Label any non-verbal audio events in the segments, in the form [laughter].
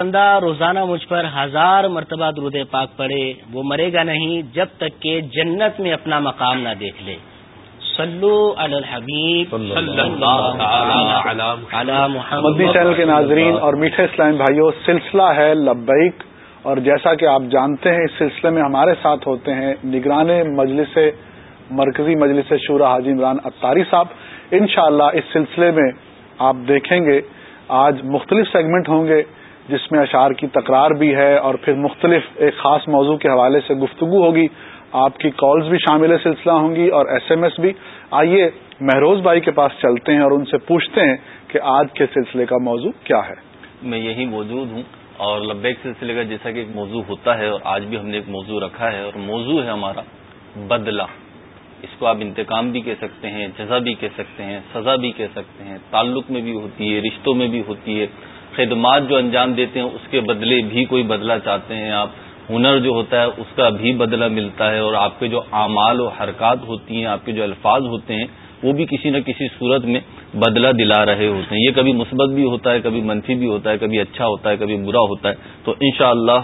بندہ روزانہ مجھ پر ہزار مرتبہ درود پاک پڑے وہ مرے گا نہیں جب تک کہ جنت میں اپنا مقام نہ دیکھ لے۔ صلو علی الحبیب مدنی چینل کے ناظرین اور میٹھے اسلام بھائیوں سلسلہ ہے لبیک۔ اور جیسا کہ آپ جانتے ہیں اس سلسلے میں ہمارے ساتھ ہوتے ہیں نگران مجلس مرکزی مجلس شورا حاجی عمران اتاری صاحب۔ انشاءاللہ اس سلسلے میں آپ دیکھیں گے آج مختلف سیگمنٹ ہوں گے۔ جس میں اشعار کی تکرار بھی ہے اور پھر مختلف ایک خاص موضوع کے حوالے سے گفتگو ہوگی، آپ کی کالز بھی شامل سلسلہ ہوں گی اور ایس ایم ایس بھی۔ آئیے مہروز بھائی کے پاس چلتے ہیں اور ان سے پوچھتے ہیں کہ آج کے سلسلے کا موضوع کیا ہے۔ میں یہی موجود ہوں اور لبیک سلسلے کا جیسا کہ ایک موضوع ہوتا ہے اور آج بھی ہم نے ایک موضوع رکھا ہے اور موضوع ہے ہمارا بدلہ۔ اس کو آپ انتقام بھی کہہ سکتے ہیں، جزا بھی کہہ سکتے ہیں، سزا بھی کہہ سکتے ہیں، تعلق میں بھی ہوتی ہے، رشتوں میں بھی ہوتی ہے۔ خدمات جو انجام دیتے ہیں، اس کے بدلے بھی کوئی بدلہ چاہتے ہیں۔ آپ ہنر جو ہوتا ہے، اس کا بھی بدلہ ملتا ہے اور آپ کے جو اعمال و حرکات ہوتی ہیں، آپ کے جو الفاظ ہوتے ہیں، وہ بھی کسی نہ کسی صورت میں بدلہ دلا رہے ہوتے ہیں۔ یہ کبھی مثبت بھی ہوتا ہے، کبھی منفی بھی ہوتا ہے، کبھی اچھا ہوتا ہے، کبھی برا ہوتا ہے۔ تو ان شاء اللہ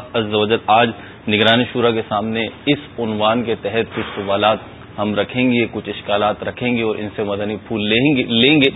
آج نگرانی شورا کے سامنے اس عنوان کے تحت کچھ سوالات ہم رکھیں گے، کچھ اشکالات رکھیں گے اور ان سے مدنی پھول لیں گے لیں گے۔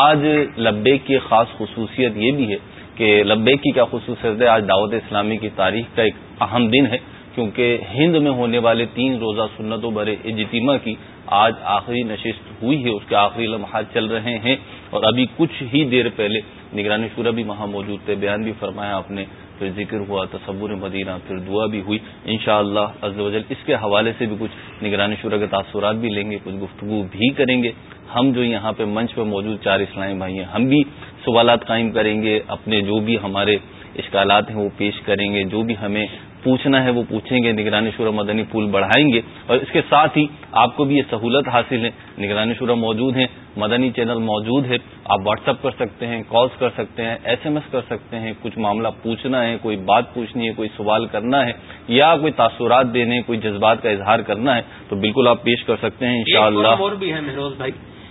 آج لبے کی خاص خصوصیت یہ بھی ہے کہ لبے کی کیا خصوصیت ہے۔ آج دعوت اسلامی کی تاریخ کا ایک اہم دن ہے، کیونکہ ہند میں ہونے والے تین روزہ سنت و برے اجتماع کی آج آخری نشست ہوئی ہے۔ اس کے آخری لمحات چل رہے ہیں اور ابھی کچھ ہی دیر پہلے نگرانی شورا بھی وہاں موجود تھے۔ بیان بھی فرمایا آپ نے، پھر ذکر ہوا، تصور مدینہ، پھر دعا بھی ہوئی۔ انشاءاللہ شاء اللہ اس کے حوالے سے بھی کچھ نگرانی شورا کے تاثرات بھی لیں گے، کچھ گفتگو بھی کریں گے۔ ہم جو یہاں پہ منچ پہ موجود چار اسلامی بھائی ہیں ہم بھی سوالات قائم کریں گے اپنے جو بھی ہمارے اشکالات ہیں وہ پیش کریں گے جو بھی ہمیں پوچھنا ہے وہ پوچھیں گے نگرانی شورا مدنی پول بڑھائیں گے اور اس کے ساتھ ہی آپ کو بھی یہ سہولت حاصل ہے۔ نگرانی شورا موجود ہیں مدنی چینل موجود ہے آپ واٹس اپ کر سکتے ہیں کالز کر سکتے ہیں ایس ایم ایس کر سکتے ہیں کچھ معاملہ پوچھنا ہے کوئی بات پوچھنی ہے کوئی سوال کرنا ہے یا کوئی تاثرات دینے کوئی جذبات کا اظہار کرنا ہے تو بالکل آپ پیش کر سکتے ہیں ان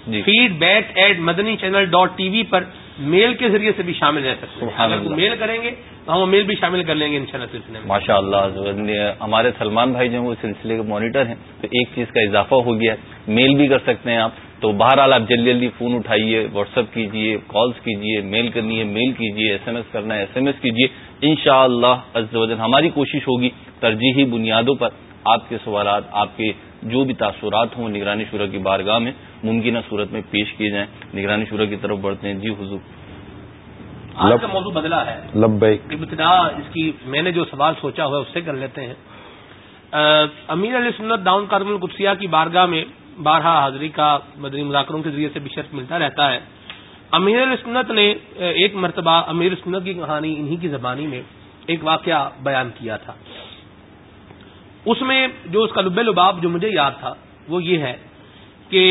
جی feedback at Madani channel dot T V per mail کے ذریعے سے بھی شامل رہ سکتے ہیں۔ اگر میل کریں گے تو ہم میل بھی شامل کر لیں گے انشاءاللہ سلسلے میں۔ ماشاء اللہ ہمارے سلمان بھائی جو ہیں وہ سلسلے کے مانیٹر ہیں تو ایک چیز کا اضافہ ہو گیا۔ ہے میل بھی کر سکتے ہیں آپ۔ تو بہرحال آپ جلدی جلدی فون اٹھائیے واٹس ایپ کیجیے کالس کیجیے میل کرنی ہے میل کیجیے ایس ایم ایس کرنا ہے ایس ایم ایس کیجیے ان شاء اللہ ہماری کوشش ہوگی ترجیحی بنیادوں پر آپ کے سوالات آپ کے جو بھی تاثرات ہوں نگرانی شورا کی بارگاہ میں ممکنہ صورت میں پیش کیے جائیں نگرانی شورا کی طرف بڑھتے ہیں۔ جی حضور۔ آج کا موضوع بدلا ہے۔ ابتدا اس کی میں نے جو سوال سوچا ہوا ہے اس سے کر لیتے ہیں۔ امیر علیہ سنت داؤن کارم القدسیہ کی بارگاہ میں بارہ حاضری کا مدنی مذاکروں کے ذریعے سے بھی شرط ملتا رہتا ہے۔ امیر علیہ سنت نے ایک مرتبہ امیر سنت کی کہانی انہی کی زبانی میں ایک واقعہ بیان کیا تھا۔ اس میں جو اس کا لب لباب جو مجھے یاد تھا، وہ یہ ہے کہ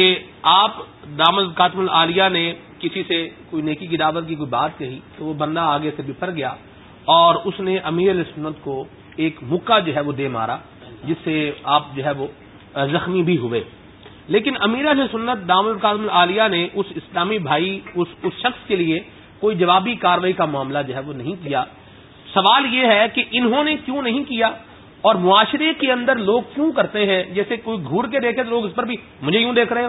آپ دامد کاتم العالیہ نے کسی سے کوئی نیکی کی دعوت کی کوئی بات کہی تو وہ بندہ آگے سے بفر گیا اور اس نے امیر سنت کو ایک مکہ جو ہے وہ دے مارا، جس سے آپ جو ہے وہ زخمی بھی ہوئے۔ لیکن امیر سنت دام القاظم العالیہ نے اس اسلامی بھائی، اس اس شخص کے لیے کوئی جوابی کاروائی کا معاملہ جو ہے وہ نہیں کیا۔ سوال یہ ہے کہ انہوں نے کیوں نہیں کیا؟ اور معاشرے کے اندر لوگ کیوں کرتے ہیں؟ جیسے کوئی گھور کے دیکھے تو لوگ اس پر بھی مجھے یوں دیکھ رہے ہو۔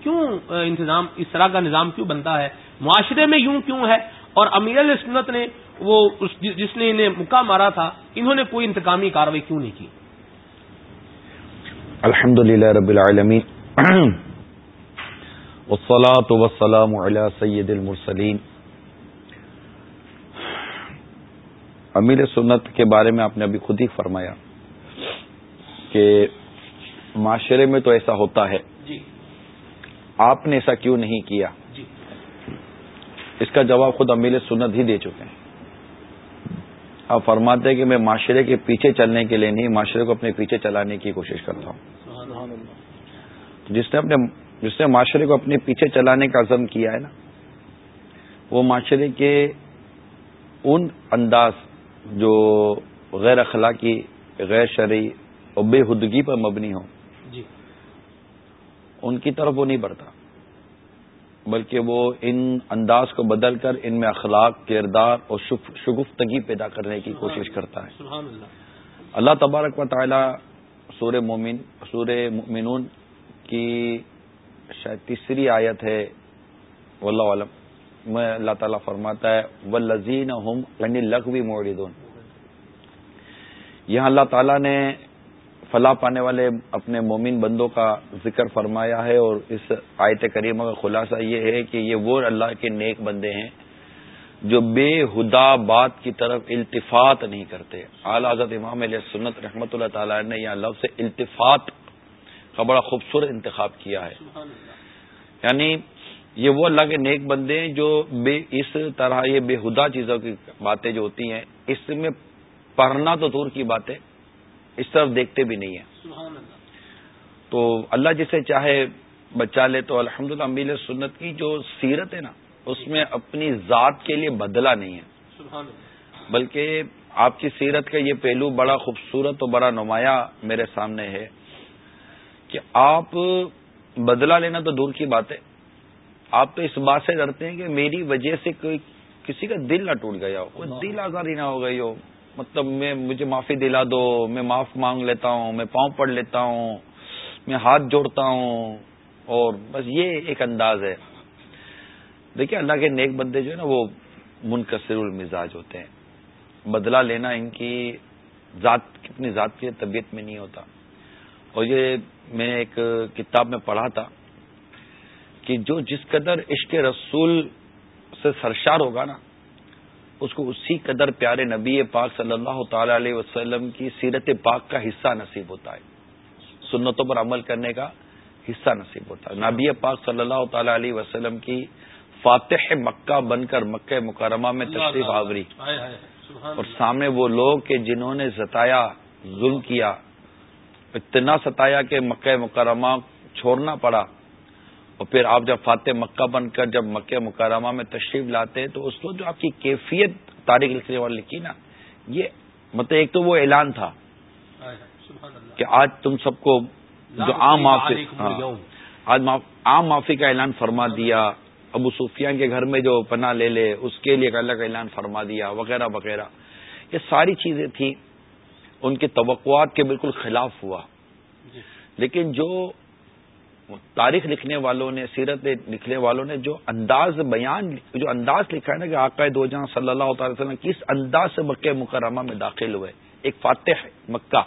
کیوں انتظام، اس طرح کا نظام کیوں بنتا ہے؟ معاشرے میں یوں کیوں ہے؟ اور امیر السنت نے وہ جس نے انہیں مکہ مارا تھا، انہوں نے کوئی انتقامی کاروائی کیوں نہیں کی؟ الحمد للہ رب العالمین۔ [clears throat] وسلام علی سید المرسلین۔ امیر سنت کے بارے میں آپ نے ابھی خود ہی فرمایا کہ معاشرے میں تو ایسا ہوتا ہے۔ جی۔ آپ نے ایسا کیوں نہیں کیا؟ جی۔ اس کا جواب خود امیر سنت ہی دے چکے ہیں۔ آپ فرماتے ہیں کہ میں معاشرے کے پیچھے چلنے کے لیے نہیں معاشرے کو اپنے پیچھے چلانے کی کوشش کرتا ہوں۔ جس نے اپنے جس نے معاشرے کو اپنے پیچھے چلانے کا عزم کیا ہے نا وہ معاشرے کے ان انداز جو غیر اخلاقی غیر شرعی اور بے حدگی پر مبنی ہوں۔ جی۔ ان کی طرف وہ نہیں بڑھتا بلکہ وہ ان انداز کو بدل کر ان میں اخلاق کردار اور شگفتگی پیدا کرنے کی کوشش کرتا ہے۔ اللہ۔ تبارک و تعالی سور مومن سور مومنون کی شاید تیسری آیت ہے واللہ علم میں اللہ تعالیٰ فرماتا ہے و لذین یعنی لغوی موردون یہاں اللہ تعالیٰ نے فلاح پانے والے اپنے مومن بندوں کا ذکر فرمایا ہے اور اس آیت کریمہ کا خلاصہ یہ ہے کہ یہ وہ اللہ کے نیک بندے ہیں جو بے ہدا بات کی طرف التفات نہیں کرتے۔ اعلی حضرت امام علیہ سنت رحمۃ اللہ تعالی نے یہاں لفظ التفات کا بڑا خوبصورت انتخاب کیا ہے۔ یعنی یہ وہ اللہ کے نیک بندے ہیں جو بے اس طرح یہ بے ہدا چیزوں کی باتیں جو ہوتی ہیں اس میں پڑھنا تو دور کی بات ہے اس طرف دیکھتے بھی نہیں ہیں۔ تو اللہ جسے چاہے بچا لے تو الحمد للہ امیل سنت کی جو سیرت ہے نا اس میں اپنی ذات کے لیے بدلا نہیں ہے۔ بلکہ آپ کی سیرت کا یہ پہلو بڑا خوبصورت اور بڑا نمایاں میرے سامنے ہے کہ آپ بدلا لینا تو دور کی بات ہے آپ تو اس بات سے ڈرتے ہیں کہ میری وجہ سے کوئی کسی کا دل نہ ٹوٹ گیا ہو کوئی دل آزاری نہ ہو گئی ہو۔ مطلب میں مجھے معافی دلا دو میں معاف مانگ لیتا ہوں میں پاؤں پڑ لیتا ہوں میں ہاتھ جوڑتا ہوں۔ اور بس یہ ایک انداز ہے۔ دیکھیں اللہ کے نیک بندے جو ہے نا وہ منقصر المزاج ہوتے ہیں۔ بدلہ لینا ان کی ذات کتنی ذات کی طبیعت میں نہیں ہوتا۔ اور یہ میں ایک کتاب میں پڑھا تھا۔ کہ جو جس قدر عشق رسول سے سرشار ہوگا نا اس کو اسی قدر پیارے نبی پاک صلی اللہ تعالی علیہ وسلم کی سیرت پاک کا حصہ نصیب ہوتا ہے۔ سنتوں پر عمل کرنے کا حصہ نصیب ہوتا ہے۔ نبی پاک صلی اللہ تعالی علیہ وسلم کی فاتح مکہ بن کر مکہ مکرمہ میں تشریف آوری۔ اور سامنے وہ لوگ کہ جنہوں نے ستایا ظلم کیا اتنا ستایا کہ مکہ مکرمہ چھوڑنا پڑا۔ اور پھر آپ جب فاتح مکہ بن کر جب مکہ مکرمہ میں تشریف لاتے تو اس وقت جو آپ کی کیفیت تاریخ لکھنے والے لکھی نا یہ مطلب ایک تو وہ اعلان تھا کہ آج تم سب کو جو عام معافی ہاں، آج عام معافی کا اعلان فرما دیا ابو سفیان کے گھر میں جو پناہ لے لے اس کے لیے اللہ کا اعلان فرما دیا وغیرہ وغیرہ۔ یہ ساری چیزیں تھیں ان کی توقعات کے بالکل خلاف ہوا۔ جی۔ لیکن جو تاریخ لکھنے والوں نے، سیرت لکھنے والوں نے جو انداز بیان، جو انداز لکھا ہے نا کہ آقا دو جہاں صلی اللہ تعالی وسلم کس انداز سے مکہ مکرمہ میں داخل ہوئے۔ ایک فاتح ہے مکہ،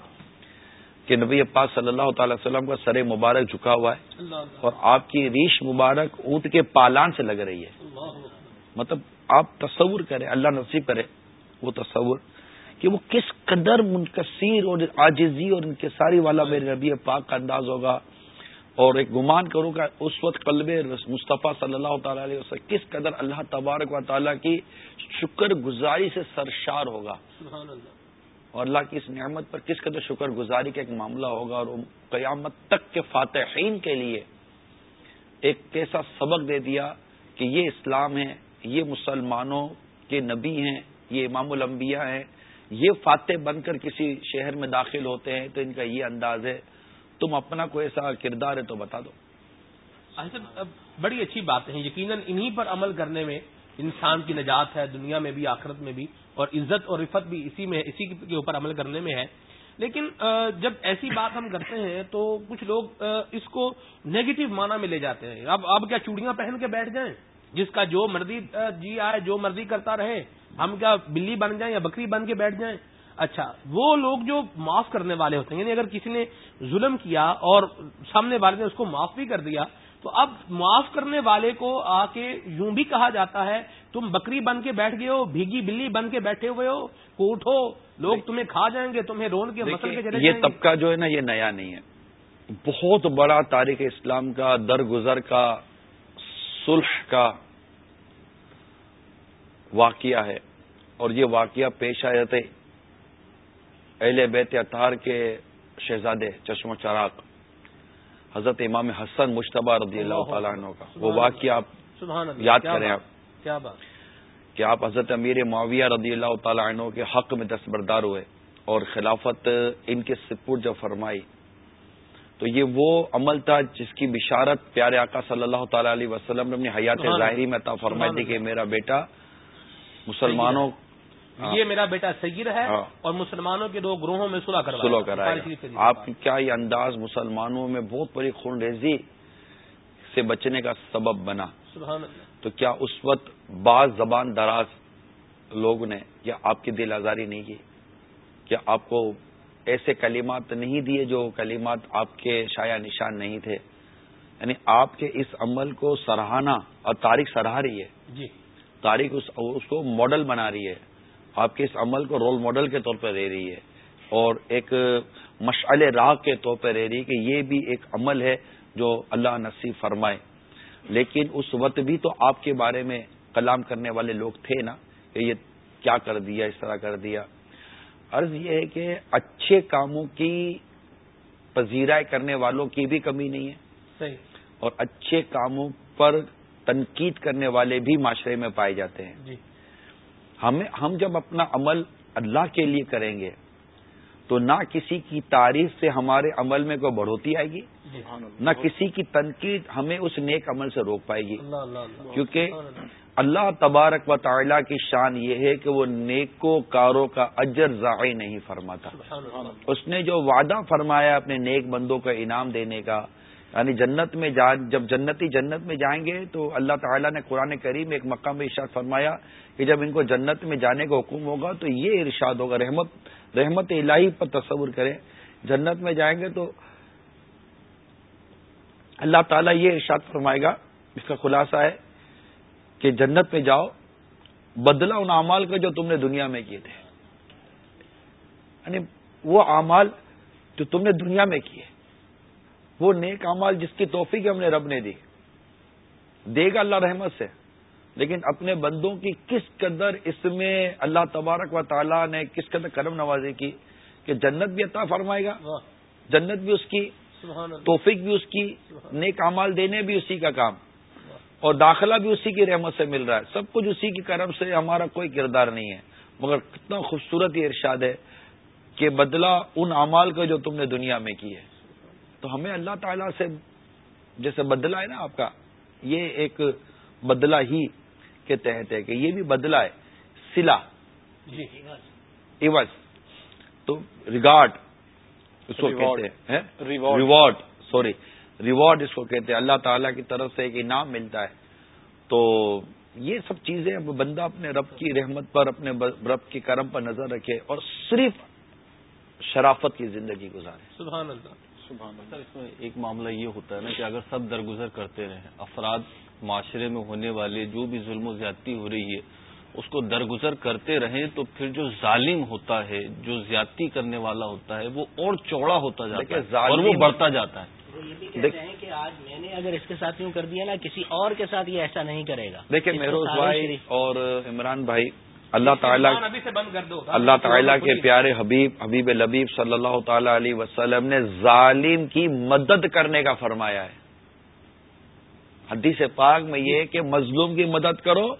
کہ نبی پاک صلی اللہ تعالی وسلم کا سر مبارک جھکا ہوا ہے اور آپ کی ریش مبارک اونٹ کے پالان سے لگ رہی ہے۔ مطلب آپ تصور کریں، اللہ نصیب کرے وہ تصور کہ وہ کس قدر منقصر اور آجزی اور ان کے ساری والا میرے نبی پاک کا انداز ہوگا۔ اور ایک گمان کروں گا اس وقت قلب مصطفیٰ صلی اللہ تعالی علیہ وسلم کس قدر اللہ تبارک و تعالیٰ کی شکر گزاری سے سرشار ہوگا۔ سبحان اللہ۔ اور اللہ کی اس نعمت پر کس قدر شکر گزاری کا ایک معاملہ ہوگا اور قیامت تک کے فاتحین کے لیے ایک کیسا سبق دے دیا کہ یہ اسلام ہے یہ مسلمانوں کے نبی ہیں یہ امام الانبیاء ہیں یہ فاتح بن کر کسی شہر میں داخل ہوتے ہیں تو ان کا یہ انداز ہے تم اپنا کوئی ایسا کردار ہے تو بتا دو۔ بڑی اچھی بات ہے یقیناً انہی پر عمل کرنے میں انسان کی نجات ہے، دنیا میں بھی، آخرت میں بھی، اور عزت اور رفت بھی اسی میں، اسی کے اوپر عمل کرنے میں ہے۔ لیکن جب ایسی بات ہم کرتے ہیں تو کچھ لوگ اس کو نیگیٹو معنی میں لے جاتے ہیں۔ اب اب کیا چوڑیاں پہن کے بیٹھ جائیں؟ جس کا جو مرضی جی آئے، جو مرضی کرتا رہے، ہم کیا بلی بن جائیں یا بکری بن کے بیٹھ جائیں؟ اچھا وہ لوگ جو معاف کرنے والے ہوتے ہیں یعنی اگر کسی نے ظلم کیا اور سامنے والے نے اس کو معاف بھی کر دیا تو اب معاف کرنے والے کو آ کے یوں بھی کہا جاتا ہے تم بکری بن کے بیٹھ گئے ہو بھیگی بلی بن کے بیٹھے ہوئے ہو کوٹھو لوگ تمہیں کھا جائیں گے تمہیں رون کے مسل کے یہ طبقہ جو ہے نا یہ نیا نہیں ہے۔ بہت بڑا تاریخ اسلام کا درگزر کا سلح کا واقعہ ہے۔ اور یہ واقعہ پیش آئے تھے اہل بیت اطہار کے شہزادے چشم و چراغ حضرت امام حسن مشتبہ رضی اللہ تعالیٰ عنہ کا۔ وہ واقعہ آپ یاد کریں آپ۔ کیا بات۔ کہ آپ حضرت امیر معاویہ رضی اللہ تعالیٰ عنہ کے حق میں دستبردار ہوئے اور خلافت ان کے سپر جب فرمائی تو یہ وہ عمل تھا جس کی بشارت پیارے آقا صلی اللہ تعالی علیہ وسلم نے اپنی حیات ظاہری میں عطا فرمائی تھی کہ میرا بیٹا مسلمانوں یہ میرا بیٹا سید ہے ہاں۔ اور مسلمانوں کے دو گروہوں میں صلح سلح کرائے آپ کیا یہ انداز مسلمانوں میں بہت بڑی خون ریزی سے بچنے کا سبب بنا؟ تو کیا اس وقت بعض زبان دراز لوگ نے یا آپ کی دل آزاری نہیں کی؟ کیا آپ کو ایسے کلمات نہیں دیے جو کلمات آپ کے شاید نشان نہیں تھے؟ یعنی آپ کے اس عمل کو سراہنا اور تاریخ سراہ رہی ہے۔ جی۔ تاریخ اس کو ماڈل بنا رہی ہے۔ آپ کے اس عمل کو رول ماڈل کے طور پہ رہ رہی ہے اور ایک مشعل راہ کے طور پہ رہ رہی ہے کہ یہ بھی ایک عمل ہے جو اللہ نصیب فرمائے۔ لیکن اس وقت بھی تو آپ کے بارے میں کلام کرنے والے لوگ تھے نا کہ یہ کیا کر دیا اس طرح کر دیا۔ عرض یہ ہے کہ اچھے کاموں کی پذیرائے کرنے والوں کی بھی کمی نہیں ہے۔ صحیح۔ اور اچھے کاموں پر تنقید کرنے والے بھی معاشرے میں پائے جاتے ہیں۔ جی۔ ہمیں ہم جب اپنا عمل اللہ کے لیے کریں گے تو نہ کسی کی تعریف سے ہمارے عمل میں کوئی بڑھوتی آئے گی جی۔ نہ کسی کی تنقید ہمیں اس نیک عمل سے روک پائے گی۔ کیونکہ اللہ۔ تبارک و تعالیٰ کی شان یہ ہے کہ وہ نیکو کاروں کا اجر ضائع نہیں فرماتا۔ اس نے جو وعدہ فرمایا اپنے نیک بندوں کا انعام دینے کا یعنی جنت میں جا جب جنتی جنت میں جائیں گے تو اللہ تعالیٰ نے قرآن کریم ایک مقام میں ارشاد فرمایا کہ جب ان کو جنت میں جانے کا حکم ہوگا تو یہ ارشاد ہوگا، رحمت رحمت الہی پر تصور کریں۔ جنت میں جائیں گے تو اللہ تعالیٰ یہ ارشاد فرمائے گا، اس کا خلاصہ ہے کہ جنت میں جاؤ بدلا ان اعمال کا جو تم نے دنیا میں کیے تھے۔ یعنی وہ اعمال جو تم نے دنیا میں کیے۔ وہ نیک امال جس کی توفیق ہم نے رب نے دی۔ دے گا اللہ رحمت سے۔ لیکن اپنے بندوں کی کس قدر اس میں اللہ تبارک و تعالیٰ نے کس قدر کرم نوازی کی کہ جنت بھی عطا فرمائے گا جنت بھی اس کی توفیق بھی اس کی نیک امال دینے بھی اسی کا کام۔ اور داخلہ بھی اسی کی رحمت سے مل رہا ہے۔ سب کچھ اسی کی کرم سے ہمارا کوئی کردار نہیں ہے۔ مگر کتنا خوبصورت یہ ارشاد ہے کہ بدلہ ان اعمال کا جو تم نے دنیا میں کی ہے۔ تو ہمیں اللہ تعالی سے جیسے بدلا ہے نا آپ کا یہ ایک بدلہ ہی کے تحت ہے کہ یہ بھی بدلا ہے سلا۔ ایوز تو ریگارڈ اس کو کہتے ہیں ریوارڈ سوری۔ ریوارڈ اس کو کہتے ہیں۔ اللہ تعالیٰ کی طرف سے ایک انعام ملتا ہے۔ تو یہ سب چیزیں بندہ اپنے رب کی رحمت پر اپنے رب کی کرم پر نظر رکھے اور صرف شرافت کی زندگی گزارے۔ سبحان اللہ۔ سر اس میں ایک معاملہ یہ ہوتا ہے نا کہ اگر سب درگزر کرتے رہیں افراد معاشرے میں ہونے والے جو بھی ظلم و زیادتی ہو رہی ہے اس کو درگزر کرتے رہیں تو پھر جو ظالم ہوتا ہے جو زیادتی کرنے والا ہوتا ہے وہ اور چوڑا ہوتا جاتا ہے اور وہ بڑھتا جاتا ہے۔ کہ آج میں نے اگر اس کے ساتھ یوں کر دیا نا کسی اور کے ساتھ یہ ایسا نہیں کرے گا۔ دیکھیں مہروز بھائی اور عمران بھائی اللہ تعالیٰ اللہ تعالیٰ کے پیارے حبیب حبیب لبیب صلی اللہ تعالی علیہ وسلم نے ظالم کی مدد کرنے کا فرمایا ہے۔ حدیث پاک میں یہ کہ مظلوم کی مدد کرو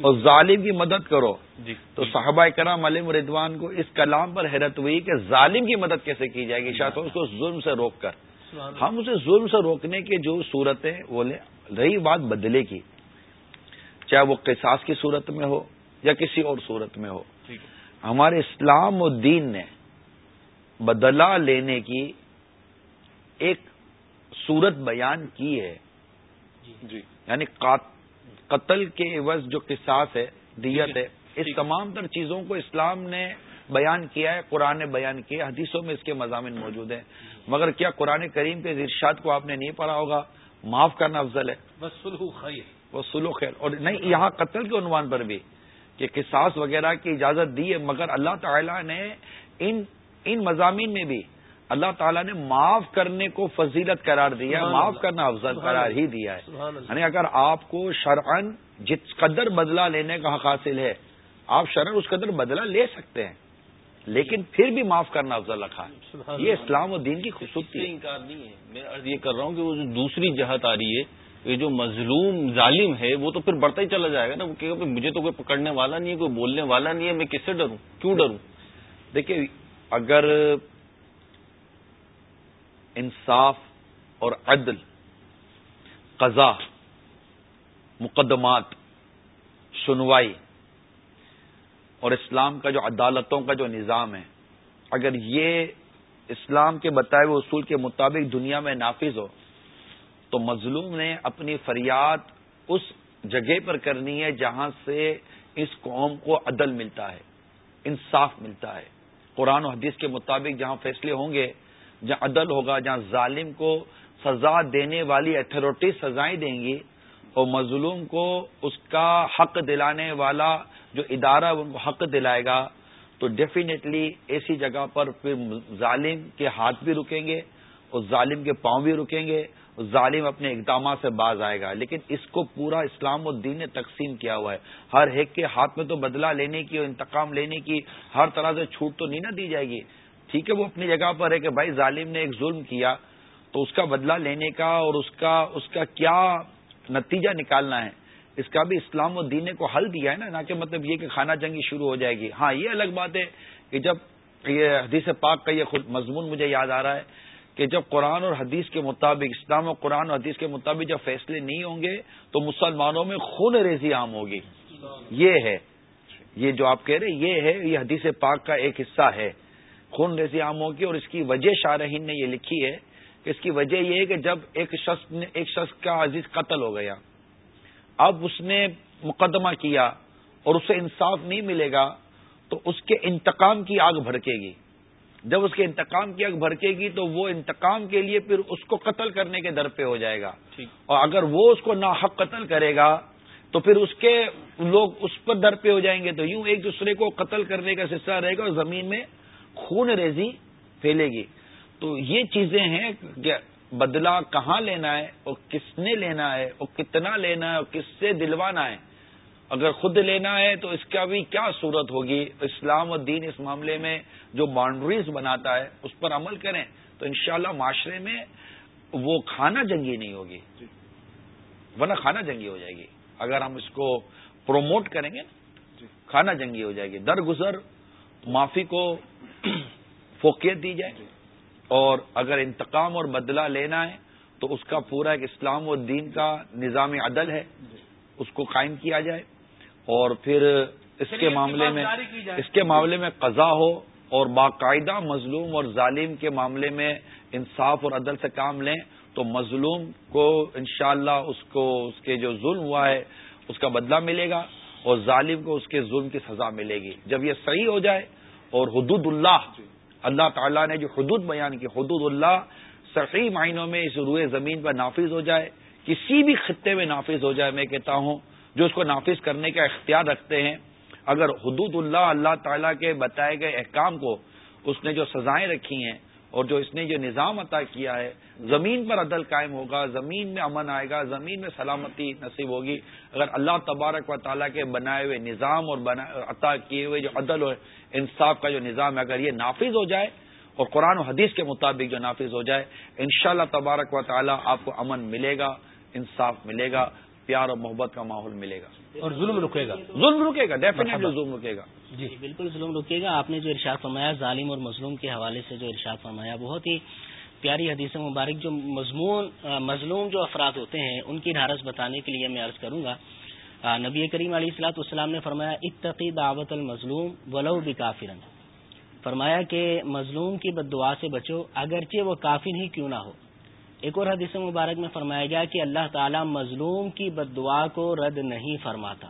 اور ظالم کی مدد کرو۔ جی۔ تو صحابہ کرام علیہ ردوان کو اس کلام پر حیرت ہوئی کہ ظالم کی مدد کیسے کی جائے گی؟ شاید اس کو ظلم سے روک کر۔ ہم اسے ظلم سے روکنے کی جو صورتیں وہ رہی بات بدلے کی۔ چاہے وہ قصاص کی صورت میں ہو یا کسی اور صورت میں ہو۔ ہمارے اسلام و دین نے بدلا لینے کی ایک صورت بیان کی ہے۔ جی, جی۔ یعنی قتل کے عوض جو قصاص ہے دیت ہے اس تمام تر چیزوں کو اسلام نے بیان کیا ہے قرآن نے بیان کیا حدیثوں میں اس کے مضامین موجود ہیں۔ مگر کیا قرآن کریم کے ارشاد کو آپ نے نہیں پڑھا ہوگا؟ معاف کرنا افضل ہے۔ وہ سلو خیر۔ اور نہیں یہاں قتل کے عنوان پر بھی۔ کہ قصاص وغیرہ کی اجازت دی ہے مگر اللہ تعالیٰ نے ان ان مضامین میں بھی اللہ تعالیٰ نے معاف کرنے کو فضیلت قرار دیا ہے معاف کرنا افضل قرار ہی دیا ہے۔ یعنی اگر آپ کو شرعن جس قدر بدلہ لینے کا حق حاصل ہے آپ شرعن اس قدر بدلہ لے سکتے ہیں لیکن پھر بھی معاف کرنا افضل رکھا ہے۔ یہ اسلام و دین کی خوبصورتی انکار نہیں ہے۔ میں یہ کر رہا ہوں کہ وہ جو دوسری جہت آ رہی ہے یہ جو مظلوم ظالم ہے، وہ تو پھر بڑھتا ہی چلا جائے گا نا۔ وہ کہ مجھے تو کوئی پکڑنے والا نہیں ہے، کوئی بولنے والا نہیں ہے، میں کس سے ڈروں؟ کیوں ڈروں؟ دیکھیے اگر انصاف اور عدل، قضا، مقدمات، سنوائی، اور اسلام کا جو عدالتوں کا جو نظام ہے، اگر یہ اسلام کے بتائے ہوئے اصول کے مطابق دنیا میں نافذ ہو تو مظلوم نے اپنی فریاد اس جگہ پر کرنی ہے جہاں سے اس قوم کو عدل ملتا ہے، انصاف ملتا ہے۔ قرآن و حدیث کے مطابق جہاں فیصلے ہوں گے، جہاں عدل ہوگا، جہاں ظالم کو سزا دینے والی اتھارٹی سزائیں دیں گی اور مظلوم کو اس کا حق دلانے والا جو ادارہ ان کو حق دلائے گا، تو ڈیفینیٹلی ایسی جگہ پر پھر ظالم کے ہاتھ بھی رکیں گے اور ظالم کے پاؤں بھی رکیں گے۔ ظالم اپنے اقدامات سے باز آئے گا۔ لیکن اس کو پورا اسلام و دین نے تقسیم کیا ہوا ہے۔ ہر ایک کے ہاتھ میں تو بدلہ لینے کی اور انتقام لینے کی ہر طرح سے چھوٹ تو نہیں نہ دی جائے گی۔ ٹھیک ہے، وہ اپنی جگہ پر ہے کہ بھائی ظالم نے ایک ظلم کیا، تو اس کا بدلہ لینے کا اور اس کا اس کا کیا نتیجہ نکالنا ہے؟ اس کا بھی اسلام و دین کو حل دیا ہے نا، نہ کہ مطلب یہ کہ خانہ جنگی شروع ہو جائے گی۔ ہاں یہ الگ بات ہے کہ جب یہ حدیث پاک کا یہ خود مضمون مجھے یاد آ رہا ہے کہ جب قرآن اور حدیث کے مطابق، اسلام اور قرآن اور حدیث کے مطابق جب فیصلے نہیں ہوں گے، تو مسلمانوں میں خون ریزی عام ہوگی۔ یہ ہے۔ یہ جو آپ کہہ رہے یہ ہے، یہ حدیث پاک کا ایک حصہ ہے۔ خون ریزی عام ہوگی اور اس کی وجہ شارحین نے یہ لکھی ہے کہ اس کی وجہ یہ ہے کہ جب ایک شخص نے، ایک شخص کا عزیز قتل ہو گیا، اب اس نے مقدمہ کیا اور اسے انصاف نہیں ملے گا، تو اس کے انتقام کی آگ بھڑکے گی۔ جب اس کے انتقام کی آگ بھڑکے گی تو وہ انتقام کے لیے پھر اس کو قتل کرنے کے در پہ ہو جائے گا۔ اور اگر وہ اس کو ناحق قتل کرے گا تو پھر اس کے لوگ اس پر در پہ ہو جائیں گے تو یوں ایک دوسرے کو قتل کرنے کا سلسلہ رہے گا اور زمین میں خون ریزی پھیلے گی۔ تو یہ چیزیں ہیں کہ بدلہ کہاں لینا ہے اور کس نے لینا ہے اور کتنا لینا ہے اور کس سے دلوانا ہے۔ اگر خود لینا ہے تو اس کا بھی کیا صورت ہوگی؟ اسلام و دین اس معاملے میں جو باؤنڈریز بناتا ہے اس پر عمل کریں تو انشاءاللہ معاشرے میں وہ کھانا جنگی نہیں ہوگی۔ ورنہ کھانا جنگی ہو جائے گی۔ اگر ہم اس کو پروموٹ کریں گے کھانا جنگی ہو جائے گی۔ درگزر معافی کو فوقیت دی جائے۔ اور اگر انتقام اور بدلہ لینا ہے تو اس کا پورا ایک اسلام و دین کا نظام عدل ہے۔ اس کو قائم کیا جائے۔ اور پھر اس کے معاملے میں اس کے معاملے میں قضا ہو اور باقاعدہ مظلوم اور ظالم کے معاملے میں انصاف اور عدل سے کام لیں تو مظلوم کو انشاءاللہ اس کو اس کے جو ظلم ہوا ہے اس کا بدلہ ملے گا اور ظالم کو اس کے ظلم کی سزا ملے گی۔ جب یہ صحیح ہو جائے اور حدود اللہ اللہ تعالیٰ نے جو حدود بیان کی حدود اللہ صحیح معنوں میں اس روئے زمین پر نافذ ہو جائے کسی بھی خطے میں نافذ ہو جائے میں کہتا ہوں جو اس کو نافذ کرنے کا اختیار رکھتے ہیں، اگر حدود اللہ اللہ تعالیٰ کے بتائے گئے احکام کو اس نے جو سزائیں رکھی ہیں اور جو اس نے جو نظام عطا کیا ہے، زمین پر عدل قائم ہوگا، زمین میں امن آئے گا، زمین میں سلامتی نصیب ہوگی۔ اگر اللہ تبارک و تعالیٰ کے بنائے ہوئے نظام اور عطا کیے ہوئے جو عدل اور انصاف کا جو نظام ہے، اگر یہ نافذ ہو جائے اور قرآن و حدیث کے مطابق جو نافذ ہو جائے، انشاءاللہ تبارک و تعالیٰ آپ کو امن ملے گا، انصاف ملے گا۔ پیار اور محبت کا ماحول ملے گا۔ اور ظلم رکے گا۔ ظلم رکے گا ڈیفینیٹلی ظلم رکے گا۔ جی۔ بالکل ظلم رکے گا۔ آپ نے جو ارشاد فرمایا ظالم اور مظلوم کے حوالے سے جو ارشاد فرمایا بہت ہی پیاری حدیث مبارک جو مضمون مظلوم جو افراد ہوتے ہیں ان کی ڈھارس بتانے کے لیے میں عرض کروں گا۔ نبی کریم علیہ السلاط والسلام نے فرمایا اتقی دعوت المظلوم ولو بھی کافرن فرمایا کہ مظلوم کی بد دعا سے بچو اگرچہ وہ کافر ہی کیوں نہ ہو۔ ایک اور حدیث مبارک میں فرمایا گیا کہ اللہ تعالی مظلوم کی بد دعا کو رد نہیں فرماتا۔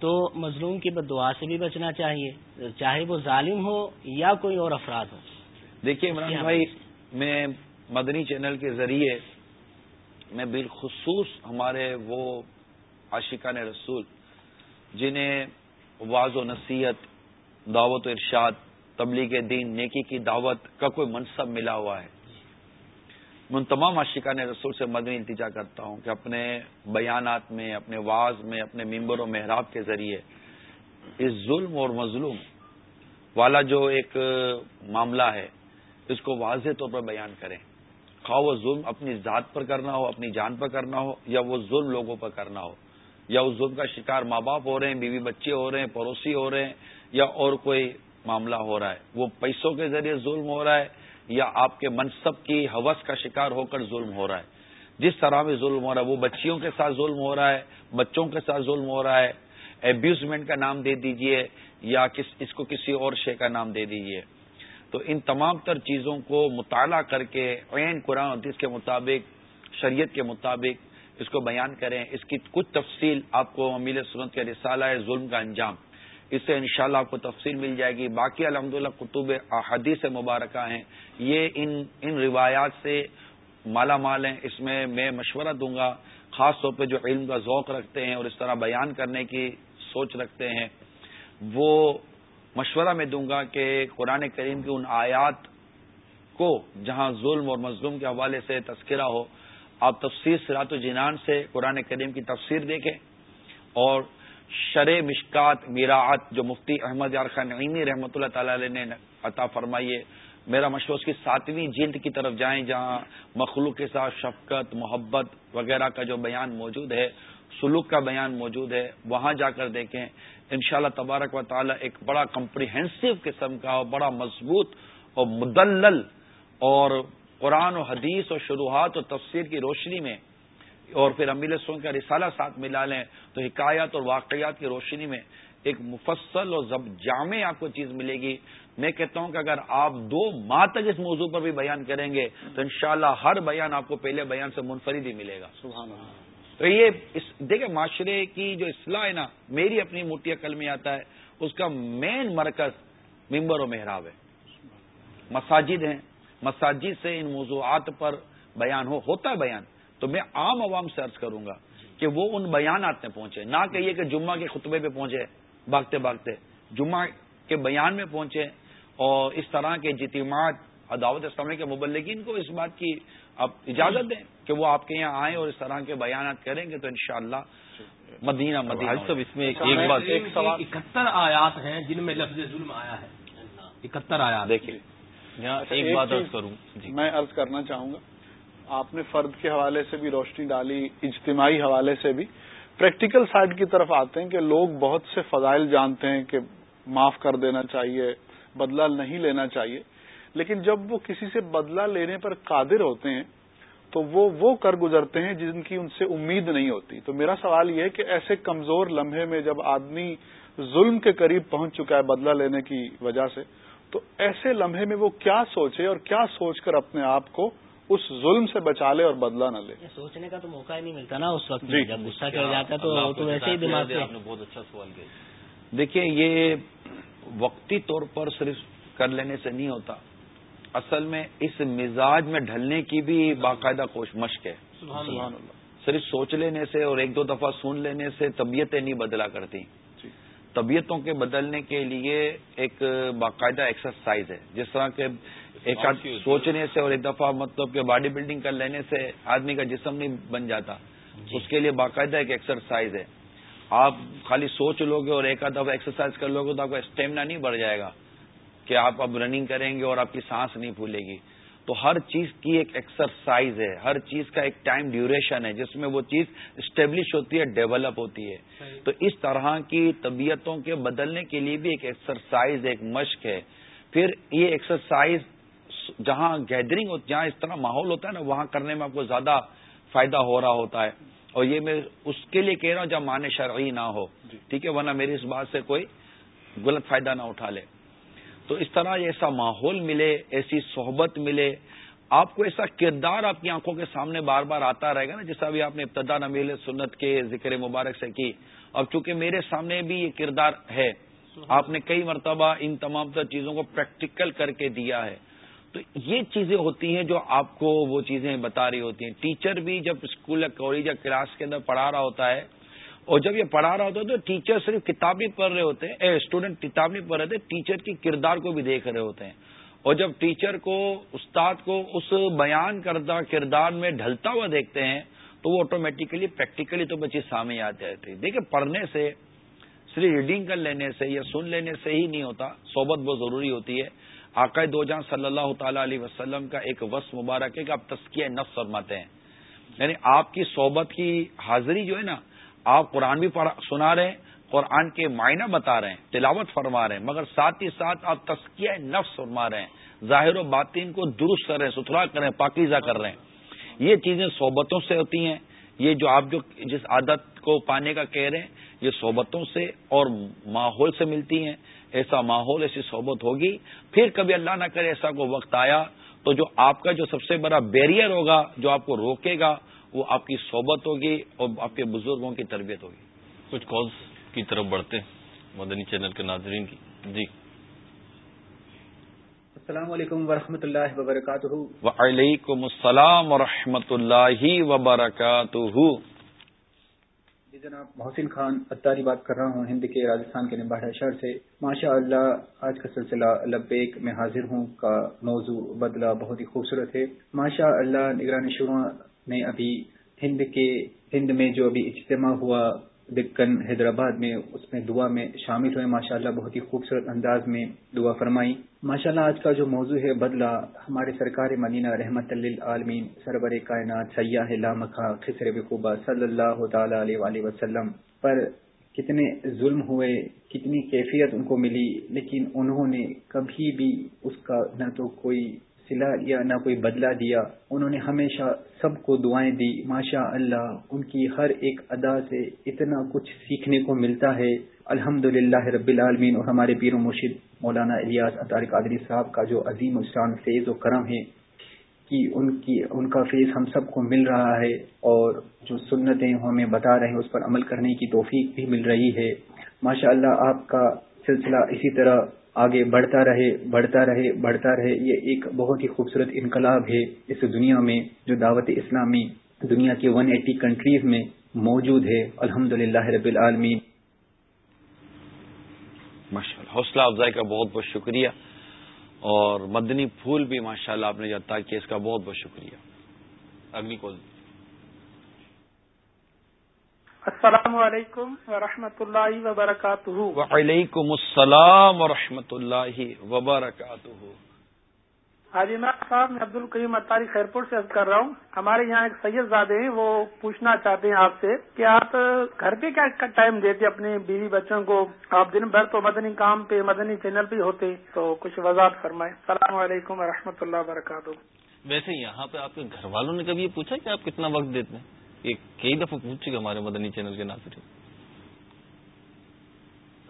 تو مظلوم کی بد دعا سے بھی بچنا چاہیے چاہے وہ ظالم ہو یا کوئی اور افراد ہو۔ دیکھیے عمران بھائی میں مدنی چینل کے ذریعے میں بالخصوص ہمارے وہ عاشقان رسول جنہیں واض و نصیحت دعوت و ارشاد تبلیغ دین نیکی کی دعوت کا کوئی منصب ملا ہوا ہے۔ ان تمام عاشقان رسول سے مدنی التجا کرتا ہوں کہ اپنے بیانات میں، اپنے واز میں، اپنے ممبر و محراب کے ذریعے اس ظلم اور مظلوم والا جو ایک معاملہ ہے، اس کو واضح طور پر بیان کریں۔ خواہ وہ ظلم اپنی ذات پر کرنا ہو، اپنی جان پر کرنا ہو، یا وہ ظلم لوگوں پر کرنا ہو۔ یا اس ظلم کا شکار ماں باپ ہو رہے ہیں، بیوی بچے ہو رہے ہیں، پڑوسی ہو رہے ہیں، یا اور کوئی معاملہ ہو رہا ہے۔ وہ پیسوں کے ذریعے ظلم ہو رہا ہے یا آپ کے منصب کی حوث کا شکار ہو کر ظلم ہو رہا ہے۔ جس طرح میں ظلم ہو رہا ہے، وہ بچیوں کے ساتھ ظلم ہو رہا ہے، بچوں کے ساتھ ظلم ہو رہا ہے۔ ایبیوزمنٹ کا نام دے دیجیے یا کس اس کو کسی اور شے کا نام دے دیجیے۔ تو ان تمام تر چیزوں کو مطالعہ کر کے عین قرآن حدیث کے مطابق، شریعت کے مطابق اس کو بیان کریں۔ اس کی کچھ تفصیل آپ کو امیل سنت کے رسالہ ہے ظلم کا انجام۔ اس سے انشاءاللہ آپ کو تفصیل مل جائے گی۔ باقی الحمد للہ کتب احادیث مبارکہ ہیں۔ یہ ان ان روایات سے مالا مال ہیں۔ اس میں میں مشورہ دوں گا، خاص طور پہ جو علم کا ذوق رکھتے ہیں اور اس طرح بیان کرنے کی سوچ رکھتے ہیں۔ وہ مشورہ میں دوں گا کہ قرآن کریم کی ان آیات کو جہاں ظلم اور مظلوم کے حوالے سے تذکرہ ہو، آپ تفسیر سرات و جنان سے قرآن کریم کی تفسیر دیکھیں اور شرع مشکات میراعت جو مفتی احمد یار خان عینی رحمۃ اللہ تعالی علیہ نے عطا فرمائیے میرا مشورہ اس کی ساتویں جلد کی طرف جائیں جہاں مخلوق کے ساتھ شفقت، محبت وغیرہ کا جو بیان موجود ہے، سلوک کا بیان موجود ہے، وہاں جا کر دیکھیں۔ انشاءاللہ تبارک و تعالی ایک بڑا کمپریہنسو قسم کا اور بڑا مضبوط اور مدلل اور قرآن و حدیث اور شروحات اور تفسیر کی روشنی میں اور پھر امیل سون کا رسالہ ساتھ ملا لیں تو حکایات اور واقعات کی روشنی میں ایک مفصل اور ضب جامع آپ کو چیز ملے گی۔ میں کہتا ہوں کہ اگر آپ دو ماہ تک اس موضوع پر بھی بیان کریں گے تو انشاءاللہ ہر بیان آپ کو پہلے بیان سے منفرد ہی ملے گا۔ سبحان اللہ۔ تو یہ دیکھیں معاشرے کی جو اصلاح ہے نا میری اپنی موٹی عقل میں آتا ہے اس کا مین مرکز ممبر و محراب ہے۔ مساجد ہیں مساجد سے ان موضوعات پر بیان ہو ہوتا ہے بیان۔ تو میں عام عوام سے عرض کروں گا کہ وہ ان بیانات میں پہنچے نہ کہیے کہ جمعہ کے خطبے پہ پہنچے بھاگتے بھاگتے۔ جمعہ کے بیان میں پہنچے اور اس طرح کے جتیمات عداوت اسلامی کے مبلگین کو اس بات کی آپ اجازت دیں کہ وہ آپ کے یہاں آئیں اور اس طرح کے بیانات کریں گے تو انشاءاللہ مدینہ مدینہ صاحب اس میں ایک بات ایک سوال اکہتر آیات ہیں جن میں لفظ ظلم آیا ہے۔ اکہتر آیات۔ دیکھیے ایک بات کروں۔ جی۔ میں عرض کرنا چاہوں گا۔ آپ نے فرد کے حوالے سے بھی روشنی ڈالی، اجتماعی حوالے سے بھی۔ پریکٹیکل سائڈ کی طرف آتے ہیں کہ لوگ بہت سے فضائل جانتے ہیں کہ معاف کر دینا چاہیے، بدلہ نہیں لینا چاہیے۔ لیکن جب وہ کسی سے بدلہ لینے پر قادر ہوتے ہیں، تو وہ وہ کر گزرتے ہیں جن کی ان سے امید نہیں ہوتی۔ تو میرا سوال یہ ہے کہ ایسے کمزور لمحے میں جب آدمی ظلم کے قریب پہنچ چکا ہے بدلہ لینے کی وجہ سے، تو ایسے لمحے میں وہ کیا سوچے اور کیا سوچ کر اپنے آپ کو اس ظلم سے بچا لے اور بدلہ نہ لے۔ سوچنے کا تو موقع ہی نہیں ملتا نا اس وقت جی۔ جب غصہ کیا جاتا ہے تو ویسے ہی دماغ سے آپ نے بہت اچھا سوال کیا۔ دیکھیے یہ وقتی طور پر صرف کر لینے سے نہیں ہوتا۔ اصل میں اس مزاج میں ڈھلنے کی بھی باقاعدہ کوش مشق ہے۔ صرف سوچ لینے سے اور ایک دو دفعہ سن لینے سے طبیعتیں نہیں بدلا کرتی۔ جی۔ طبیعتوں کے بدلنے کے لیے ایک باقاعدہ ایکسرسائز ہے۔ جس طرح کے ایک سوچنے سے اور ایک دفعہ مطلب کہ باڈی بلڈنگ کر لینے سے آدمی کا جسم نہیں بن جاتا۔ جی۔ اس کے لیے باقاعدہ ایک ایکسرسائز ہے۔ آپ خالی سوچ لو گے اور ایک آدھ دفعہ ایکسرسائز کر لو گے تو آپ کا اسٹیمنا نہیں بڑھ جائے گا کہ آپ اب رننگ کریں گے اور آپ کی سانس نہیں پھولے گی۔ تو ہر چیز کی ایک ایکسرسائز ہے۔ ہر چیز کا ایک ٹائم ڈیوریشن ہے جس میں وہ چیز اسٹیبلش ہوتی ہے ڈیولپ ہوتی ہے۔ تو اس طرح کی طبیعتوں کے بدلنے کے لیے بھی ایک ایکسرسائز ایک مشق ہے۔ پھر یہ ایکسرسائز جہاں گیدرنگ جہاں اس طرح ماحول ہوتا ہے نا وہاں کرنے میں آپ کو زیادہ فائدہ ہو رہا ہوتا ہے۔ اور یہ میں اس کے لیے کہہ رہا ہوں جب مان شرعی نہ ہو جی۔ ٹھیک ہے ورنہ میری اس بات سے کوئی غلط فائدہ نہ اٹھا لے۔ تو اس طرح ایسا ماحول ملے ایسی صحبت ملے آپ کو ایسا کردار آپ کی آنکھوں کے سامنے بار بار آتا رہے گا نا جیسا بھی آپ نے ابتدا نمیل سنت کے ذکر مبارک سے کی۔ اور چونکہ میرے سامنے بھی یہ کردار ہے آپ نے کئی مرتبہ ان تمام تر چیزوں کو پریکٹیکل کر کے دیا ہے۔ تو یہ چیزیں ہوتی ہیں جو آپ کو وہ چیزیں بتا رہی ہوتی ہیں۔ ٹیچر بھی جب اسکول یا کالج یا کلاس کے اندر پڑھا رہا ہوتا ہے اور جب یہ پڑھا رہا ہوتا ہے تو ٹیچر صرف کتاب نہیں پڑھ رہے ہوتے ہیں اسٹوڈنٹ کتاب نہیں پڑھ رہے تھے ٹیچر کی کردار کو بھی دیکھ رہے ہوتے ہیں۔ اور جب ٹیچر کو، استاد کو اس بیان کردہ کردار میں ڈھلتا ہوا دیکھتے ہیں تو وہ آٹومیٹیکلی پریکٹیکلی تو بچے سامنے آتے رہتے دیکھیں، پڑھنے سے، صرف ریڈنگ کر لینے سے یا سن لینے سے ہی نہیں ہوتا، صحبت بہت ضروری ہوتی ہے۔ عقائد دو جہاں صلی اللہ تعالی علیہ وسلم کا ایک وس مبارک ہے کہ آپ تسکیہ نفس فرماتے ہیں۔ یعنی آپ کی صحبت کی حاضری جو ہے نا، آپ قرآن بھی سنا رہے ہیں، قرآن کے معنی بتا رہے ہیں، تلاوت فرما رہے ہیں، مگر ساتھ ہی ساتھ آپ تسکیہ نفس فرما رہے ہیں۔ ظاہر و باطین کو درست کر رہے ہیں، ستھرا کر رہے ہیں، پاکیزہ کر رہے ہیں۔ یہ چیزیں صحبتوں سے ہوتی ہیں۔ یہ جو آپ جو جس عادت کو پانے کا کہہ رہے ہیں، یہ صحبتوں سے اور ماحول سے ملتی ہیں۔ ایسا ماحول ایسی صحبت ہوگی۔ پھر کبھی اللہ نہ کرے ایسا کو وقت آیا تو جو آپ کا جو سب سے بڑا بیریئر ہوگا جو آپ کو روکے گا وہ آپ کی صحبت ہوگی اور آپ کے بزرگوں کی تربیت ہوگی۔ کچھ کالز کی طرف بڑھتے مدنی چینل کے ناظرین کی۔ جی۔ السلام علیکم ورحمۃ اللہ وبرکاتہ۔ وعلیکم السلام ورحمۃ اللہ وبرکاتہ۔ جی جناب، محسن خان اتاری بات کر رہا ہوں۔ ہند کے راجستھان کے نمباڑا شہر سے۔ ماشاء اللہ، آج کا سلسلہ لبیک میں حاضر ہوں کا موضوع بدلہ بہت ہی خوبصورت ہے۔ ماشاء اللہ نگرانی شروع نے ابھی ہند کے، ہند میں جو ابھی اجتماع ہوا دکن حیدرآباد میں، اس میں دعا میں شامل ہوئے۔ ماشاء اللہ بہت ہی خوبصورت انداز میں دعا فرمائی۔ ماشاء اللہ آج کا جو موضوع ہے، بدلہ ہمارے سرکار مدینہ رحمت للعالمین سربر کائنات سیاح لامکھا خسر بخوبہ صلی اللہ تعالی علیہ وسلم پر کتنے ظلم ہوئے، کتنی کیفیت ان کو ملی، لیکن انہوں نے کبھی بھی اس کا نہ تو کوئی سلا یا نہ کوئی بدلہ دیا۔ انہوں نے ہمیشہ سب کو دعائیں دی۔ ماشاء اللہ، ان کی ہر ایک ادا سے اتنا کچھ سیکھنے کو ملتا ہے۔ الحمد رب العالمین اور ہمارے پیر و مرشد مولانا الیاس اطار قادری صاحب کا جو عظیم اسلام فیض و کرم ہے کہ ان کی، ان کا فیض ہم سب کو مل رہا ہے اور جو سنتیں ہمیں بتا رہے ہیں، اس پر عمل کرنے کی توفیق بھی مل رہی ہے۔ ماشاء اللہ، آپ کا سلسلہ اسی طرح آگے بڑھتا رہے بڑھتا رہے بڑھتا رہے، یہ ایک بہت ہی خوبصورت انقلاب ہے اس دنیا میں جو دعوت اسلامی دنیا کی ون ایٹی کنٹریز میں موجود ہے۔ الحمد رب العالمین۔ ماشاء اللہ حوصلہ افزائی کا بہت بہت شکریہ۔ اور مدنی پھول بھی ماشاء اللہ آپ نے جاتا کہ اس کا بہت بہت شکریہ۔ اگلی کال السلام علیکم ورحمۃ اللہ وبرکاتہ۔ وعلیکم السلام ورحمۃ اللہ وبرکاتہ۔ حاجی صاحب میں عبد القیم اتاری خیرپور سے کر رہا ہوں۔ ہمارے یہاں ایک سید زادے ہیں وہ پوچھنا چاہتے ہیں آپ سے کہ آپ گھر پہ کیا ٹائم دیتے اپنے بیوی بچوں کو؟ آپ دن بھر تو مدنی کام پہ مدنی چینل پہ ہوتے تو کچھ وضاحت فرمائیں۔ السلام علیکم و اللہ وبرکاتہ۔ ویسے یہاں پہ آپ کے گھر والوں نے کبھی یہ پوچھا کہ آپ کتنا وقت دیتے ہیں؟ یہ کئی دفعہ پوچھ چکے ہمارے مدنی چینل کے ناظرین۔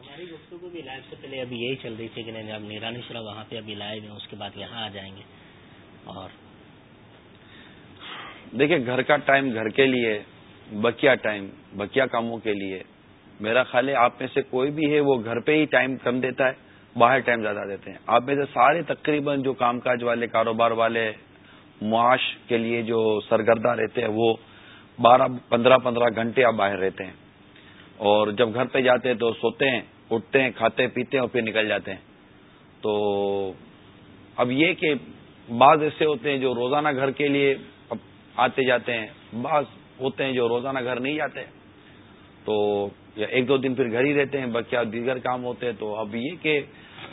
ہماری گفتگو بھی لائیو سے پہلے ابھی یہی چل رہی تھی کہ نہیں اب شرح وہاں پہ ابھی لائیو ہیں اس کے بعد یہاں آ جائیں گے۔ اور دیکھیں گھر کا ٹائم گھر کے لیے بکیا ٹائم بکیا کاموں کے لیے۔ میرا خیال ہے آپ میں سے کوئی بھی ہے وہ گھر پہ ہی ٹائم کم دیتا ہے باہر ٹائم زیادہ دیتے ہیں۔ آپ میں سے سارے تقریباً جو کام کاج والے کاروبار والے معاش کے لیے جو سرگردہ رہتے ہیں وہ بارہ، پندرہ پندرہ گھنٹے آپ باہر رہتے ہیں۔ اور جب گھر پہ جاتے ہیں تو سوتے ہیں، اٹھتے ہیں، کھاتے، پیتے ہیں اور پھر نکل جاتے ہیں۔ تو اب یہ کہ بعض ایسے ہوتے ہیں جو روزانہ گھر کے لیے آتے جاتے ہیں، بعض ہوتے ہیں جو روزانہ گھر نہیں جاتے۔ تو یا ایک دو دن پھر گھر ہی رہتے ہیں بکیا دیگر کام ہوتے ہیں۔ تو اب یہ کہ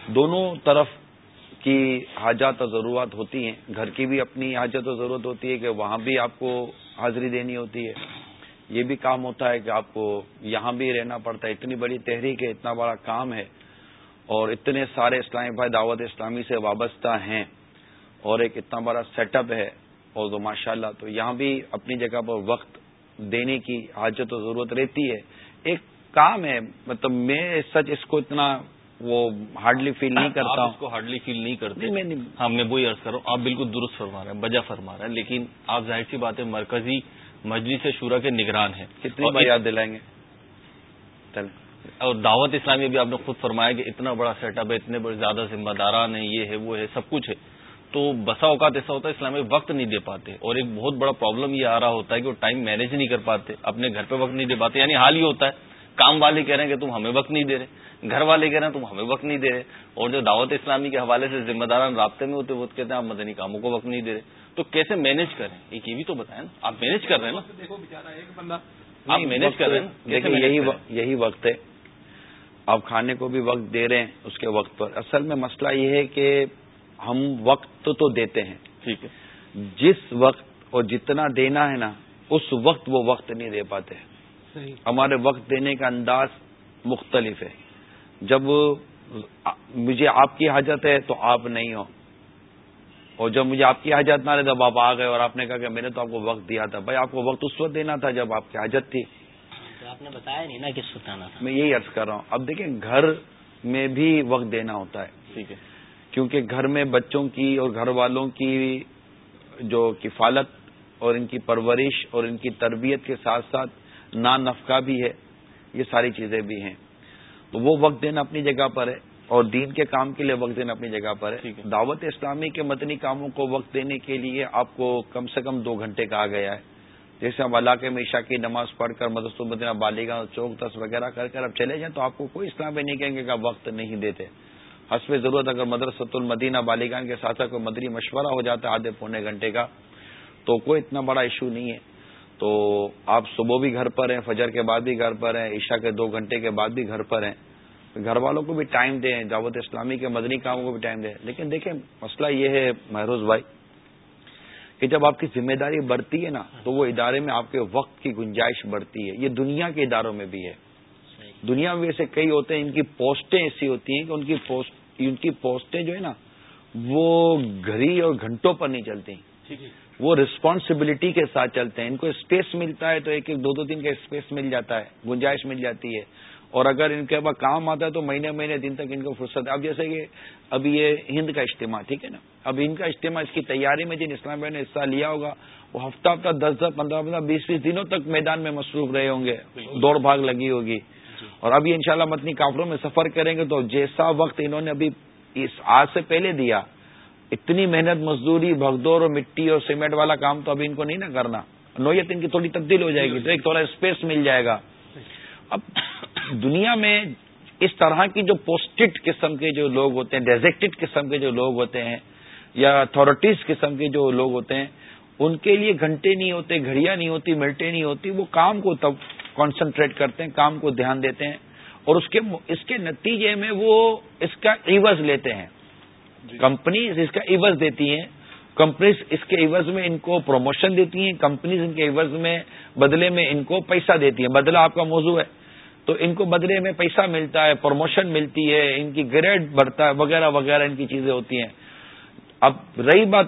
دونوں طرف کی حاجات اور ضرورت ہوتی ہیں، گھر کی بھی اپنی حاجت و ضرورت ہوتی ہے کہ وہاں بھی آپ کو حاضری دینی ہوتی ہے۔ یہ بھی کام ہوتا ہے کہ آپ کو یہاں بھی رہنا پڑتا ہے۔ اتنی بڑی تحریک ہے، اتنا بڑا کام ہے اور اتنے سارے اسلامی بھائی دعوت اسلامی سے وابستہ ہیں اور ایک اتنا بڑا سیٹ اپ ہے اور تو ماشاء اللہ تو یہاں بھی اپنی جگہ پر وقت دینے کی حاجت و ضرورت رہتی ہے۔ ایک کام ہے مطلب میں سچ اس کو اتنا وہ ہارڈلی فیل نہیں کرتا. اس کو ہارڈلی فیل نہیں کرتے. ہاں میں وہی عرض کر رہا ہوں آپ بالکل درست فرما رہے ہیں بجا فرما رہے ہیں لیکن آپ ظاہر سی بات ہے مرکزی مجلس شورا کے نگران ہیں. کتنی یاد دلائیں گے؟ اور دعوت اسلامی بھی آپ نے خود فرمایا کہ اتنا بڑا سیٹ اپ ہے اتنے بڑے زیادہ ذمہ داران ہیں یہ ہے وہ ہے سب کچھ ہے. تو بسا اوقات ایسا ہوتا ہے اسلامی وقت نہیں دے پاتے. اور ایک بہت بڑا پرابلم یہ آ رہا ہوتا ہے کہ وہ ٹائم مینج نہیں کر پاتے اپنے گھر پہ وقت نہیں دے پاتے. یعنی حال یہ ہوتا ہے کام والے کہہ رہے ہیں کہ تم ہمیں وقت نہیں دے رہے. گھر والے کہہ رہے ہیں تم ہمیں وقت نہیں دے رہے۔ اور جو دعوت اسلامی کے حوالے سے ذمہ داران رابطے میں ہوتے وہ کہتے ہیں آپ مدنی کاموں کو وقت نہیں دے رہے۔ تو کیسے مینج کریں ایک یہ بھی تو بتائیں نا۔ آپ مینج کر رہے ہیں نا؟ آپ مینج کر رہے ہیں یہی وقت ہے۔ آپ کھانے کو بھی وقت دے رہے ہیں اس کے وقت پر۔ اصل میں مسئلہ یہ ہے کہ ہم وقت تو دیتے ہیں۔ ٹھیک ہے۔ جس وقت اور جتنا دینا ہے نا اس وقت وہ وقت نہیں دے پاتے۔ ہمارے وقت دینے کا انداز مختلف ہے۔ جب مجھے آپ کی حاجت ہے تو آپ نہیں ہو۔ اور جب مجھے آپ کی حاجت نہ رہے تب آپ آ گئے اور آپ نے کہا کہ میں نے تو آپ کو وقت دیا تھا۔ بھائی آپ کو وقت اس وقت دینا تھا جب آپ کی حاجت تھی۔ تو آپ نے بتایا نہیں نا کس تھا۔ میں یہی عرض کر رہا ہوں۔ اب دیکھیں گھر میں بھی وقت دینا ہوتا ہے۔ ٹھیک ہے۔ کیونکہ گھر میں بچوں کی اور گھر والوں کی جو کفالت اور ان کی پرورش اور ان کی تربیت کے ساتھ ساتھ نا نفقہ بھی ہے یہ ساری چیزیں بھی ہیں۔ تو وہ وقت دینا اپنی جگہ پر ہے اور دین کے کام کے لیے وقت دینا اپنی جگہ پر ہے۔ دعوت اسلامی کے مدنی کاموں کو وقت دینے کے لیے آپ کو کم سے کم دو گھنٹے آ گیا ہے۔ جیسے ہم علاقے میں عشاء کی نماز پڑھ کر مدرسہ مدینہ بالیگا چوک دس وغیرہ کر کر اب چلے جائیں تو آپ کو کوئی اسلام نہیں کہیں گے کہ آپ وقت نہیں دیتے۔ حسب ضرورت اگر مدرسۃ المدینہ بالیگان کے ساتھ ساتھ کوئی مدری مشورہ ہو جاتا ہے آدھے پونے گھنٹے کا تو کوئی اتنا بڑا ایشو نہیں ہے۔ تو آپ صبح بھی گھر پر ہیں فجر کے بعد بھی گھر پر ہیں عشاء کے دو گھنٹے کے بعد بھی گھر پر ہیں۔ گھر والوں کو بھی ٹائم دیں دعوت اسلامی کے مدنی کاموں کو بھی ٹائم دیں۔ لیکن دیکھیں مسئلہ یہ ہے محروز بھائی کہ جب آپ کی ذمہ داری بڑھتی ہے نا تو وہ ادارے میں آپ کے وقت کی گنجائش بڑھتی ہے۔ یہ دنیا کے اداروں میں بھی ہے۔ دنیا میں ایسے کئی ہوتے ہیں ان کی پوسٹیں ایسی ہوتی ہیں کہ ان کی پوسٹ ان کی پوسٹیں جو ہے نا وہ گھڑی اور گھنٹوں پر نہیں چلتی۔ وہ رسپانسبلٹی کے ساتھ چلتے ہیں۔ ان کو اسپیس ملتا ہے تو ایک ایک دو دو دن کا اسپیس مل جاتا ہے گنجائش مل جاتی ہے۔ اور اگر ان کے پاس کام آتا ہے تو مہینے مہینے دن تک ان کو فرصت ہے۔ اب جیسے کہ اب یہ ہند کا اجتماع ٹھیک ہے نا؟ اب ان کا اجتماع اس کی تیاری میں جن اسلام بھائی نے حصہ لیا ہوگا وہ ہفتہ ہفتہ دس دس پندرہ پندرہ بیس بیس دنوں تک میدان میں مصروف رہے ہوں گے۔ دوڑ بھاگ لگی ہوگی۔ اور اب یہ انشاءاللہ متنی کافروں میں سفر کریں گے تو جیسا وقت انہوں نے ابھی اس آج سے پہلے دیا اتنی محنت مزدوری بھگدور اور مٹی اور سیمنٹ والا کام تو ابھی ان کو نہیں نا کرنا۔ نوعیت ان کی تھوڑی تبدیل ہو جائے گی تو ایک تھوڑا اسپیس مل جائے گا۔ اب دنیا میں اس طرح کی جو پوسٹڈ قسم کے جو لوگ ہوتے ہیں ڈیزیکٹڈ قسم کے جو لوگ ہوتے ہیں یا اتھارٹیز قسم کے جو لوگ ہوتے ہیں ان کے لیے گھنٹے نہیں ہوتے گھڑیاں نہیں ہوتی ملٹیں نہیں ہوتی وہ کام کو تب کانسنٹریٹ کرتے ہیں کام کو دھیان دیتے ہیں اور اس کے اس کے نتیجے میں وہ اس کا عوض لیتے ہیں۔ جی۔ کمپنیز اس کا عوض دیتی ہیں کمپنیز اس کے عوض میں ان کو پروموشن دیتی ہیں کمپنیز ان کے عوض میں بدلے میں ان کو پیسہ دیتی ہیں۔ بدلہ آپ کا موضوع ہے۔ تو ان کو بدلے میں پیسہ ملتا ہے پروموشن ملتی ہے ان کی گریڈ بڑھتا ہے وغیرہ وغیرہ ان کی چیزیں ہوتی ہیں۔ اب رہی بات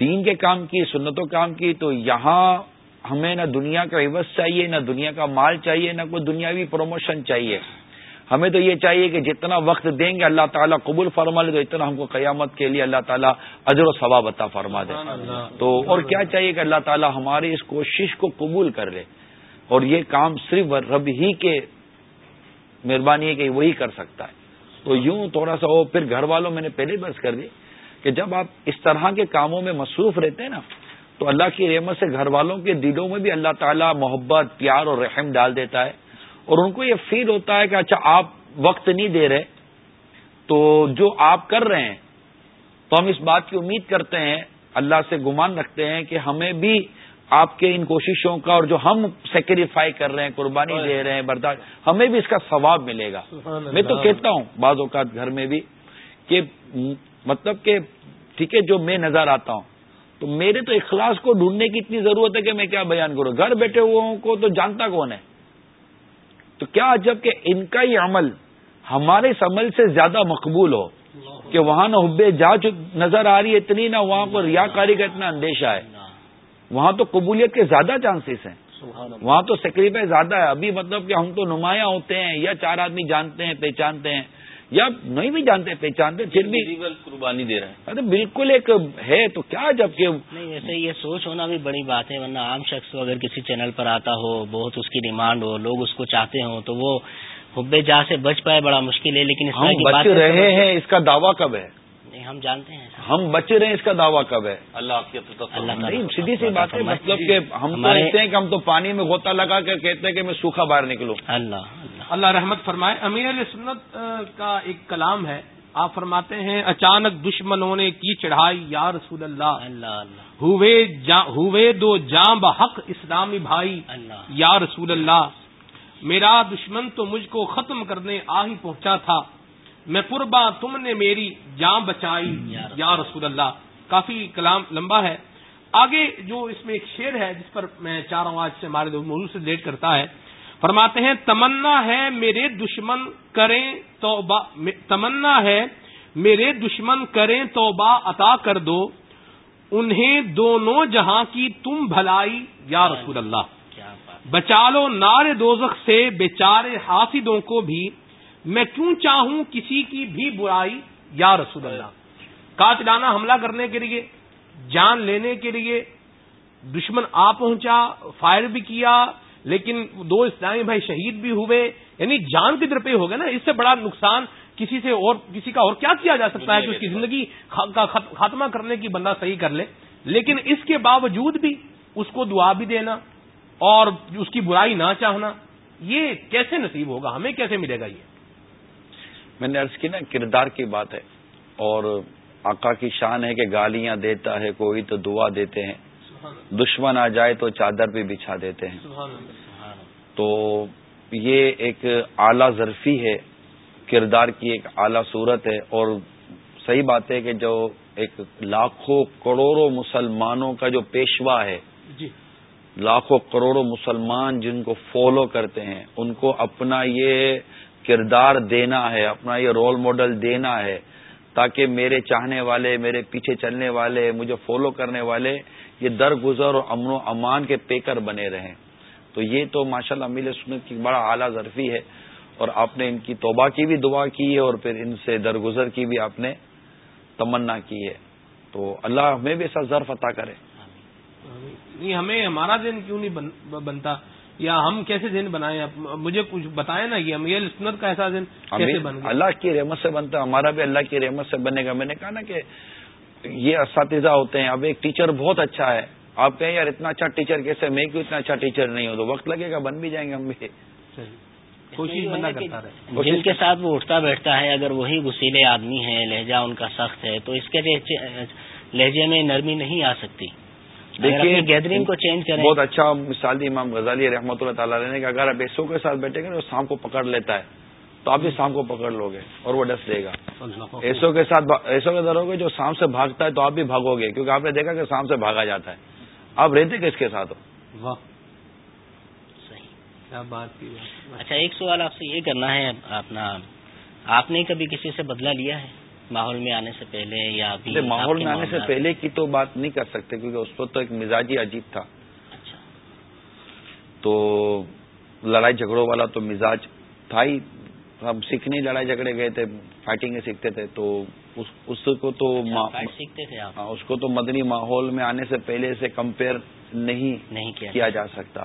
دین کے کام کی سنتوں کام کی تو یہاں ہمیں نہ دنیا کا عوض چاہیے نہ دنیا کا مال چاہیے نہ کوئی دنیاوی پروموشن چاہیے۔ ہمیں تو یہ چاہیے کہ جتنا وقت دیں گے اللہ تعالیٰ قبول فرما لے تو اتنا ہم کو قیامت کے لیے اللہ تعالیٰ اجر و ثواب عطا فرما دے۔ تو اور کیا چاہیے کہ اللہ تعالیٰ ہماری اس کوشش کو قبول کر لے۔ اور یہ کام صرف رب ہی کے مہربانی ہے کہ وہی کر سکتا ہے۔ تو یوں تھوڑا سا ہو پھر گھر والوں میں نے پہلے بس کر دی کہ جب آپ اس طرح کے کاموں میں مصروف رہتے ہیں نا، تو اللہ کی رحمت سے گھر والوں کے دلوں میں بھی اللہ تعالیٰ محبت، پیار اور رحم ڈال دیتا ہے۔ اور ان کو یہ فیل ہوتا ہے کہ اچھا آپ وقت نہیں دے رہے۔ تو جو آپ کر رہے ہیں، تو ہم اس بات کی امید کرتے ہیں، اللہ سے گمان رکھتے ہیں کہ ہمیں بھی آپ کے ان کوششوں کا اور جو ہم سیکریفائی کر رہے ہیں قربانی دے رہے ہیں برداشت۔ ہمیں بھی اس کا ثواب ملے گا۔ میں تو کہتا ہوں بعض اوقات گھر میں بھی کہ مطلب کہ ٹھیک ہے جو میں نظر آتا ہوں تو میرے تو اخلاص کو ڈھونڈنے کی اتنی ضرورت ہے کہ میں کیا بیان کروں۔ گھر بیٹھے ہوئے کو تو جانتا کون ہے؟ تو کیا جبکہ ان کا یہ عمل ہمارے اس عمل سے زیادہ مقبول ہو کہ وہاں نہ حب جا نظر آ رہی ہے اتنی نہ وہاں پر ریا کاری کا اتنا اندیشہ ہے۔ وہاں تو قبولیت کے زیادہ چانسز ہیں۔ وہاں تو سکریفائی زیادہ ہے۔ ابھی مطلب کہ ہم تو نمایاں ہوتے ہیں یا چار آدمی جانتے ہیں پہچانتے ہیں یا نہیں بھی جانتے پہچانتے پھر بھی قربانی دے رہے ہیں۔ بالکل ایک ہے تو کیا جبکہ نہیں ویسے یہ سوچ ہونا بھی بڑی بات ہے ورنہ عام شخص اگر کسی چینل پر آتا ہو بہت اس کی ڈیمانڈ ہو لوگ اس کو چاہتے ہوں تو وہ حبے جا سے بچ پائے بڑا مشکل ہے لیکن ہم بچ رہے ہیں اس کا دعویٰ کب ہے؟ نہیں ہم جانتے ہیں ہم بچ رہے ہیں اس کا دعویٰ کب ہے؟ اللہ آپ کی سیدھی سی بات ہے مطلب کہ ہم کہتے ہیں کہ ہم تو پانی میں غوطہ لگا کر کہتے ہیں کہ میں سوکھا باہر نکلوں۔ اللہ اللہ۔ رحمت فرمائے۔ امیر علیہ سنت کا ایک کلام ہے۔ آپ فرماتے ہیں اچانک دشمنوں نے کی چڑھائی یا رسول اللہ۔ اللہ اللہ۔ ہوئے دو جام بحق اسلامی بھائی اللہ۔ یا رسول اللہ۔ میرا دشمن تو مجھ کو ختم کرنے آ ہی پہنچا تھا۔ میں قربا تم نے میری جان بچائی یا رسول اللہ۔ کافی کلام لمبا ہے۔ آگے جو اس میں ایک شعر ہے جس پر میں چاہ رہا ہوں آج سے ہمارے موضوع سے لیٹ کرتا ہے فرماتے ہیں تمنا ہے میرے دشمن کریں تو تمنا ہے میرے دشمن کریں تو با عطا کر دو۔ انہیں دونوں جہاں کی تم بھلائی یا رسول اللہ۔ بچا لو نار دوزخ سے بیچارے حافظوں کو بھی۔ میں کیوں چاہوں کسی کی بھی برائی؟ یا رسول اللہ قاتلانہ حملہ کرنے کے لیے، جان لینے کے لیے، دشمن آ پہنچا، فائر بھی کیا، لیکن دو اسلامی بھائی شہید بھی ہوئے یعنی جان کی درپے ہو گئے نا، اس سے بڑا نقصان کسی سے اور، کسی کا اور کیا کیا جا سکتا ہے کہ اس کی زندگی کا خاتمہ کرنے کی بندہ صحیح کر لے؟ لیکن اس کے باوجود بھی اس کو دعا بھی دینا اور اس کی برائی نہ چاہنا، یہ کیسے نصیب ہوگا؟ ہمیں کیسے ملے گا یہ؟ میں نے عرض کی نا کردار کی بات ہے۔ اور آقا کی شان ہے کہ گالیاں دیتا ہے کوئی تو دعا دیتے ہیں۔ دشمن آ جائے تو چادر بھی بچھا دیتے ہیں۔ تو یہ ایک اعلی ظرفی ہے کردار کی ایک اعلی صورت ہے۔ اور صحیح بات ہے کہ جو ایک لاکھوں کروڑوں مسلمانوں کا جو پیشوا ہے جی۔ لاکھوں کروڑوں مسلمان جن کو فالو کرتے ہیں ان کو اپنا یہ کردار دینا ہے، اپنا یہ رول ماڈل دینا ہے، تاکہ میرے چاہنے والے، میرے پیچھے چلنے والے، مجھے فالو کرنے والے یہ درگزر اور امن و امان کے پیکر بنے رہیں۔ تو یہ تو ماشاء اللہ امیل سنت کی بڑا اعلیٰ ظرفی ہے، اور آپ نے ان کی توبہ کی بھی دعا کی ہے، اور پھر ان سے درگزر کی بھی آپ نے تمنا کی ہے۔ تو اللہ ہمیں بھی ایسا ظرف عطا کرے۔ ہمیں ہمارا دن کیوں نہیں بنتا؟ یا ہم کیسے دن بنائیں؟ مجھے کچھ بتائیں نا یہ امیل سنت کا ایسا دن کیسے بن اللہ کی رحمت سے بنتا ہے ہمارا بھی اللہ کی رحمت سے بنے گا۔ میں نے کہا نا کہ یہ اساتذہ ہوتے ہیں اب ایک ٹیچر بہت اچھا ہے۔ آپ کہیں یار اتنا اچھا ٹیچر کیسے؟ میں کیوں اتنا اچھا ٹیچر نہیں ہوں؟ تو وقت لگے گا بن بھی جائیں گے ہم بھی۔ جن کے ساتھ وہ اٹھتا بیٹھتا ہے اگر وہی وسیلے آدمی ہیں لہجہ ان کا سخت ہے تو اس کے لہجے میں نرمی نہیں آ سکتی۔ دیکھیے گیدرنگ کو چینج کریں۔ بہت اچھا مثال دی امام غزالی رحمۃ اللہ تعالیٰ نے کہ اگر آپ ایسو کے ساتھ بیٹھیں گے تو شام کو پکڑ لیتا ہے تو آپ بھی شام کو پکڑ لو گے اور وہ ڈس دے گا۔ ایسو کے ساتھ ایسو کے درو گے جو شام سے بھاگتا ہے تو آپ بھی بھاگو گے کیونکہ آپ نے دیکھا کہ شام سے بھاگا جاتا ہے۔ آپ رہتے کس کے ساتھ ہو؟ اچھا ایک سوال آپ سے یہ کرنا ہے اپنا آپ نے کبھی کسی سے بدلہ لیا ہے؟ ماحول میں آنے سے پہلے یا ماحول میں آنے سے پہلے کی تو بات نہیں کر سکتے کیونکہ اس وقت تو ایک مزاجی عجیب تھا۔ اچھا۔ تو لڑائی جھگڑوں والا تو مزاج تھا ہی۔ ہم سیکھنے لڑائی جھگڑے گئے تھے فائٹنگ سیکھتے تھے۔ تو اس کو تو اچھا، سیکھتے تھے ہاں، اس کو تو مدنی ماحول میں آنے سے پہلے سے کمپیئر نہیں کیا جا سکتا۔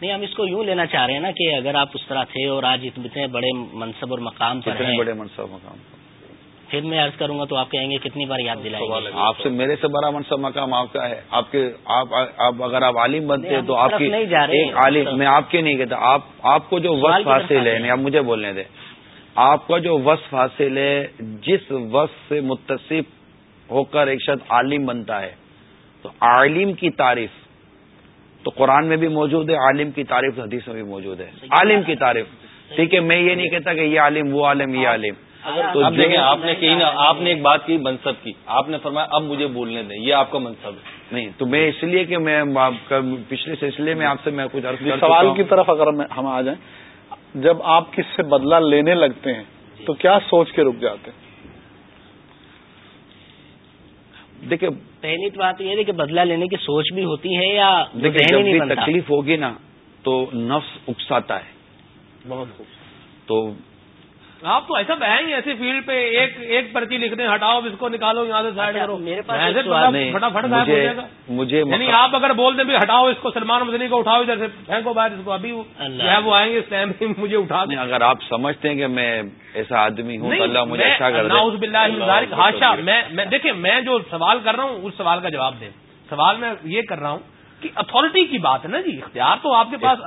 نہیں ہم اس کو یوں لینا چاہ رہے ہیں نا کہ اگر آپ اس طرح تھے اور آج اتنے بڑے منصب اور مقام پر ہیں۔ بڑے منصب مقام پر۔ پھر میں عرض کروں گا تو آپ کہیں گے کتنی بار یاد دلائیں گے؟ آپ سے میرے سے بڑا منصب مقام آپ کا ہے۔ آپ کے آپ اگر آپ عالم بنتے ہیں تو آپ کی ایک عالم میں آپ کے نہیں کہتا آپ آپ کو جو وصف حاصل ہے اب مجھے بولنے دیں۔ آپ کا جو وصف حاصل ہے جس وصف سے متصف ہو کر ایک شخص عالم بنتا ہے تو عالم کی تعریف تو قرآن میں بھی موجود ہے عالم کی تعریف حدیث میں بھی موجود ہے۔ عالم کی تعریف۔ ٹھیک ہے میں یہ نہیں کہتا کہ یہ عالم وہ عالم یہ عالم۔ تو دیکھیں آپ نے کہی نا آپ نے ایک بات کی منصب کی۔ آپ نے فرمایا اب مجھے بولنے دیں یہ آپ کا منصب ہے۔ نہیں تو میں اس لیے کہ میں پچھلے سلسلے میں آپ سے میں کچھ سوال کی طرف اگر ہم آ جائیں جب آپ کس سے بدلہ لینے لگتے ہیں تو کیا سوچ کے رک جاتے ہیں؟ دیکھیے پہلی تو بات یہ ہے کہ بدلہ لینے کی سوچ بھی ہوتی ہے یا دیکھیے تکلیف ہوگی نا تو نفس اکساتا ہے۔ بہت تو آپ تو ایسا بہیں گے ایسی فیلڈ پہ ایک ایک پرچی لکھ دیں ہٹاؤ اس کو نکالو یہاں سے سائڈ اچھا، کرو۔ فٹافٹ مجھے یعنی آپ اگر بول دیں بھی ہٹاؤ اس کو سلمان مدنی کو اٹھاؤ ادھر سے پھینکو باہر اس کو ابھی وہ آئیں گے اس ٹائم مجھے اٹھا دیں۔ اگر آپ سمجھتے ہیں کہ میں ایسا آدمی ہوں اللہ مجھے اچھا کر ہاشا میں دیکھیں میں جو سوال کر رہا ہوں اس سوال کا جواب دیں۔ سوال میں یہ کر رہا ہوں کہ اتارٹی کی بات ہے نا جی؟ اختیار تو آپ کے پاس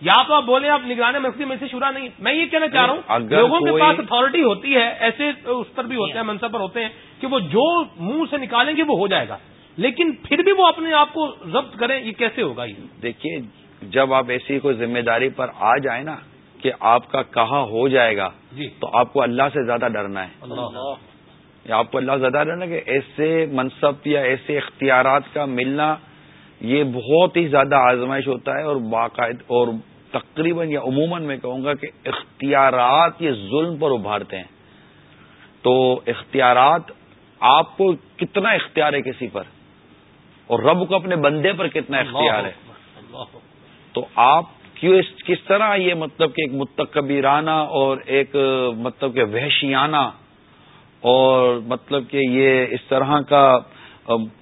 یا تو آپ بولیں آپ نگرانی مفتی میں سے شورا نہیں میں یہ کہنا چاہ رہا ہوں لوگوں کے پاس اتارٹی ہوتی ہے ایسے اس پر بھی ہوتے ہیں منصب پر ہوتے ہیں کہ وہ جو منہ سے نکالیں گے وہ ہو جائے گا۔ لیکن پھر بھی وہ اپنے آپ کو ضبط کریں یہ کیسے ہوگا یہ؟ دیکھیے جب آپ ایسی کوئی ذمہ داری پر آ جائیں نا کہ آپ کا کہا ہو جائے گا جی۔ تو آپ کو اللہ سے زیادہ ڈرنا ہے۔ آپ کو اللہ زیادہ ڈرنا کہ ایسے منصب یا ایسے اختیارات کا ملنا یہ بہت ہی زیادہ آزمائش ہوتا ہے اور باقاعد اور تقریباً یا عموماً میں کہوں گا کہ اختیارات یہ ظلم پر ابھارتے ہیں۔ تو اختیارات آپ کو کتنا اختیار ہے کسی پر؟ اور رب کو اپنے بندے پر کتنا اختیار ہے؟ تو آپ کیوں کس طرح یہ مطلب کہ ایک متقبیرانہ اور ایک مطلب کہ وحشیانہ اور مطلب کہ یہ اس طرح کا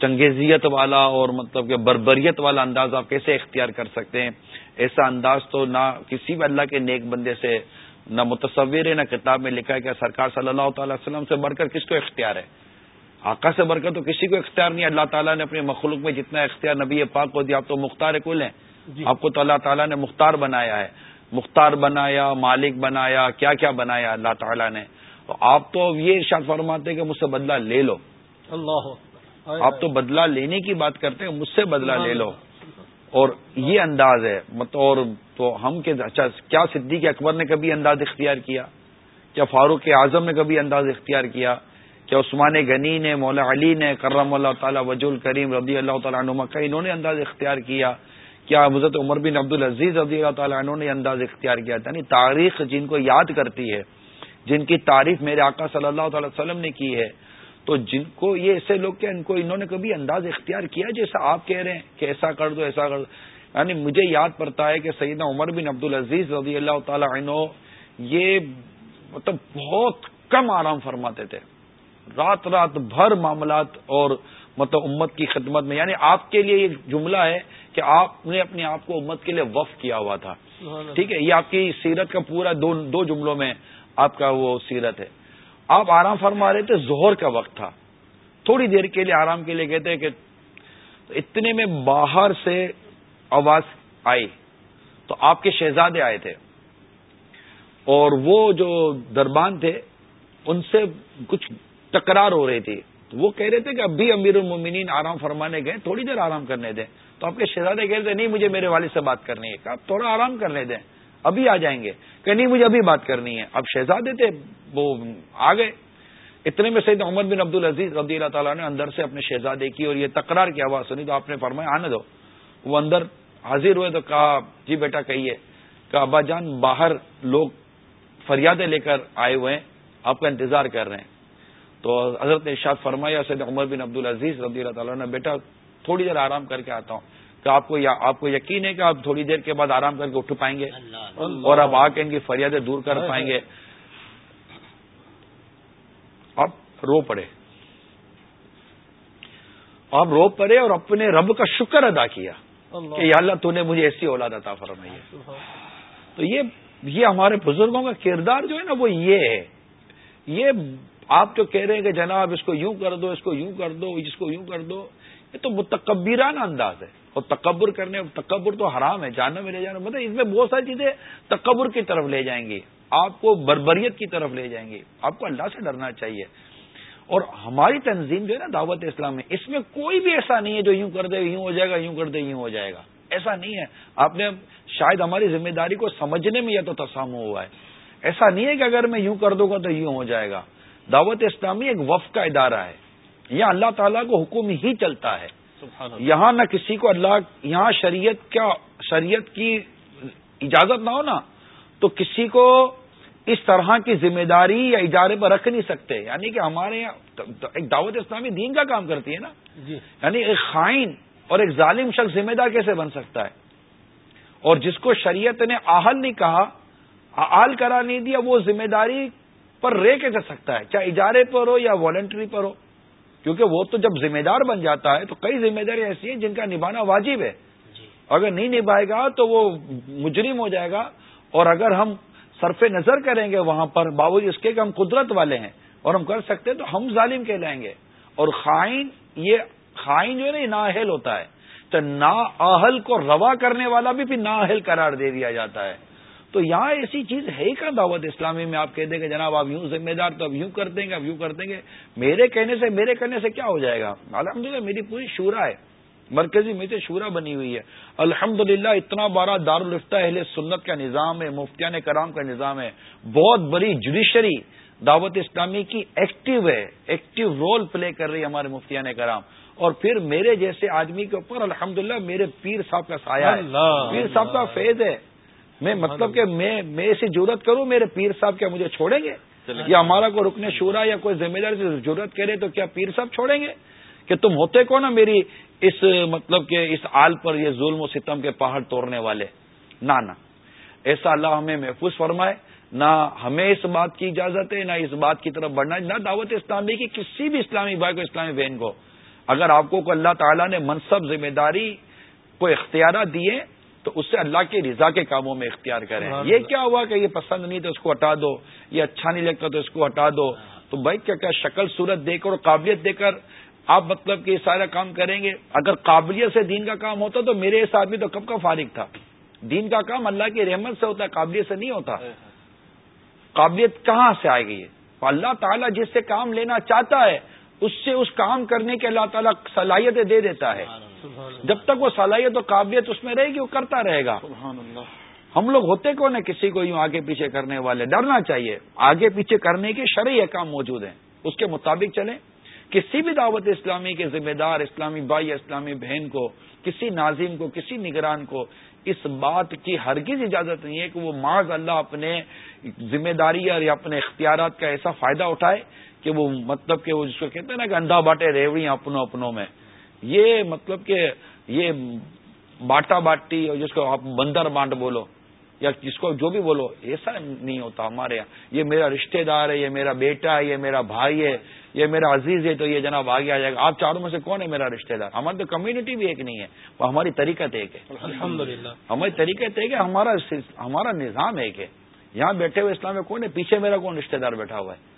چنگیزیت والا اور مطلب کہ بربریت والا انداز آپ کیسے اختیار کر سکتے ہیں؟ ایسا انداز تو نہ کسی بھی اللہ کے نیک بندے سے نہ متصور ہے نہ کتاب میں لکھا ہے کہ سرکار صلی اللہ تعالی وسلم سے بڑھ کر کس کو اختیار ہے؟ آقا سے بڑھ کر تو کسی کو اختیار نہیں اللہ تعالیٰ نے اپنے مخلوق میں جتنا اختیار نبی پاک کو دیا آپ تو مختار کل ہیں۔ جی۔ آپ کو تو اللہ تعالیٰ نے مختار بنایا ہے۔ مختار بنایا مالک بنایا کیا کیا بنایا اللہ تعالیٰ نے؟ تو آپ تو یہ ارشاد فرماتے کہ مجھ سے بدلہ لے لو۔ اللہ۔ آپ تو بدلہ لینے کی بات کرتے ہیں مجھ سے بدلہ لے لو۔ اور یہ انداز ہے۔ اور تو ہم اچھا کیا صدیق اکبر نے کبھی انداز اختیار کیا؟ کیا فاروق اعظم نے کبھی انداز اختیار کیا؟ کیا عثمان غنی نے مولا علی نے کرم اللہ تعالیٰ وج الکریم رضی اللہ تعالیٰ عنہ کا انہوں نے انداز اختیار کیا؟ کیا حضرت عمر بن عبد العزیز رضی اللہ تعالیٰ عنہ نے انداز اختیار کیا؟ یعنی تاریخ جن کو یاد کرتی ہے جن کی تعریف میرے آقا صلی اللہ تعالی وسلم نے کی ہے تو جن کو یہ ایسے لوگ کیا ان کو انہوں نے کبھی انداز اختیار کیا جیسا آپ کہہ رہے ہیں کہ ایسا کر دو ایسا کر دو۔ یعنی مجھے یاد پڑتا ہے کہ سیدنا عمر بن عبد العزیز رضی اللہ تعالی عنہ یہ مطلب بہت کم آرام فرماتے تھے۔ رات رات بھر معاملات اور مطلب امت کی خدمت میں یعنی آپ کے لیے یہ جملہ ہے کہ آپ نے اپنے آپ کو امت کے لیے وف کیا ہوا تھا۔ ٹھیک ہے یہ آپ کی سیرت کا پورا دو دو جملوں میں آپ کا وہ سیرت ہے۔ آپ آرام فرما رہے تھے زہر کا وقت تھا۔ تھوڑی دیر کے لیے آرام کے لیے کہتے کہ اتنے میں باہر سے آواز آئی۔ تو آپ کے شہزادے آئے تھے۔ اور وہ جو دربان تھے، ان سے کچھ تکرار ہو رہی تھی۔ تو وہ کہہ رہے تھے کہ اب بھی امیر المومنین آرام فرمانے گئے، تھوڑی دیر آرام کرنے دیں۔ تو آپ کے شہزادے کہہ رہے تھے، نہیں، مجھے میرے والد سے بات کرنی ہے۔ کہ آپ تھوڑا آرام کرنے دیں۔ ابھی آ جائیں گے۔ کہ نہیں، مجھے ابھی بات کرنی ہے۔ اب شہزادے تھے، وہ آ گئے۔ اتنے میں سید محمد بن عبد العزیز رضی اللہ تعالیٰ نے اندر سے اپنے شہزادے کی اور یہ تکرار کی آواز سنی تو آپ نے فرمایا، آنے دو۔ وہ اندر حاضر ہوئے تو کہا جی بیٹا، کہیے۔ کہ ابا جان، باہر لوگ فریادیں لے کر آئے ہوئے ہیں، آپ کا انتظار کر رہے ہیں۔ تو حضرت نے ارشاد فرمایا، سید عمر بن عبد العزیز رضی اللہ تعالیٰ نے بیٹا، تھوڑی دیر آرام کر کے آتا ہوں۔ کہ آپ کو یا آپ کو یقین ہے کہ آپ تھوڑی دیر کے بعد آرام کر کے اٹھ پائیں گے؟ اور آپ آ کے ان کی فریادیں دور کر پائیں گے۔ آپ رو پڑے۔ آپ رو پڑے اور اپنے رب کا شکر ادا کیا کہ یا اللہ تو نے مجھے ایسی اولاد عطا فرمائی ہے۔ تو یہ یہ ہمارے بزرگوں کا کردار جو ہے نا وہ یہ ہے۔ یہ آپ جو کہہ رہے ہیں کہ جناب اس کو یوں کر دو اس کو یوں کر دو اس کو یوں کر دو یہ تو متکبرانہ انداز ہے۔ اور تکبر کرنے، تکبر تو حرام ہے جاننے میں لے جانا مطلب اس میں بہت ساری چیزیں تکبر کی طرف لے جائیں گی، آپ کو بربریت کی طرف لے جائیں گے آپ کو اللہ سے ڈرنا چاہیے۔ اور ہماری تنظیم جو ہے نا دعوت اسلام میں، اس میں کوئی بھی ایسا نہیں ہے جو یوں کر دے، یوں ہو جائے گا، یوں کر دے، یوں ہو جائے گا۔ ایسا نہیں ہے۔ آپ نے شاید ہماری ذمہ داری کو سمجھنے میں یا تو تسام ہوا ہے۔ ایسا نہیں ہے کہ اگر میں یوں کر دوں گا تو یوں ہو جائے گا۔ دعوت اسلامی ایک وف کا ادارہ ہے۔ یہاں اللہ تعالیٰ کو حکم ہی چلتا ہے۔ یہاں نہ کسی کو اللہ یہاں شریعت کیا شریعت کی اجازت نہ ہو نا تو کسی کو اس طرح کی ذمہ داری یا اجارے پر رکھ نہیں سکتے۔ یعنی کہ ہمارے یہاں ایک دعوت اسلامی دین کا کام کرتی ہے نا۔ جی۔ یعنی ایک خائن اور ایک ظالم شخص ذمہ دار کیسے بن سکتا ہے؟ اور جس کو شریعت نے آہل نہیں کہا آل کرا نہیں دیا وہ ذمہ داری پر رے کیسے سکتا ہے چاہے اجارے پر ہو یا والنٹری پر ہو۔ کیونکہ وہ تو جب ذمہ دار بن جاتا ہے تو کئی ذمہ داری ایسی ہیں جن کا نبھانا واجب ہے۔ جی۔ اگر نہیں نبھائے گا تو وہ مجرم ہو جائے گا۔ اور اگر ہم صرف نظر کریں گے وہاں پر باوجود اس کے کہ ہم قدرت والے ہیں اور ہم کر سکتے ہیں تو ہم ظالم کہلائیں گے۔ اور خائن یہ خائن جو ہے نا یہ نااہل ہوتا ہے۔ تو نا کو روا کرنے والا بھی پھر نااہل قرار دے دیا جاتا ہے۔ تو یہاں ایسی چیز ہے ہی کا دعوت اسلامی میں آپ کہہ دیں گے جناب آپ یوں ذمہ دار تو اب یوں کر دیں گے اب یوں کر دیں گے۔ میرے کہنے سے میرے کرنے سے کیا ہو جائے گا؟ الحمد میری پوری شورا ہے۔ مرکزی میں سے شورا بنی ہوئی ہے۔ الحمد اتنا بڑا دارالفتہ اہل سنت کا نظام ہے مفتیان کرام کا نظام ہے۔ بہت بڑی جوڈیشری دعوت اسلامی کی ایکٹیو ہے ایکٹیو رول پلے کر رہی ہے ہمارے مفتیان کرام۔ اور پھر میرے جیسے آدمی کے اوپر الحمد میرے پیر صاحب کا سایہ ہے۔ پیر صاحب کا فیض ہے۔ میں مطلب کہ میں میں ایسی ضرورت کروں میرے پیر صاحب کیا مجھے چھوڑیں گے؟ یا ہمارا کوئی رکن شورا یا کوئی ذمہ دار سے ضرورت کرے تو کیا پیر صاحب چھوڑیں گے؟ کہ تم ہوتے کو نا میری اس مطلب کہ اس آل پر یہ ظلم و ستم کے پہاڑ توڑنے والے؟ نہ نہ. ایسا اللہ ہمیں محفوظ فرمائے نہ ہمیں اس بات کی اجازت ہے نہ اس بات کی طرف بڑھنا نہ دعوت اسلامی کی کسی بھی اسلامی بھائی کو اسلامی بہن کو۔ اگر آپ کو اللہ تعالیٰ نے منصب ذمہ داری کو اختیارات دیے تو اس سے اللہ کی رضا کے کاموں میں اختیار کریں۔ یہ کیا ہوا کہ یہ پسند نہیں تو اس کو ہٹا دو یہ اچھا نہیں لگتا تو اس کو ہٹا دو۔ تو بھائی کیا کیا شکل صورت دے کر اور قابلیت دے کر آپ مطلب کہ یہ سارا کام کریں گے؟ اگر قابلیت سے دین کا کام ہوتا تو میرے اس آدمی تو کب کا فارغ تھا۔ دین کا کام اللہ کی رحمت سے ہوتا ہے قابلیت سے نہیں ہوتا۔ قابلیت کہاں سے آئے گی اللہ تعالیٰ جس سے کام لینا چاہتا ہے اس سے اس کام کرنے کے اللہ تعالیٰ صلاحیتیں دے دیتا ہے۔ جب تک وہ صلاحیت و قابلیت اس میں رہے گی وہ کرتا رہے گا۔ ہم لوگ ہوتے کون ہیں؟ کسی کو یوں آگے پیچھے کرنے والے؟ ڈرنا چاہیے۔ آگے پیچھے کرنے کے شرعی کام موجود ہیں۔ اس کے مطابق چلیں۔ کسی بھی دعوت اسلامی کے ذمہ دار اسلامی بھائی یا اسلامی بہن کو کسی ناظم کو کسی نگران کو اس بات کی ہرگز اجازت نہیں ہے کہ وہ معذ اللہ اپنے ذمہ داری یا اپنے اختیارات کا ایسا فائدہ اٹھائے کہ وہ مطلب کہ وہ جس کو کہتے ہیں نا کہ اندھا باٹے ریوڑی اپنوں اپنوں میں۔ یہ مطلب کہ یہ باٹا باٹی اور جس کو آپ بندر بانٹ بولو یا جس کو جو بھی بولو ایسا نہیں ہوتا ہمارے یہاں۔ یہ میرا رشتہ دار ہے یہ میرا بیٹا ہے یہ میرا بھائی ہے یہ میرا عزیز ہے تو یہ جناب آگے آ جائے گا۔ آپ چاروں میں سے کون ہے میرا رشتہ دار؟ ہماری تو کمیونٹی بھی ایک نہیں ہے وہ ہماری طریقت ایک ہے۔ الحمد ہماری طریقت ایک ہے ہمارا ہمارا نظام ایک ہے۔ یہاں بیٹھے ہوئے اسلام میں کون ہے؟ پیچھے میرا کون رشتہ دار بیٹھا ہوا ہے؟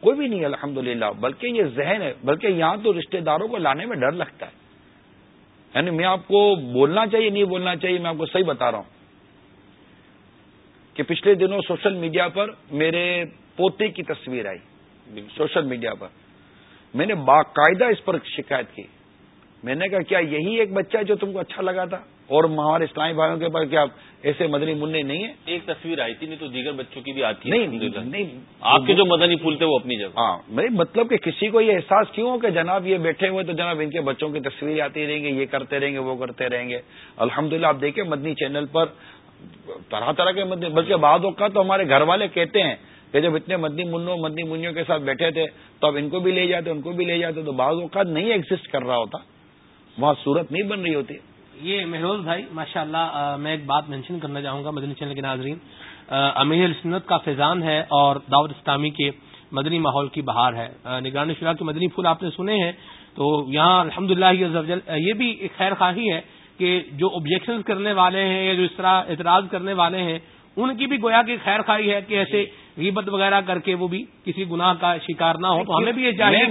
کوئی بھی نہیں الحمد بلکہ یہ ذہن ہے، بلکہ یہاں تو رشتہ داروں کو لانے میں ڈر لگتا ہے۔ یعنی میں آپ کو بولنا چاہیے، نہیں بولنا چاہیے، میں آپ کو صحیح بتا رہا ہوں۔ کہ پچھلے دنوں سوشل میڈیا پر میرے پوتے کی تصویر آئی، سوشل میڈیا پر۔ میں نے باقاعدہ اس پر شکایت کی۔ میں نے کہا، کیا یہی ایک بچہ ہے جو تم کو اچھا لگا تھا؟ اور ہمارے اسلامی بھائیوں کے پاس کیا ایسے مدنی منع نہیں ہے ایک تصویر آئی تھی نہیں تو دیگر بچوں کی بھی آتی ہے۔ نہیں آپ کے جو مدنی پھول تھے وہ اپنی جگہ۔ ہاں میری مطلب کہ کسی کو یہ احساس کیوں کہ جناب یہ بیٹھے ہوئے تو جناب ان کے بچوں کی تصویر آتی رہیں گے یہ کرتے رہیں گے وہ کرتے رہیں گے۔ الحمد للہ آپ دیکھیں مدنی چینل پر طرح طرح کے مدنی بلکہ بعد اوقات تو ہمارے گھر والے کہتے ہیں کہ جب اتنے مدنی منوں مدنی منوں کے ساتھ بیٹھے تھے تو اب ان کو بھی لے جاتے ان کو بھی لے جاتے تو بعض اوقات نہیں ایگزٹ کر رہا ہوتا۔ وہاں صورت نہیں بن رہی ہوتی۔ یہ مہروز بھائی ماشاء اللہ میں ایک بات مینشن کرنا چاہوں گا مدنی چینل کے ناظرین۔ امیر السنت کا فیضان ہے اور دعوت اسلامی کے مدنی ماحول کی بہار ہے۔ نگرانی شرح کے مدنی پھول آپ نے سنے ہیں۔ تو یہاں الحمد للہ یہ بھی ایک خیر خواہی ہے کہ جو آبجیکشن کرنے والے ہیں یا جو اس طرح اعتراض کرنے والے ہیں ان کی بھی گویا کی خیر خواہی ہے کہ ایسے غیبت وغیرہ کر کے وہ بھی کسی گناہ کا شکار نہ ہو۔ تو ہمیں بھی یہ چاہیے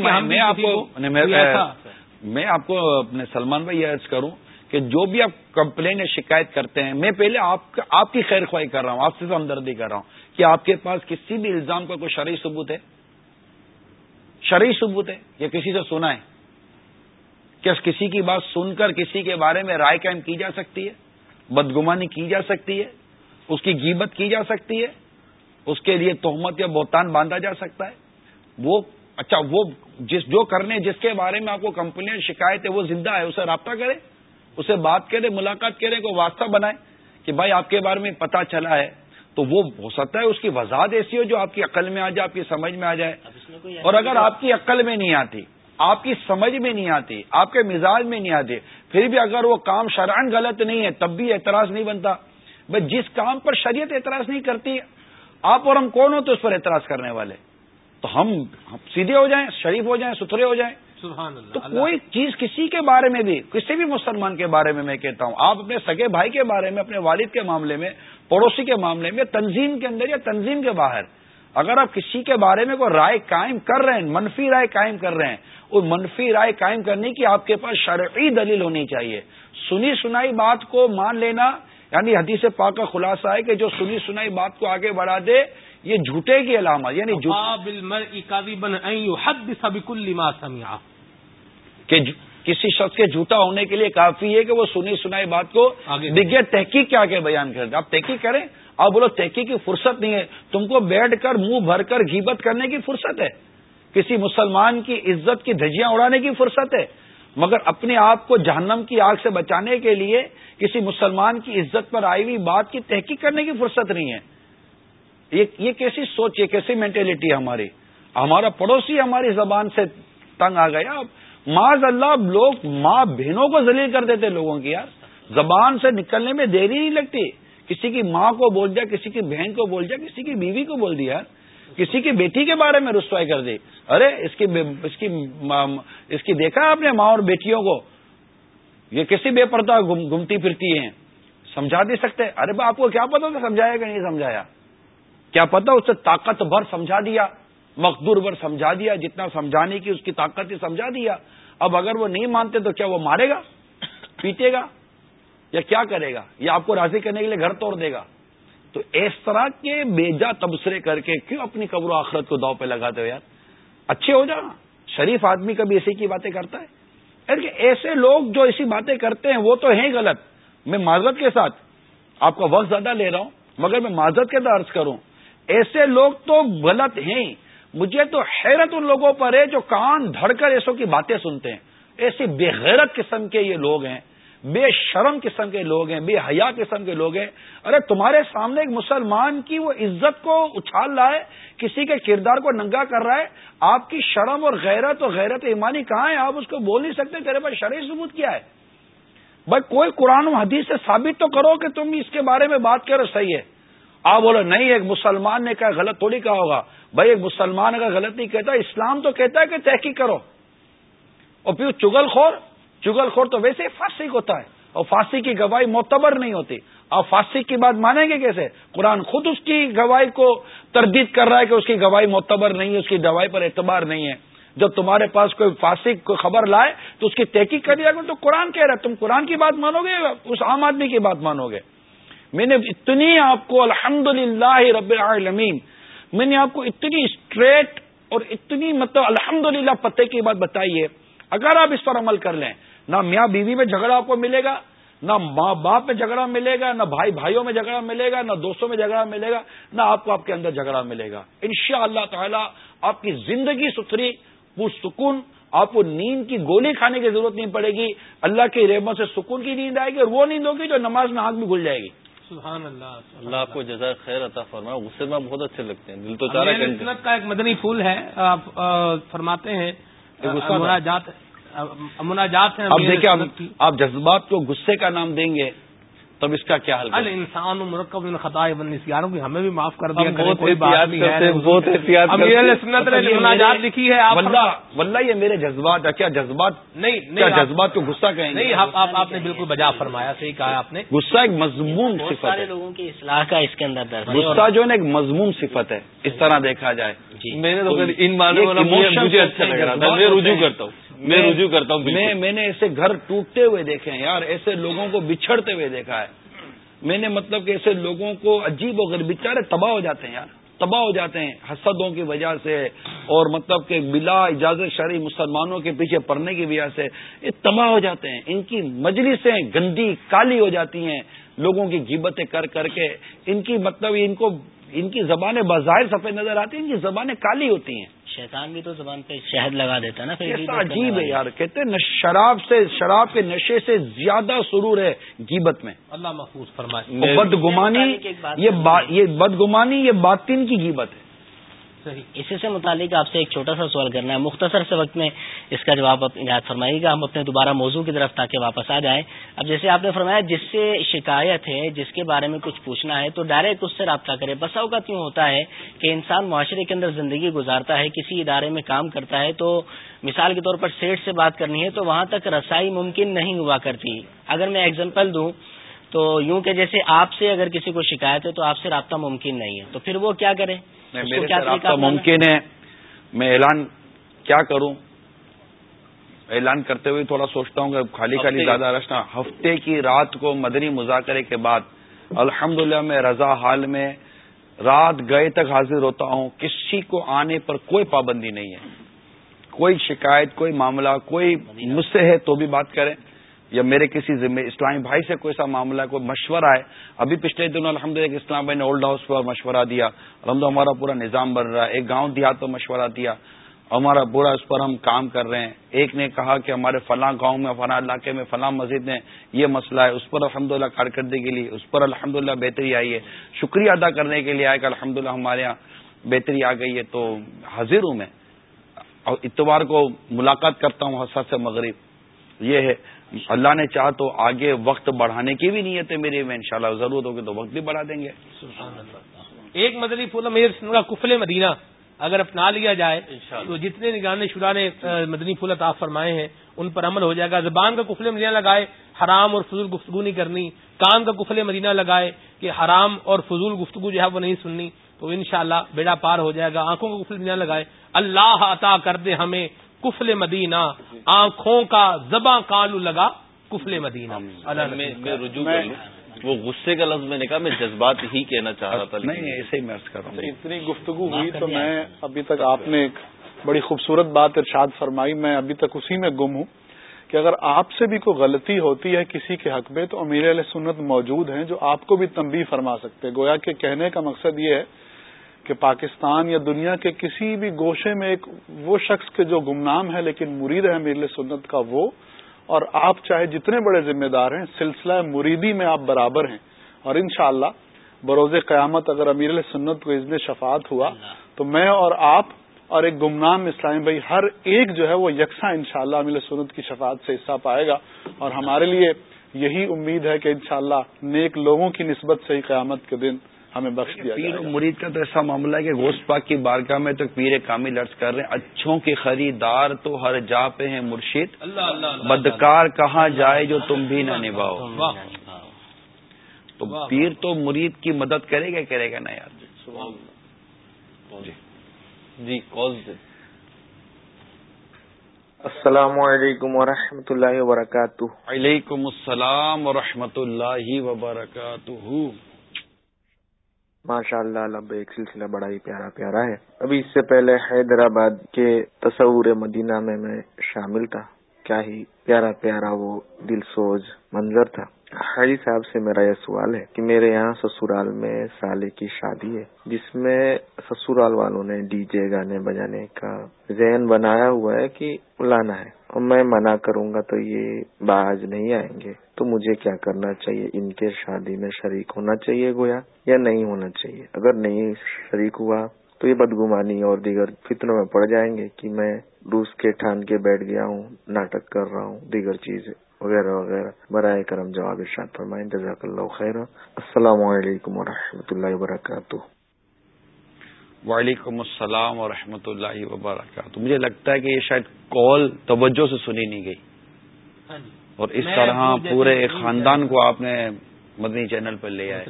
میں آپ کو اپنے سلمان بھائی یہ کروں کہ جو بھی آپ کمپلین یا شکایت کرتے ہیں، میں پہلے آپ آپ کی خیر خواہی کر رہا ہوں، آپ سے ہمدردی کر رہا ہوں کہ آپ کے پاس کسی بھی الزام کا کوئی شرعی ثبوت ہے؟ شرعی ثبوت ہے؟ یا کسی سے سنا ہے؟ کیا کسی کی بات سن کر کسی کے بارے میں رائے قائم کی جا سکتی ہے؟ بدگمانی کی جا سکتی ہے؟ اس کی گیبت کی جا سکتی ہے؟ اس کے لیے تہمت یا بہتان باندھا جا سکتا ہے؟ وہ اچھا وہ جس جو کرنے جس کے بارے میں آپ کو کمپلین شکایت ہے، وہ زندہ ہے، اسے رابطہ کرے؟ اسے بات کرے ملاقات کرے کو واسطہ بنائے کہ بھائی آپ کے بارے میں پتا چلا ہے۔ تو وہ ہو سکتا ہے اس کی وضاحت ایسی ہو جو آپ کی عقل میں آ جائے آپ کی سمجھ میں آ جائے۔ اور اگر آپ کی عقل میں نہیں آتی آپ کی سمجھ میں نہیں آتی آپ کے مزاج میں نہیں آتی پھر بھی اگر وہ کام شرائن غلط نہیں ہے تب بھی اعتراض نہیں بنتا۔ بھائی جس کام پر شریعت اعتراض نہیں کرتی آپ اور ہم کون ہو تو اس پر اعتراض کرنے والے؟ تو ہم سیدھے ہو جائیں شریف ہو جائیں ستھرے ہو جائیں۔ سبحان اللہ تو کوئی چیز کسی کے بارے میں بھی کسی بھی مسلمان کے بارے میں میں کہتا ہوں آپ اپنے سگے بھائی کے بارے میں اپنے والد کے معاملے میں پڑوسی کے معاملے میں تنظیم کے اندر یا تنظیم کے باہر اگر آپ کسی کے بارے میں کوئی رائے قائم کر رہے ہیں منفی رائے قائم کر رہے ہیں وہ منفی رائے قائم کرنے کی آپ کے پاس شرعی دلیل ہونی چاہیے۔ سنی سنائی بات کو مان لینا یعنی حدیث پاک کا خلاصہ ہے کہ جو سنی سنائی بات کو آگے بڑھا دے یہ جھوٹے کی علامت یعنی کہ کسی شخص کے جھوٹا ہونے کے لیے کافی ہے کہ وہ سنی سنائی بات کو دگے تحقیق کے آگے بیان کر دیں آپ تحقیق کریں آپ بولو تحقیق کی فرصت نہیں ہے۔ تم کو بیٹھ کر منہ بھر کر گیبت کرنے کی فرصت ہے۔ کسی مسلمان کی عزت کی دھجیاں اڑانے کی فرصت ہے۔ مگر اپنے آپ کو جہنم کی آگ سے بچانے کے لیے کسی مسلمان کی عزت پر آئی ہوئی بات کی تحقیق کرنے کی فرصت نہیں ہے۔ یہ کیسی سوچ، یہ کیسی مینٹلٹی ہے ہماری؟ ہمارا پڑوسی ہماری زبان سے تنگ آ گیا۔ معاذ اللہ لوگ ماں بہنوں کو ذلیل کر دیتے لوگوں کی، یار۔ زبان سے نکلنے میں دیری نہیں لگتی۔ کسی کی ماں کو بول دیا، کسی کی بہن کو بول دیا، کسی کی بیوی کو بول دیا کسی کی بیٹی کے بارے میں رسوائی کر دی۔ ارے، اس کی اس کی اس کی دیکھا آپ نے ماں اور بیٹیوں کو؟ یہ کسی بے پردہ گھومتی پھرتی ہیں۔ سمجھا دے سکتے۔ ارے با آپ کو کیا پتا تھا؟ سمجھایا کہ نہیں سمجھایا؟ کیا پتا اسے طاقت بھر سمجھا دیا، مقدور بھر سمجھا دیا، جتنا سمجھانے کی اس کی طاقت ہی سمجھا دیا۔ اب اگر وہ نہیں مانتے تو کیا وہ مارے گا؟ پیٹے گا؟ یا کیا کرے گا؟ یا آپ کو راضی کرنے کے لیے گھر توڑ دے گا؟ تو اس طرح کے بیجا تبصرے کر کے کیوں اپنی قبر و آخرت کو داؤ پہ لگاتے ہو یار؟ اچھے ہو جانا شریف آدمی کبھی اسی کی باتیں کرتا ہے۔ ایسے لوگ جو ایسی باتیں کرتے ہیں، وہ تو ہیں غلط۔ میں معذرت کے ساتھ آپ کا وقت زیادہ لے رہا ہوں، مگر میں معذرت کے درج کروں ایسے لوگ تو غلط ہیں۔ مجھے تو حیرت ان لوگوں پر ہے جو کان دھڑ کر ایسوں کی باتیں سنتے ہیں۔ ایسی بے غیرت قسم کے یہ لوگ ہیں، بے شرم قسم کے لوگ ہیں، بے حیا قسم کے لوگ ہیں۔ ارے تمہارے سامنے ایک مسلمان کی وہ عزت کو اچھال رہا ہے، کسی کے کردار کو ننگا کر رہا ہے۔ آپ کی شرم اور غیرت اور غیرت ایمانی کہاں ہے؟ آپ اس کو بول نہیں سکتے، تیرے پاس شرعی ثبوت کیا ہے۔ بھائی کوئی قرآن و حدیث سے ثابت تو کرو کہ تم اس کے بارے میں بات کرو صحیح ہے۔ آپ بولو، نہیں، ایک مسلمان نے کہا غلط تھوڑی کہا ہوگا۔ بھائی، ایک مسلمان اگر غلط نہیں کہتا، اسلام تو کہتا ہے کہ تحقیق کرو۔ اور پھر چگل خور چگل خور تو ویسے ہی فاسق ہوتا ہے، اور فاسق کی گواہی معتبر نہیں ہوتی۔ آپ فاسق کی بات مانیں گے کیسے؟ قرآن خود اس کی گواہی کو تردید کر رہا ہے کہ اس کی گواہی معتبر نہیں ہے، اس کی گواہی پر اعتبار نہیں ہے۔ جب تمہارے پاس کوئی فاسق کوئی خبر لائے تو اس کی تحقیق کر دیا تو قرآن کہہ رہا ہے۔ تم قرآن کی بات مانو گے اس عام آدمی کی بات مانو گے؟ میں نے اتنی آپ کو الحمد رب العالمین، میں نے آپ کو اتنی اسٹریٹ اور اتنی مطلب الحمد للہ پتے کی بات بتائی ہے۔ اگر آپ اس پر عمل کر لیں، نہ میاں بیوی میں جھگڑا آپ کو ملے گا، نہ ماں باپ میں جھگڑا ملے گا، نہ بھائی بھائیوں میں جھگڑا ملے گا، نہ دوستوں میں جھگڑا ملے گا، نہ آپ کو آپ کے اندر جھگڑا ملے گا۔ ان شاء اللہ تعالی آپ کی زندگی ستھری، پرسکون، آپ کو نیند کی گولی کھانے کی ضرورت نہیں پڑے گی۔ اللہ کے ریبوں سے سکون کی نیند آئے گی اور وہ نیند ہوگی جو نماز میں آنکھ بھی گل جائے گی۔ سبحان اللہ. اللہ آپ کو جزائے خیر عطا فرما غصے میں بہت اچھے لگتے ہیں دل تو چار کا ایک مدنی پھول ہے آپ فرماتے ہیں مناجات ہیں اب دیکھیں آپ جذبات کو غصے کا نام دیں گے۔ تب اس کا کیا حل ہے انسان مرکب خطا نسیانوں کی ہمیں بھی معاف کر دیا بہت مناجات لکھی ہے ولہ یہ میرے جذبات کیا جذبات؟ نہیں جذبات کو غصہ کہیں نہیں آپ نے بالکل بجا فرمایا صحیح کہا آپ نے۔ غصہ ایک مضمون صفت ہے۔ لوگوں کی اصلاح کا اس کے اندر غصہ جو ہے نا ایک مضمون صفت ہے اس طرح دیکھا جائے۔ جی۔ میں نے ان مجھے اچھا لگ رہا تھا میں رجوع کرتا ہوں۔ میں رجوع کرتا ہوں میں میں نے ایسے گھر ٹوٹتے ہوئے دیکھے ہیں یار ایسے لوگوں کو بچھڑتے ہوئے دیکھا ہے۔ میں نے مطلب کہ ایسے لوگوں کو عجیب و غریب بےچارے تباہ ہو جاتے ہیں یار تباہ ہو جاتے ہیں حسدوں کی وجہ سے اور مطلب کہ بلا اجازت شرعی مسلمانوں کے پیچھے پڑنے کی وجہ سے یہ تباہ ہو جاتے ہیں۔ ان کی مجلسیں گندی کالی ہو جاتی ہیں۔ لوگوں کی گیبتیں کر کر کے ان کی مطلب ان کو ان کی زبانیں بظاہر سفید نظر آتی ہیں ان کی زبانیں کالی ہوتی ہیں۔ شیطان بھی تو زبان پہ شہد لگا دیتا ہے نا پھر عجیب ہے یار کہتے ہیں شراب سے شراب کے نشے سے زیادہ سرور ہے گیبت میں۔ اللہ محفوظ فرمائے۔ بدگمانی یہ بدگمانی یہ باطن کی گیبت ہے۔ اسی سے متعلق آپ سے ایک چھوٹا سا سوال کرنا ہے. مختصر سے وقت میں اس کا جواب یاد فرمائیے گا. ہم اپنے دوبارہ موضوع کی طرف تاکہ واپس آ جائیں. اب جیسے آپ نے فرمایا جس سے شکایت ہے، جس کے بارے میں کچھ پوچھنا ہے، تو ڈائریکٹ اس سے رابطہ کرے بس اوقات یوں ہوتا ہے کہ انسان معاشرے کے اندر زندگی گزارتا ہے، کسی ادارے میں کام کرتا ہے، تو مثال کے طور پر سیٹ سے بات کرنی ہے، تو وہاں تک رسائی ممکن نہیں ہوا کرتی. اگر میں ایگزامپل دوں، تو یوں کہ جیسے آپ سے اگر کسی کو شکایت ہے، تو آپ سے رابطہ ممکن نہیں ہے. تو پھر وہ کیا کرے؟ میرے رابطہ ممکن ہے؟ میں اعلان کیا کروں؟ اعلان کرتے ہوئے تھوڑا سوچتا ہوں کہ خالی خالی زیادہ رشنا ہفتے کی رات کو مدنی مذاکرے کے بعد الحمد میں رضا حال میں رات گئے تک حاضر ہوتا ہوں۔ کسی کو آنے پر کوئی پابندی نہیں ہے۔ کوئی شکایت کوئی معاملہ کوئی مجھ سے ہے تو بھی بات کریں۔ یا میرے کسی ذمہ اسلامی بھائی سے کوئی سا معاملہ کوئی مشورہ ہے ابھی پچھلے دنوں الحمد للہ اسلام بھائی نے اولڈ ہاؤس پر مشورہ دیا۔ الحمد ہمارا پورا نظام بن رہا ہے۔ ایک گاؤں دیہات پر مشورہ دیا۔ ہمارا پورا اس پر ہم کام کر رہے ہیں۔ ایک نے کہا کہ ہمارے فلاں گاؤں میں، فلاں علاقے میں فلاں مسجد میں یہ مسئلہ ہے۔ اس پر الحمد للہ کارکردگی کے لیے، اس پر الحمد للہ بہتری آئی ہے۔ شکریہ ادا کرنے کے لیے آئے کہ الحمد ہمارے یہاں بہتری آ گئی ہے۔ تو حاضر ہوں میں اور اتوار کو ملاقات کرتا ہوں حساس مغرب۔ یہ ہے۔ اللہ نے چاہ تو آگے وقت بڑھانے کی بھی نیت ہے میری میں انشاءاللہ ضرورت ہوگی تو وقت بھی بڑھا دیں گے۔ ایک مدنی پھول کا کفل مدینہ۔ اگر اپنا لیا جائے تو جتنے نگران شرا نے مدنی پھول عطا فرمائے ہیں ان پر عمل ہو جائے گا۔ زبان کا کفل مدینہ لگائے حرام اور فضول گفتگو نہیں کرنی۔ کان کا کفل مدینہ لگائے کہ حرام اور فضول گفتگو جو ہے وہ نہیں سننی۔ تو انشاءاللہ بیڑا پار ہو جائے گا آنکھوں کا کفل مدینہ لگائے۔ اللہ عطا کر دے ہمیں۔ کفل مدینہ آنکھوں کا زباں کالو لگا کفل مدینہ۔ میں رجوع وہ غصے کا لفظ میں نے کہا میں جذبات ہی کہنا چاہ رہا تھا نہیں ایسے ہی میں کر رہا ہوں۔ اتنی گفتگو ہوئی تو میں ابھی تک آپ نے ایک بڑی خوبصورت بات ارشاد فرمائی۔ میں ابھی تک اسی میں گم ہوں کہ اگر آپ سے بھی کوئی غلطی ہوتی ہے کسی کے حق میں تو امیر علیہ سنت موجود ہیں جو آپ کو بھی تنبیہ فرما سکتے گویا کہ کہنے کا مقصد یہ ہے کہ پاکستان یا دنیا کے کسی بھی گوشے میں ایک وہ شخص کے جو گمنام ہے لیکن مرید ہے امیر علیہ سنت کا وہ، اور آپ چاہے جتنے بڑے ذمہ دار ہیں، سلسلہ مریدی میں آپ برابر ہیں۔ اور انشاءاللہ اللہ بروز قیامت اگر امیر سنت کو عزم شفاعت ہوا، تو میں اور آپ اور ایک گمنام اسلام بھائی ہر ایک جو ہے وہ یکساں انشاءاللہ شاء اللہ سنت کی شفاعت سے حصہ پائے گا۔ اور ہمارے لیے یہی امید ہے کہ انشاءاللہ نیک لوگوں کی نسبت سے ہی قیامت کے دن ہمیں بخش دیا پیر مرید کا تو ایسا معاملہ ہے کہ گوشت پاک کی بارگاہ میں تو پیر کامل عرض کر رہے ہیں اچھوں کے خریدار تو ہر جا پہ ہیں مرشید بدکار کہاں جائے جو تم بھی نہ نبھاؤ؟ تو پیر تو مرید کی مدد کرے گا کرے گا نا یار؟ جی۔ جی السلام علیکم ورحمۃ اللہ وبرکاتہ۔ وعلیکم السلام ورحمۃ اللہ وبرکاتہ۔ ماشاء اللہ لب ایک سلسلہ بڑا ہی پیارا پیارا ہے۔ ابھی اس سے پہلے حیدرآباد کے تصور مدینہ میں میں شامل تھا۔ کیا ہی پیارا پیارا وہ دل سوز منظر تھا۔ حاجی صاحب سے میرا یہ سوال ہے کہ میرے یہاں سسرال میں سالے کی شادی ہے، جس میں سسرال والوں نے ڈی جے گانے بجانے کا ذہن بنایا ہوا ہے کہ لانا ہے۔ اور میں منع کروں گا تو یہ باز نہیں آئیں گے۔ تو مجھے کیا کرنا چاہیے؟ ان کے شادی میں شریک ہونا چاہیے گویا یا نہیں ہونا چاہیے؟ اگر نہیں شریک ہوا تو یہ بدگمانی اور دیگر فتنوں میں پڑ جائیں گے کہ میں روس کے ٹھان کے بیٹھ گیا ہوں ناٹک کر رہا ہوں دیگر چیزیں وغیرہ وغیرہ۔ برائے کرم جواب ارشاد فرمائیں۔ جزاک اللہ خیر السلام علیکم و اللہ وبرکاتہ۔ وعلیکم السلام و اللہ وبرکاتہ۔ مجھے لگتا ہے کہ یہ شاید کال توجہ سے سنی نہیں گئی۔ ہاں جی۔ اور اس طرح پورے خاندان کو آپ نے مدنی چینل پر لے آئے۔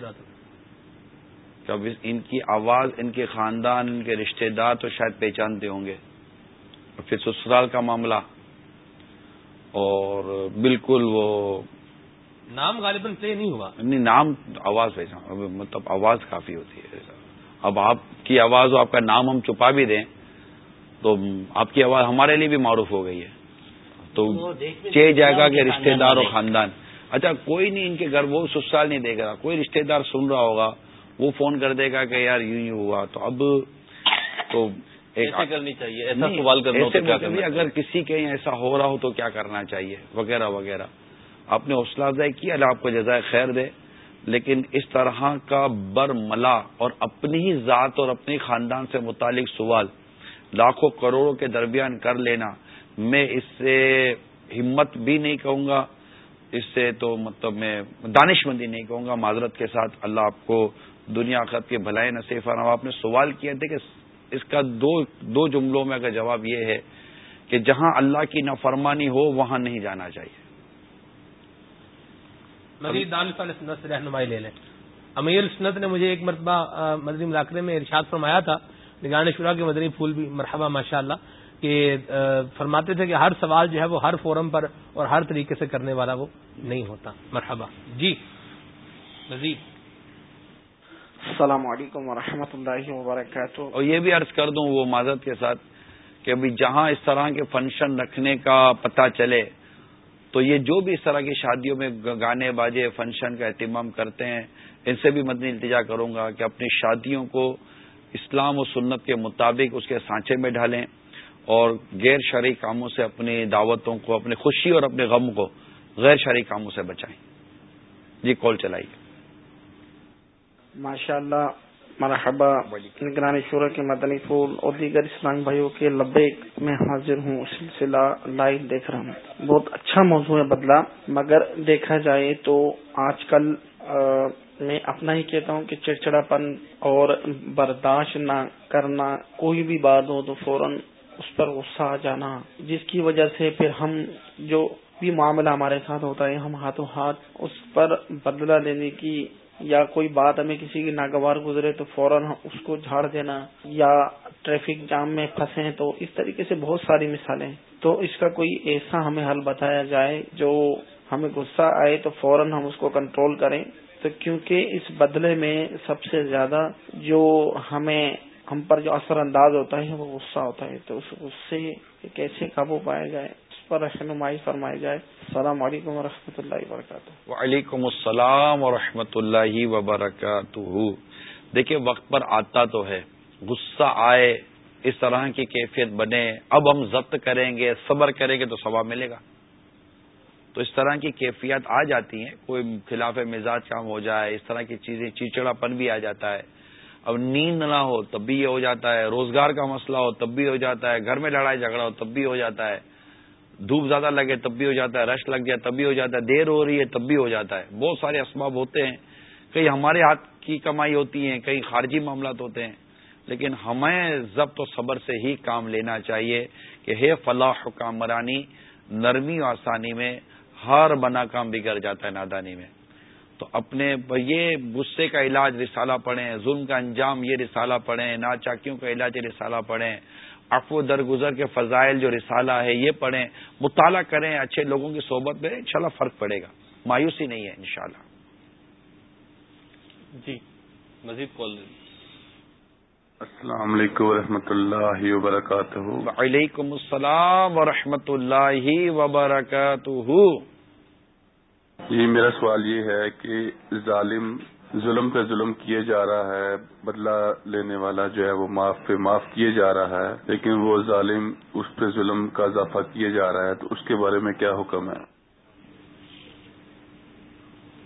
جب ان کی آواز ان کے خاندان ان کے رشتہ دار تو شاید پہچانتے ہوں گے۔ اور پھر سسرال کا معاملہ۔ اور بالکل وہ نام غالباً پلے نہیں ہوا۔ نہیں نام آواز مطلب آواز کافی ہوتی ہے۔ اب آپ کی آواز آپ کا نام ہم چھپا بھی دیں تو آپ کی آواز ہمارے لیے بھی معروف ہو گئی ہے۔ تو چہ جائے گا کہ رشتہ دار اور خاندان اچھا کوئی نہیں ان کے گھر وہ سسرال نہیں دیکھ رہا۔ کوئی رشتہ دار سن رہا ہوگا وہ فون کر دے گا کہ یار یوں یوں ہوا۔ تو اب تو کرنی چاہیے ایسا سوال کرنا اگر کسی کے ایسا ہو رہا ہو تو کیا کرنا چاہیے؟ وغیرہ وغیرہ۔ آپ نے حوصلہ افزائی کی اللہ آپ کو جزائے خیر دے۔ لیکن اس طرح کا بر ملا اور اپنی ہی ذات اور اپنے خاندان سے متعلق سوال لاکھوں کروڑوں کے درمیان کر لینا میں اس سے ہمت بھی نہیں کہوں گا، اس سے تو مطلب میں دانش مندی نہیں کہوں گا، معذرت کے ساتھ اللہ آپ کو دنیا خط کے بھلائی نصیف آپ نے سوال کیا تھے کہ اس کا دو دو جملوں میں اگر جواب یہ ہے کہ جہاں اللہ کی نافرمانی ہو، وہاں نہیں جانا چاہیے۔ مزید سنت سے رہنمائی لے لیں۔ امیر سنت نے مجھے ایک مرتبہ مدنی مذاکرے میں ارشاد فرمایا تھا، نگران شورا کے مدنی پھول بھی مرحبا ماشاء اللہ کہ فرماتے تھے کہ ہر سوال جو ہے وہ ہر فورم پر اور ہر طریقے سے کرنے والا وہ نہیں ہوتا۔ مرحبا۔ جی۔ مزید۔ السلام علیکم ورحمۃ اللہ وبرکاتہ۔ اور یہ بھی عرض کر دوں وہ معذرت کے ساتھ کہ ابھی جہاں اس طرح کے فنکشن رکھنے کا پتہ چلے تو یہ جو بھی اس طرح کی شادیوں میں گانے باجے فنکشن کا اہتمام کرتے ہیں ان سے بھی مدنی التجا کروں گا کہ اپنی شادیوں کو اسلام و سنت کے مطابق اس کے سانچے میں ڈالیں اور غیر شرعی کاموں سے اپنی دعوتوں کو، اپنی خوشی اور اپنے غم کو غیر شرعی کاموں سے بچائیں۔ جی کال چلائیے ماشاء اللہ مرحبا نگرانی شورا کے مدنی پھول، اور دیگر اسلام بھائیوں کے لبیک میں حاضر ہوں۔ سلسلہ لائیو دیکھ رہا ہوں۔ بہت اچھا موضوع ہے بدلا مگر دیکھا جائے تو آج کل میں اپنا ہی کہتا ہوں کہ چڑچڑا پن اور برداشت نہ کرنا کوئی بھی بات ہو تو فوراً اس پر غصہ آ جانا، جس کی وجہ سے پھر ہم جو بھی معاملہ ہمارے ساتھ ہوتا ہے، ہم ہاتھوں ہاتھ اس پر بدلہ لینے کی یا کوئی بات ہمیں کسی کی ناگوار گزرے تو فوراً اس کو جھاڑ دینا یا ٹریفک جام میں پھنسے تو اس طریقے سے بہت ساری مثالیں۔ تو اس کا کوئی ایسا ہمیں حل بتایا جائے جو ہمیں غصہ آئے تو فوراً ہم اس کو کنٹرول کریں۔ تو کیونکہ اس بدلے میں سب سے زیادہ جو ہمیں ہم پر جو اثر انداز ہوتا ہے، وہ غصہ ہوتا ہے۔ تو اس غصے کیسے قابو پایا جائے، اس پر رہنمائی فرمائی جائے۔ السلام علیکم و اللہ وبرکاتہ۔ وعلیکم السلام و اللہ وبرکاتہ۔ دیکھیے، وقت پر آتا تو ہے۔ غصہ آئے، اس طرح کی کیفیت بنے۔ اب ہم ضبط کریں گے، صبر کریں گے تو ثواب ملے گا۔ تو اس طرح کی کیفیت آ جاتی ہیں۔ کوئی خلاف مزاج کام ہو جائے، اس طرح کی چیزیں چیچڑا پن بھی آ جاتا ہے۔ اب نیند نہ ہو تب بھی یہ ہو جاتا ہے، روزگار کا مسئلہ ہو تب بھی ہو جاتا ہے، گھر میں لڑائی جھگڑا ہو تب بھی ہو جاتا ہے، دھوپ زیادہ لگے تب بھی ہو جاتا ہے، رش لگ جائے تب بھی ہو جاتا ہے، دیر ہو رہی ہے تب بھی ہو جاتا ہے۔ بہت سارے اسباب ہوتے ہیں۔ کئی ہمارے ہاتھ کی کمائی ہوتی ہیں، کئی خارجی معاملات ہوتے ہیں۔ لیکن ہمیں ضبط و صبر سے ہی کام لینا چاہیے کہ ہے فلاح حکامرانی، نرمی و آسانی میں ہر بنا کام بگڑ جاتا ہے نادانی میں۔ تو اپنے یہ غصے کا علاج رسالہ پڑھیں ظلم کا انجام یہ رسالہ پڑھیں ناچاکیوں کا علاج یہ رسالہ پڑھیں افو درگزر کے فضائل جو رسالہ ہے یہ پڑھیں مطالعہ کریں اچھے لوگوں کی صحبت میں انشاءاللہ فرق پڑے گا۔ مایوسی نہیں ہے انشاءاللہ۔ جی مزید کال السلام علیکم ورحمۃ اللہ وبرکاتہ۔ وعلیکم السلام ورحمۃ اللہ وبرکاتہ۔ جی میرا سوال یہ ہے کہ ظالم ظلم پہ ظلم کیے جا رہا ہے، بدلہ لینے والا جو ہے وہ معاف پہ معاف کیے جا رہا ہے، لیکن وہ ظالم اس پہ ظلم کا اضافہ کیے جا رہا ہے، تو اس کے بارے میں کیا حکم ہے؟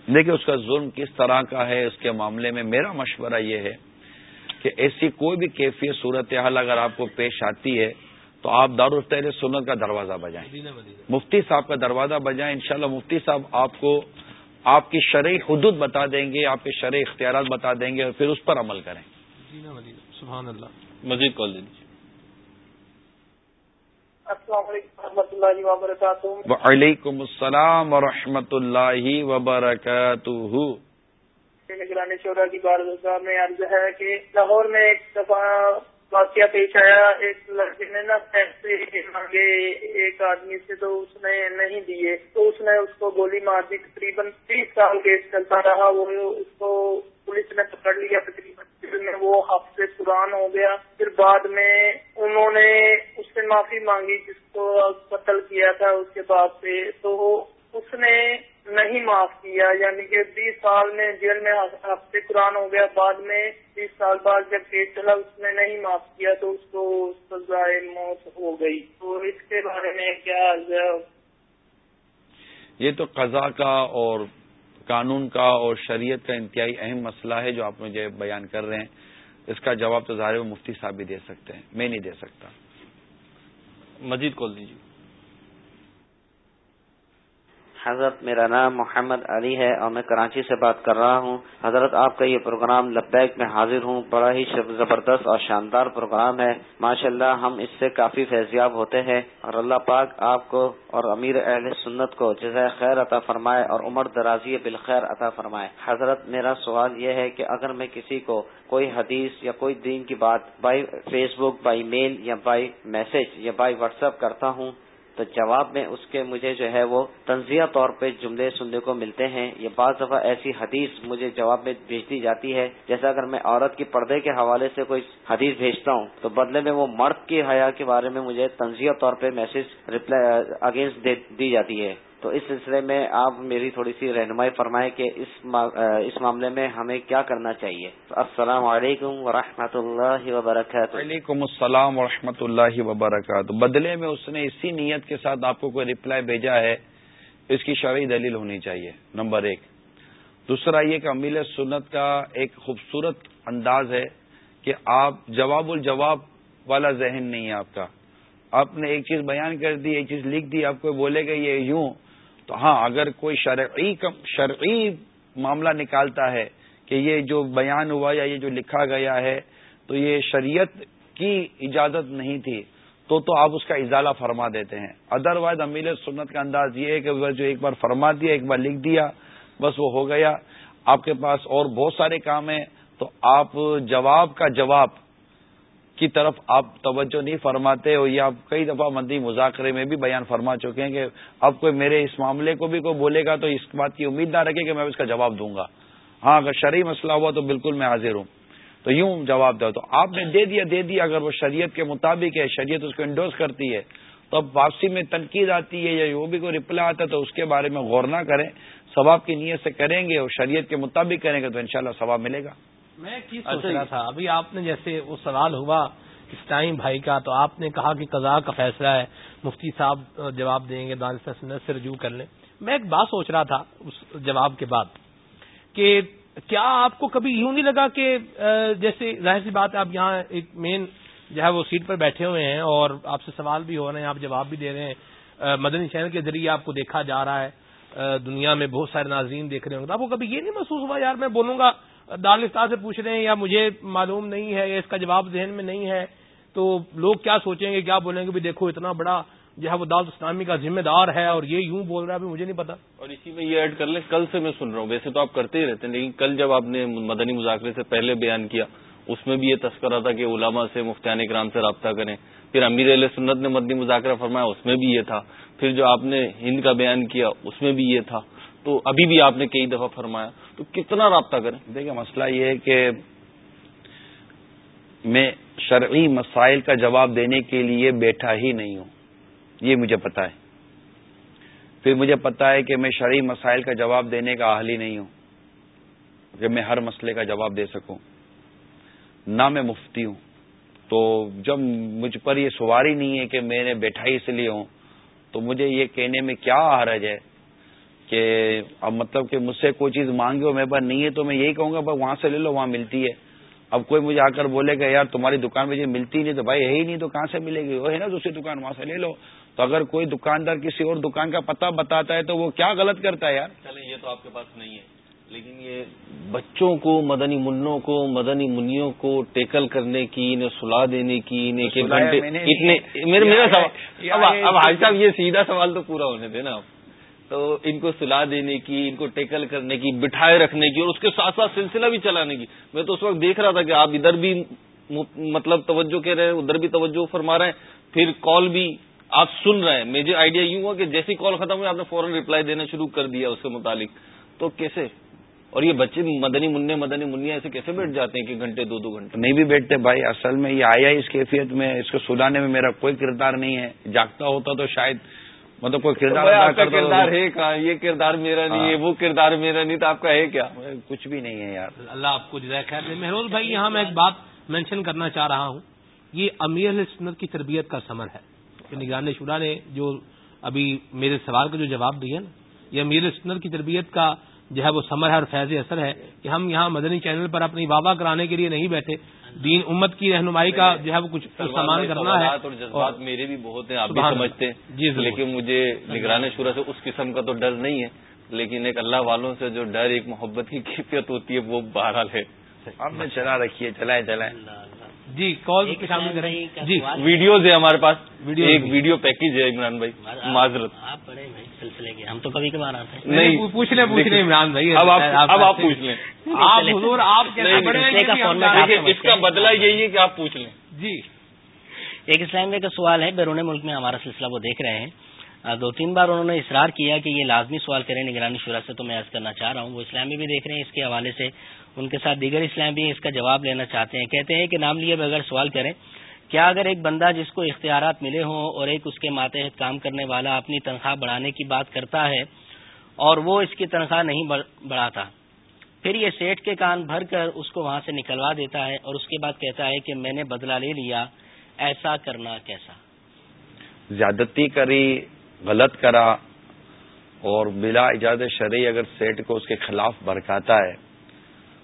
دیکھیے، اس کا ظلم کس طرح کا ہے، اس کے معاملے میں میرا مشورہ یہ ہے کہ ایسی کوئی بھی کیفیت صورتحال اگر آپ کو پیش آتی ہے تو آپ دارالفت سنت کا دروازہ بجائیں۔ مفتی صاحب کا دروازہ بجائیں۔ انشاءاللہ مفتی صاحب آپ کو آپ کی شرعی حدود بتا دیں گے آپ کے شرعی اختیارات بتا دیں گے اور پھر اس پر عمل کریں۔ سبحان اللہ۔ مزید کال دیجیے۔ السلام علیکم و رحمۃ اللہ وبرکاتہ۔ وعلیکم السلام و رحمۃ اللہ وبرکاتہ۔ نگرانی شعرا کی بار میں عرض ہے کہ لاہور میں ایک دفعہ واقعہ پیش آیا، ایک لڑکے نے نا پیسے مانگے، ایک آدمی سے تو اس نے نہیں دیے۔ تو اس نے اس کو گولی مار دی، تقریباً تیس سال کیس چلتا رہا۔ وہ اس کو پولیس نے پکڑ لیا، تقریباً میں وہ ہفتے قرآن ہو گیا۔ پھر بعد میں انہوں نے اس سے معافی مانگی، جس کو قتل کیا تھا اس کے بعد سے۔ تو اس نے نہیں معاف کیا یعنی کہ بیس سال میں جیل میں ہفتے قرآن ہو گیا بعد میں بیس سال بعد جب کیس چلا اس نے نہیں معاف کیا تو اس کو سزائے موت ہو گئی۔ تو اس کے بارے میں کیا یہ تو قضا کا اور قانون کا اور شریعت کا انتہائی اہم مسئلہ ہے جو آپ مجھے بیان کر رہے ہیں۔ اس کا جواب تو ظاہر مفتی صاحب بھی دے سکتے ہیں میں نہیں دے سکتا۔ مزید کال دیجیے۔ حضرت میرا نام محمد علی ہے اور میں کراچی سے بات کر رہا ہوں۔ حضرت، آپ کا یہ پروگرام لبیک میں حاضر ہوں۔ بڑا ہی زبردست اور شاندار پروگرام ہے۔ ماشاء اللہ ہم اس سے کافی فیضیاب ہوتے ہیں اور اللہ پاک آپ کو اور امیر اہل سنت کو جزائے خیر عطا فرمائے اور عمر درازی بالخیر عطا فرمائے۔ حضرت، میرا سوال یہ ہے کہ اگر میں کسی کو کوئی حدیث یا کوئی دین کی بات by Facebook, by mail یا بائی میسج یا بائی واٹس ایپ کرتا ہوں تو جواب میں اس کے مجھے جو ہے وہ تنزیہ طور پہ جملے سننے کو ملتے ہیں۔ یہ بعض دفعہ ایسی حدیث مجھے جواب میں بھیج دی جاتی ہے۔ جیسا اگر میں عورت کی پردے کے حوالے سے کوئی حدیث بھیجتا ہوں، تو بدلے میں وہ مرد کی حیا کے بارے میں مجھے تنزیہ طور پہ میسج ریپلائی اگینسٹ دی جاتی ہے۔ تو اس سلسلے میں آپ میری تھوڑی سی رہنمائی فرمائیں کہ اس اس معاملے میں ہمیں کیا کرنا چاہیے؟ السلام علیکم ورحمۃ اللہ وبرکاتہ۔ وعلیکم السلام و اللہ وبرکاتہ۔ بدلے میں اس نے اسی نیت کے ساتھ آپ کو کوئی ریپلائی بھیجا ہے، اس کی شرعی دلیل ہونی چاہیے، نمبر ایک۔ دوسرا یہ کہ امیل سنت کا ایک خوبصورت انداز ہے کہ آپ جواب الجواب والا ذہن نہیں ہے آپ کا۔ آپ نے ایک چیز بیان کر دی، ایک چیز لکھ دی، آپ کو بولے گا یہ یوں تو ہاں اگر کوئی شرعی شرعی معاملہ نکالتا ہے کہ یہ جو بیان ہوا یا یہ جو لکھا گیا ہے، تو یہ شریعت کی اجازت نہیں تھی، تو تو آپ اس کا ازالہ فرما دیتے ہیں۔ ادر وائز امیل سنت کا انداز یہ ہے کہ جو ایک بار فرما دیا، ایک بار لکھ دیا، بس وہ ہو گیا۔ آپ کے پاس اور بہت سارے کام ہیں، تو آپ جواب کا جواب کی طرف آپ توجہ نہیں فرماتے اور یہ آپ کئی دفعہ مندی مذاکرے میں بھی بیان فرما چکے ہیں کہ اب کوئی میرے اس معاملے کو بھی کوئی بولے گا تو اس بات کی امید نہ رکھے کہ میں اس کا جواب دوں گا۔ ہاں اگر شرعی مسئلہ ہوا تو بالکل میں حاضر ہوں۔ تو یوں جواب دو۔ تو آپ نے دے دیا دے دیا۔ اگر وہ شریعت کے مطابق ہے، شریعت اس کو انڈوز کرتی ہے، تو اب واپسی میں تنقید آتی ہے یا وہ بھی کوئی رپلائی آتا ہے تو اس کے بارے میں غور نہ کریں۔ ثواب کی نیت سے کریں گے اور شریعت کے مطابق کریں گے تو انشاءاللہ شاء ثواب ملے گا۔ میں سوچ رہا تھا؟ ابھی آپ نے جیسے وہ سوال ہوا اس ٹائم بھائی کا تو آپ نے کہا کہ قضاء کا فیصلہ ہے مفتی صاحب جواب دیں گے دانش سنت سے رجوع کر لیں۔ میں ایک بات سوچ رہا تھا اس جواب کے بعد کہ کیا آپ کو کبھی یوں نہیں لگا کہ جیسے ظاہر سی بات آپ یہاں ایک مین جو ہے وہ سیٹ پر بیٹھے ہوئے ہیں اور آپ سے سوال بھی ہو رہے ہیں آپ جواب بھی دے رہے ہیں۔ مدنی چینل کے ذریعے آپ کو دیکھا جا رہا ہے۔ دنیا میں بہت سارے ناظرین دیکھ رہے ہوں گے۔ آپ کو کبھی یہ نہیں محسوس ہوا یار میں بولوں گا دارالفتہ سے پوچھ رہے ہیں یا مجھے معلوم نہیں ہے یا اس کا جواب ذہن میں نہیں ہے، تو لوگ کیا سوچیں گے، کیا بولیں گے؟ بھی دیکھو، اتنا بڑا جو ہے وہ دعوت اسلامی کا ذمہ دار ہے اور یہ یوں بول رہا ہے مجھے نہیں پتا۔ اور اسی میں یہ ایڈ کر لیں، کل سے میں سن رہا ہوں، ویسے تو آپ کرتے ہی رہتے ہیں، لیکن کل جب آپ نے مدنی مذاکرے سے پہلے بیان کیا، اس میں بھی یہ تذکرہ تھا کہ علماء سے، مفتیان اکرام سے رابطہ کریں۔ پھر امیر علیہ سنت نے مدنی مذاکرہ فرمایا، اس میں بھی یہ تھا۔ پھر جو آپ نے ہند کا بیان کیا، اس میں بھی یہ تھا۔ تو ابھی بھی آپ نے کئی دفعہ فرمایا۔ تو کتنا رابطہ کریں؟ دیکھیں، مسئلہ یہ ہے کہ میں شرعی مسائل کا جواب دینے کے لیے بیٹھا ہی نہیں ہوں۔ یہ مجھے پتا ہے۔ پھر مجھے پتا ہے کہ میں شرعی مسائل کا جواب دینے کا اہل ہی نہیں ہوں۔ کہ میں ہر مسئلے کا جواب دے سکوں۔ نہ میں مفتی ہوں۔ تو جب مجھ پر یہ سواری نہیں ہے کہ میں نے بیٹھا ہی اس لیے ہوں، تو مجھے یہ کہنے میں کیا حرج ہے؟ کہ اب مطلب کہ مجھ سے کوئی چیز مانگے ہو میرے پاس نہیں ہے تو میں یہی کہوں گا بھائی وہاں سے لے لو وہاں ملتی ہے۔ اب کوئی مجھے آ کر بولے گا یار تمہاری دکان میں ملتی نہیں تو بھائی ہے ہی نہیں تو کہاں سے ملے گی؟ وہ ہے نا دوسری دکان وہاں سے لے لو۔ تو اگر کوئی دکاندار کسی اور دکان کا پتہ بتاتا ہے تو وہ کیا غلط کرتا ہے یار؟ چلے یہ تو آپ کے پاس نہیں ہے۔ لیکن یہ بچوں کو مدنی منوں کو مدنی منوں کو ٹیکل کرنے کی انہیں سلا دینے کی انہیں اتنے میرا سوال اب حاج صاحب یہ سیدھا سوال تو پورا ہونے دے نا آپ تو ان کو سلا دینے کی، ان کو ٹیکل کرنے کی، بٹھائے رکھنے کی اور اس کے ساتھ ساتھ سلسلہ بھی چلانے کی۔ میں تو اس وقت دیکھ رہا تھا کہ آپ ادھر بھی مطلب توجہ کہہ رہے ہیں، ادھر بھی توجہ فرما رہے ہیں، پھر کال بھی آپ سن رہے ہیں۔ میجر آئیڈیا یوں ہوا کہ جیسی کال ختم ہوئی، آپ نے فوراً ریپلائی دینا شروع کر دیا اس کے متعلق۔ تو کیسے؟ اور یہ بچے مدنی منع، مدنی منیا، ایسے کیسے بیٹھ جاتے ہیں کہ گھنٹے، دو دو گھنٹے؟ نہیں بھی بیٹھتے بھائی، اصل میں یہ آیا اس کیفیت میں، اس کو سلانے میں میرا کوئی کردار نہیں ہے۔ جاگتا ہوتا تو شاید مطلب کوئی کردار کردار ہے کہاں؟ یہ کردار میرا نہیں ہے ہاں۔ وہ کردار میرا نہیں تو آپ کا ہے کیا؟ کچھ بھی نہیں ہے یار۔ اللہ آپ کو جزائے خیر محروز بھائی یہاں میں ایک بات مینشن کرنا چاہ رہا ہوں۔ یہ امیر سنت کی تربیت کا سمر ہے۔ نگران شورا نے جو ابھی میرے سوال کا جو جواب دیا نا یہ امیر سنت کی تربیت کا جو ہے وہ سمر ہے اور فیض اثر ہے کہ ہم یہاں مدنی چینل پر اپنی واہ کرانے کے لیے نہیں بیٹھے۔ دین امت کی رہنمائی کا جو ہے وہ کچھ سامان کرنا ہے۔ اور جذبات میرے بھی بہت ہیں آپ بھی سمجھتے ہیں۔ جی لیکن مجھے نگران شورا سے اس قسم کا تو ڈر نہیں ہے لیکن ایک اللہ والوں سے جو ڈر ایک محبت کی کیفیت ہوتی ہے وہ بہرحال ہے۔ آپ نے چلا رکھیے چلائے چلائے جی کال شامل کریں۔ جی ویڈیوز ہے ہمارے پاس۔ ایک ویڈیو پیکج ہے عمران بھائی معذرت۔ آپ بڑے سلسلے کے ہم تو کبھی کبھار آتے ہیں۔ نہیں پوچھ لیں پوچھ لیں عمران بھائی اب آپ پوچھ لیں۔ آپ حضور آپ اس کا بدلہ یہی ہے کہ آپ پوچھ لیں۔ جی۔ ایک اسلام کا سوال ہے بیرون ملک میں ہمارا سلسلہ وہ دیکھ رہے ہیں۔ دو تین بار انہوں نے اصرار کیا کہ یہ لازمی سوال کریں، نگرانی شورا سے تو میں عرض کرنا چاہ رہا ہوں۔ وہ اسلامی بھی دیکھ رہے ہیں، اس کے حوالے سے ان کے ساتھ دیگر اسلام بھی اس کا جواب لینا چاہتے ہیں۔ کہتے ہیں کہ نام لیے بغیر سوال کریں، کیا اگر ایک بندہ جس کو اختیارات ملے ہوں اور ایک اس کے ماتحت کام کرنے والا اپنی تنخواہ بڑھانے کی بات کرتا ہے اور وہ اس کی تنخواہ نہیں بڑھاتا، پھر یہ سیٹ کے کان بھر کر اس کو وہاں سے نکلوا دیتا ہے اور اس کے بعد کہتا ہے کہ میں نے بدلہ لے لیا، ایسا کرنا کیسا؟ زیادتی کری غلط کرا اور بلا اجازت شرعی اگر سیٹ کو اس کے خلاف برکاتا ہے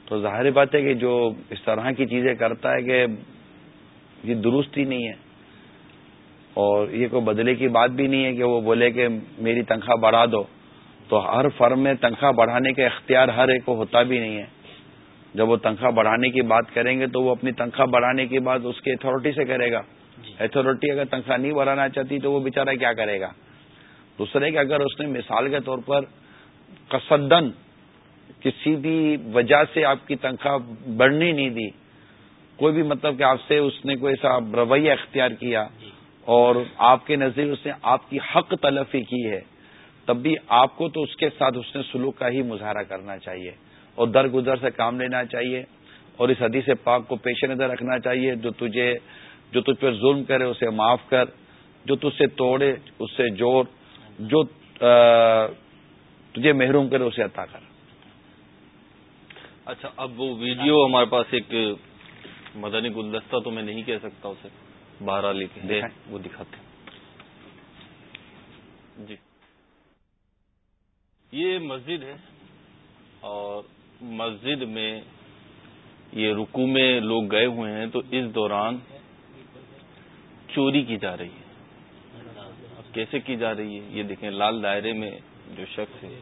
تو ظاہر بات ہے کہ جو اس طرح کی چیزیں کرتا ہے کہ یہ درست ہی نہیں ہے۔ اور یہ کوئی بدلے کی بات بھی نہیں ہے کہ وہ بولے کہ میری تنخواہ بڑھا دو۔ تو ہر فرم میں تنخواہ بڑھانے کا اختیار ہر ایک کو ہوتا بھی نہیں ہے۔ جب وہ تنخواہ بڑھانے کی بات کریں گے تو وہ اپنی تنخواہ بڑھانے کی بات اس کی اتھارٹی سے کرے گا۔ اتھارٹی جی۔ اگر تنخواہ نہیں بڑھانا چاہتی تو وہ بےچارا کیا کرے گا؟ دوسرے کہ اگر اس نے مثال کے طور پر قصدن کسی بھی وجہ سے آپ کی تنخواہ بڑھنی نہیں دی، کوئی بھی مطلب کہ آپ سے اس نے کوئی ایسا رویہ اختیار کیا اور آپ کے نظر اس نے آپ کی حق تلفی کی ہے، تب بھی آپ کو تو اس کے ساتھ اس نے سلوک کا ہی مظاہرہ کرنا چاہیے اور درگزر سے کام لینا چاہیے اور اس حدیث پاک کو پیش نظر رکھنا چاہیے، جو تجھے، جو تجھ پر ظلم کرے اسے معاف کر، جو تجھ سے توڑے اس سے جوڑ جو تجھے محروم کرے اسے عطا کر۔ اچھا اب وہ ویڈیو ہمارے پاس ایک مدنی گلدستہ تو میں نہیں کہہ سکتا اسے باہر لے کے۔ وہ دکھاتے جی۔ یہ مسجد ہے اور مسجد میں یہ رکو میں لوگ گئے ہوئے ہیں تو اس دوران چوری کی جا رہی ہے۔ کیسے کی جا رہی ہے؟ یہ دیکھیں، لال دائرے میں جو شخص ہے۔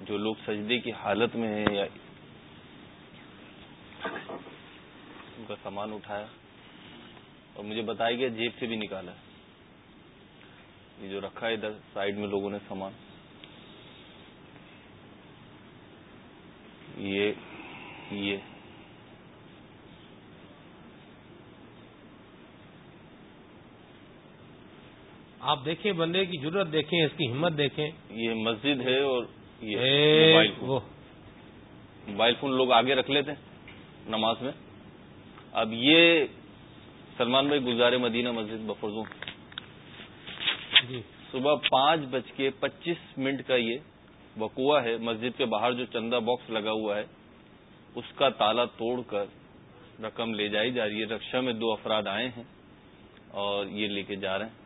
جو لوگ سجدے کی حالت میں ہیں یا ان کا سامان اٹھایا اور مجھے بتایا گیا جیب سے بھی نکالا۔ یہ جو رکھا ہے، ادھر سائڈ میں لوگوں نے سامان۔ یہ یہ۔ آپ دیکھیں بندے کی ضرورت دیکھیں اس کی ہمت دیکھیں۔ یہ مسجد ہے اور یہ موبائل فون۔ لوگ آگے رکھ لیتے نماز میں۔ اب یہ سلمان بھائی گزارے مدینہ مسجد بفرزوں جی۔ صبح پانچ بج کے پچیس منٹ کا یہ وقوع ہے۔ مسجد کے باہر جو چندہ باکس لگا ہوا ہے اس کا تالا توڑ کر رقم لے جائی جا رہی ہے۔ رکشا میں دو افراد آئے ہیں اور یہ لے کے جا رہے ہیں۔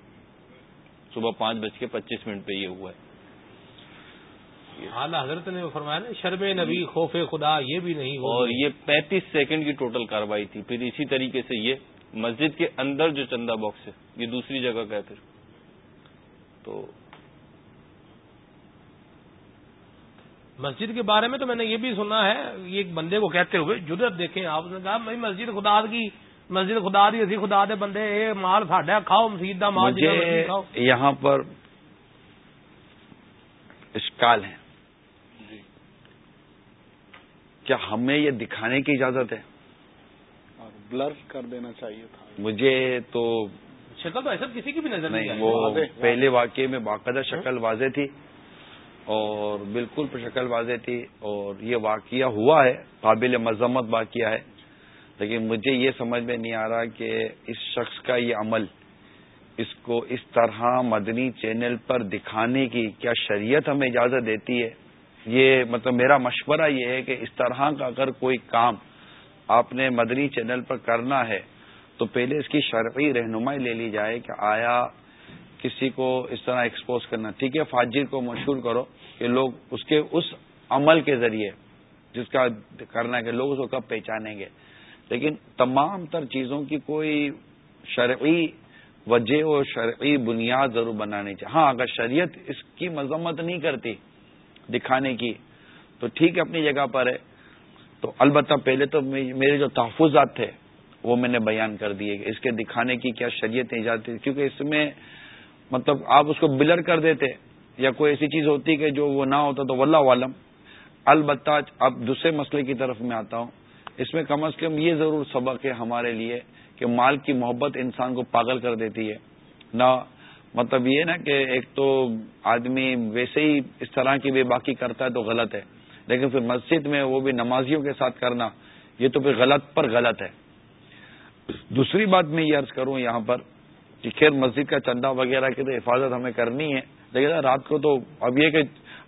صبح پانچ بج کے پچیس منٹ پہ یہ ہوا ہے۔ اعلیٰ حضرت نے فرمایا نا شرم نبی خوف خدا یہ بھی نہیں اور یہ پینتیس سیکنڈ کی ٹوٹل کاروائی تھی۔ پھر اسی طریقے سے یہ مسجد کے اندر جو چندہ باکس ہے یہ دوسری جگہ کا ہے پھر۔ تو مسجد کے بارے میں تو میں نے یہ بھی سنا ہے یہ ایک بندے کو کہتے ہوئے جدت دیکھیں آپ نے کہا میں مسجد خدا کی مسجد خدا دی اسی خدا دے بندے اے مال ساڈا کھاؤ مسجد دا مال یہاں پر اشکال ہے جی۔ کیا ہمیں یہ دکھانے کی اجازت ہے؟ بلر کر دینا چاہیے تھا۔ مجھے تو شکل تو ایسا کسی کی بھی نظر نہیں وہ پہلے واقعے میں باقاعدہ شکل واضح تھی اور بالکل شکل واضح تھی اور یہ واقعہ ہوا ہے قابل مذمت واقعہ ہے۔ لیکن مجھے یہ سمجھ میں نہیں آ رہا کہ اس شخص کا یہ عمل اس کو اس طرح مدنی چینل پر دکھانے کی کیا شریعت ہمیں اجازت دیتی ہے؟ یہ مطلب میرا مشورہ یہ ہے کہ اس طرح کا اگر کوئی کام آپ نے مدنی چینل پر کرنا ہے، تو پہلے اس کی شرعی رہنمائی لے لی جائے کہ آیا کسی کو اس طرح ایکسپوز کرنا۔ ٹھیک ہے، فاجر کو مشہور کرو کہ لوگ اس کے، اس عمل کے ذریعے جس کا کرنا ہے کہ لوگ اس کو کب پہچانیں گے۔ لیکن تمام تر چیزوں کی کوئی شرعی وجہ اور شرعی بنیاد ضرور بنانی چاہیے۔ ہاں اگر شریعت اس کی مذمت نہیں کرتی دکھانے کی، تو ٹھیک ہے، اپنی جگہ پر ہے۔ تو البتہ پہلے تو میرے جو تحفظات تھے، وہ میں نے بیان کر دیے کہ اس کے دکھانے کی کیا شریعت ایجاد تھی کیونکہ اس میں مطلب آپ اس کو بلر کر دیتے یا کوئی ایسی چیز ہوتی کہ جو وہ نہ ہوتا تو واللہ عالم البتہ اب دوسرے مسئلے کی طرف میں آتا ہوں۔ اس میں کم از کم یہ ضرور سبق ہے ہمارے لیے کہ مال کی محبت انسان کو پاگل کر دیتی ہے۔ نہ مطلب یہ نا کہ ایک تو آدمی ویسے ہی اس طرح کی بے باقی کرتا ہے تو غلط ہے۔ لیکن پھر مسجد میں وہ بھی نمازیوں کے ساتھ کرنا، یہ تو پھر غلط پر غلط ہے۔ دوسری بات میں یہ عرض کروں یہاں پر کہ خیر مسجد کا چندہ وغیرہ کی تو حفاظت ہمیں کرنی ہے، لیکن رات کو تو اب یہ کہ